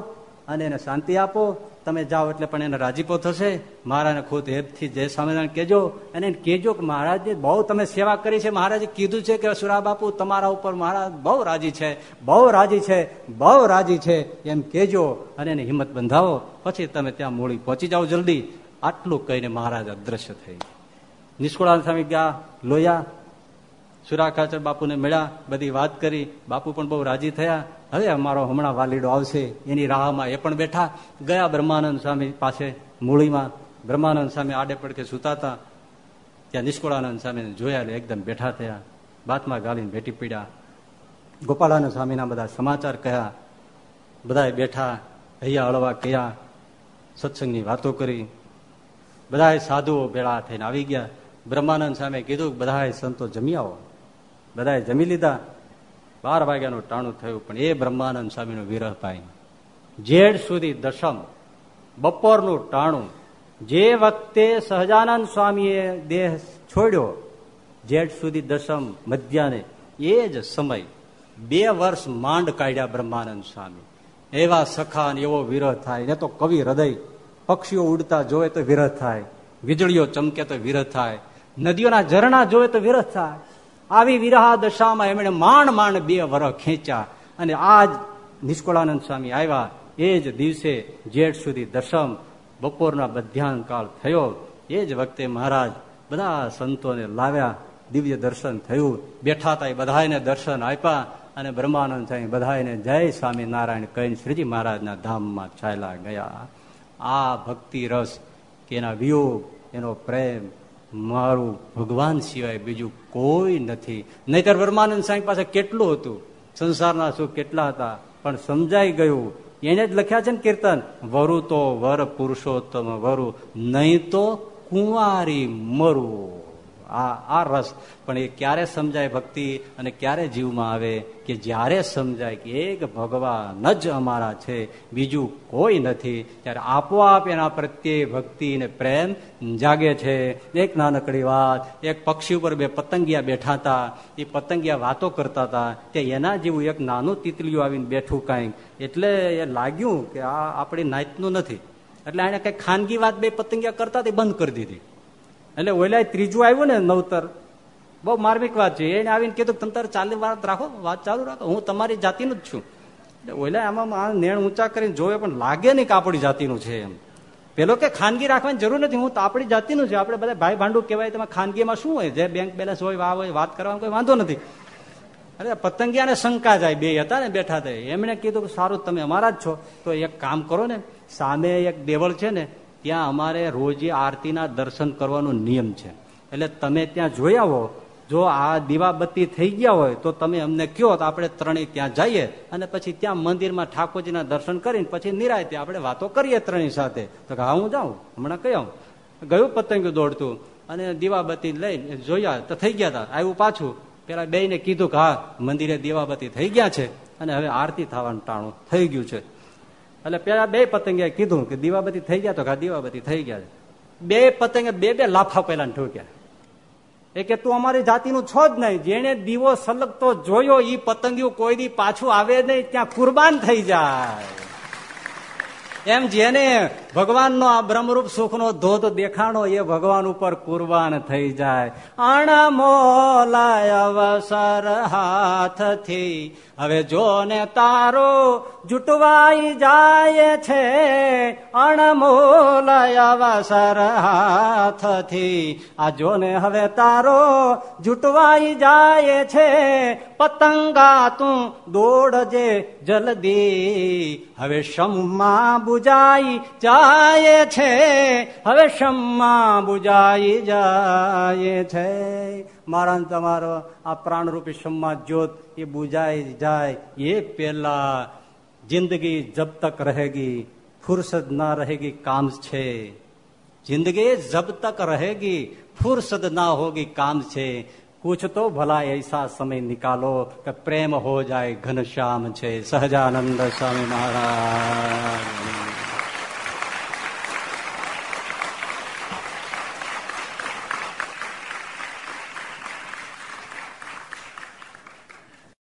અને એને શાંતિ આપો. તમે જાઓ એટલે પણ એને રાજીપો થશે. મહારાજને ખુદ હેતથી જય સ્વામિનારાયણ કહેજો અને કહેજો કે મહારાજે બહુ તમે સેવા કરી છે. મહારાજે કીધું છે કે સુરા બાપુ, તમારા ઉપર મહારાજ બહુ રાજી છે. બહુ રાજી છે. બહુ રાજી છે. એમ કહેજો અને એને હિંમત બંધાવો. પછી તમે ત્યાં મૂળી પહોંચી જાઓ જલ્દી. આટલું કહીને મહારાજ અદ્રશ્ય થઈ નિષ્કુળાન સ્વામી ગયા, લોયા. સુરા ખાચર બાપુને મળ્યા, બધી વાત કરી. બાપુ પણ બહુ રાજી થયા. હવે અમારો હમણાં વાલીડો આવશે. એની રાહમાં એ પણ બેઠા. ગયા બ્રહ્માનંદ સ્વામી પાસે મૂળીમાં. બ્રહ્માનંદ સ્વામી આડે પડકે સુતાતા. ત્યાં નિષ્કુળાનંદ સ્વામીને જોયા એટલે એકદમ બેઠા થયા. બાતમાં ગાલીને ભેટી પીડ્યા. ગોપાળાનંદ સ્વામીના બધા સમાચાર કહ્યા. બધાએ બેઠા, હૈયા હળવા કયા સત્સંગની વાતો કરી. બધાએ સાધુઓ ભેળા થઈને આવી ગયા. બ્રહ્માનંદ સામે કીધું બધાએ સંતો જમી આવો. બધાએ જમી લીધા. બાર વાગ્યાનું ટાણું થયું, પણ એ બ્રહ્માનંદ સ્વામીનો વિરહ પાય. જેઠ સુધી દશમ, બપોરનું ટાણું. જે વખતે સહજાનંદ સ્વામીએ દેહ છોડ્યો, જેઠ સુધી દશમ મધ્યાને એ જ સમય, બે વર્ષ માંડ કાઢ્યા બ્રહ્માનંદ સ્વામી. એવા સખા એવો વિરહ થાય. ને તો કવિ હૃદય, પક્ષીઓ ઉડતા જોવે તો વિરહ થાય. વીજળીઓ ચમકે તો વિરહ થાય. નદીઓના ઝરણા જોવે તો વિરહ થાય. આવી વિરહા દશામાં એમણે માંડ માંડ બે વરહ ખેંચ્યા અને આજ નિષ્કુળાનંદ સ્વામી આવ્યા. એ જ દિવસે જેઠ સુધી દશમ બપોરના બધ્યાન કાળ થયો. એ જ વખતે મહારાજ બધા સંતોને લાવ્યા. દિવ્ય દર્શન થયું. બેઠા તા બધાને દર્શન આપ્યા અને બ્રહ્માનંદ સ્વામી બધાને જય સ્વામી નારાયણ કહીને શ્રીજી મહારાજના ધામમાં ચાલ્યા ગયા. આ ભક્તિ રસ કે એના વિયોગ, એનો પ્રેમ મારું ભગવાન સિવાય બીજું કોઈ નથી. નહીતર બ્રહ્માનંદ સાંઈ પાસે કેટલું હતું? સંસારના સુખ કેટલા હતા? પણ સમજાઈ ગયું. એને જ લખ્યા છે ને કીર્તન, વરુ તો વર પુરુષોત્તમ, વરુ નહીં તો કુંવારી મરું. આ આ રસ. પણ એ ક્યારે સમજાય ભક્તિ અને ક્યારે જીવમાં આવે કે જ્યારે સમજાય કે એક ભગવાન જ અમારા છે, બીજું કોઈ નથી. ત્યારે આપોઆપ એના પ્રત્યે ભક્તિ ને પ્રેમ જાગે છે. એક નાનકડી વાત, એક પક્ષી ઉપર બે પતંગિયા બેઠા હતા. એ પતંગિયા વાતો કરતા હતા. તે એના જેવું એક નાનું તીતલિયું આવીને બેઠું કાંઈક. એટલે એ લાગ્યું કે આ આપણી નાતનું નથી. એટલે એને કઈ ખાનગી વાત બે પતંગિયા કરતા તે બંધ કરી દીધી. એટલે ઓલા ત્રીજું આવ્યું ને નવતર. બહુ માર્મિક વાત છે. એને આવીને કીધું તમે તારે ચાલી વાત રાખો, વાત ચાલુ રાખો. હું તમારી જાતિનું જ છું. એટલે ઓલા આમાં નેણ ઊંચા કરીને જોવે, પણ લાગે નહીં કે આપણી જાતિનું છે એમ. પેલો કે ખાનગી રાખવાની જરૂર નથી. હું તો આપણી જાતિનું છે. આપણે બધા ભાઈ ભાંડુ કહેવાય, તેમાં ખાનગીમાં શું હોય? જે બેંક બેલેન્સ હોય, વા હોય, વાત કરવાનો કોઈ વાંધો નથી. અરે પતંગિયાને શંકા જાય. બે હતા ને બેઠા થાય એમણે કીધું કે સારું, તમે અમારા જ છો. તો એક કામ કરો ને. સામે એક દેવળ છે ને ત્યાં અમારે રોજે આરતીના દર્શન કરવાનો નિયમ છે. એટલે તમે ત્યાં જોયા હો જો આ દીવાબત્તી થઈ ગયા હોય, તો તમે અમને કહો તો આપણે ત્રણેય ત્યાં જઈએ અને પછી ત્યાં મંદિરમાં ઠાકોરજીના દર્શન કરીને પછી નિરાય આપણે વાતો કરીએ ત્રણેય સાથે. તો હા, હું જાઉં. હમણાં આવું? ગયું પતંગ દોડતું અને દીવાબત્તી લઈ જોયા તો થઈ ગયા હતા આવ્યું પાછું. પેલા બે કીધું કે, હા, મંદિરે દીવાબત્તી થઈ ગયા છે અને હવે આરતી થવાનું ટાણું થઈ ગયું છે. એટલે પેલા બે પતંગે કીધું કે દીવાબત્તી થઈ ગયા તો ઘા દીવાબત્તી થઈ ગયા બે પતંગે બે બે લાફા પેલા ઠોક્યા એ કે તું અમારી જાતિનું છો જ નહીં. જેને દીવો સલગતો જોયો એ પતંગિયું કોઈ દી પાછું આવે નહીં, ત્યાં કુરબાન થઈ જાય. એમ જેને ભગવાનનો આ બ્રહ્મરૂપ સુખનો ધોધ દેખાણો એ ભગવાન ઉપર કુરબાન થઈ જાય. અણમોલાય અવસર હાથથી. હવે જો ને તારો જુટવાઈ જાય છે. અણમોલાય અવસર હાથથી. આ જો ને હવે તારો જુટવાઈ જાય છે. પતંગા તું દોડજે જલ્દી. હવે શમમાં બુજાઈ જાય છે. હવે શમ્મા બુજાઈ જાય છે. મારા તમારો આ પ્રાણરૂપી શમ્મા જ્યોત એ બુજાઈ જાય. એ પેલા જિંદગી જબ તક રહેગી, ફુરસદ ના રહેગી કામ છે. જિંદગી જબ તક રહેગી, ફુરસદ ના હોગી કામ છે. કુછ તો ભલા એસા સમય નિકાલો કે પ્રેમ હો જાય ઘનશ્યામ છે. સહજાનંદ સ્વામી મહારાજ.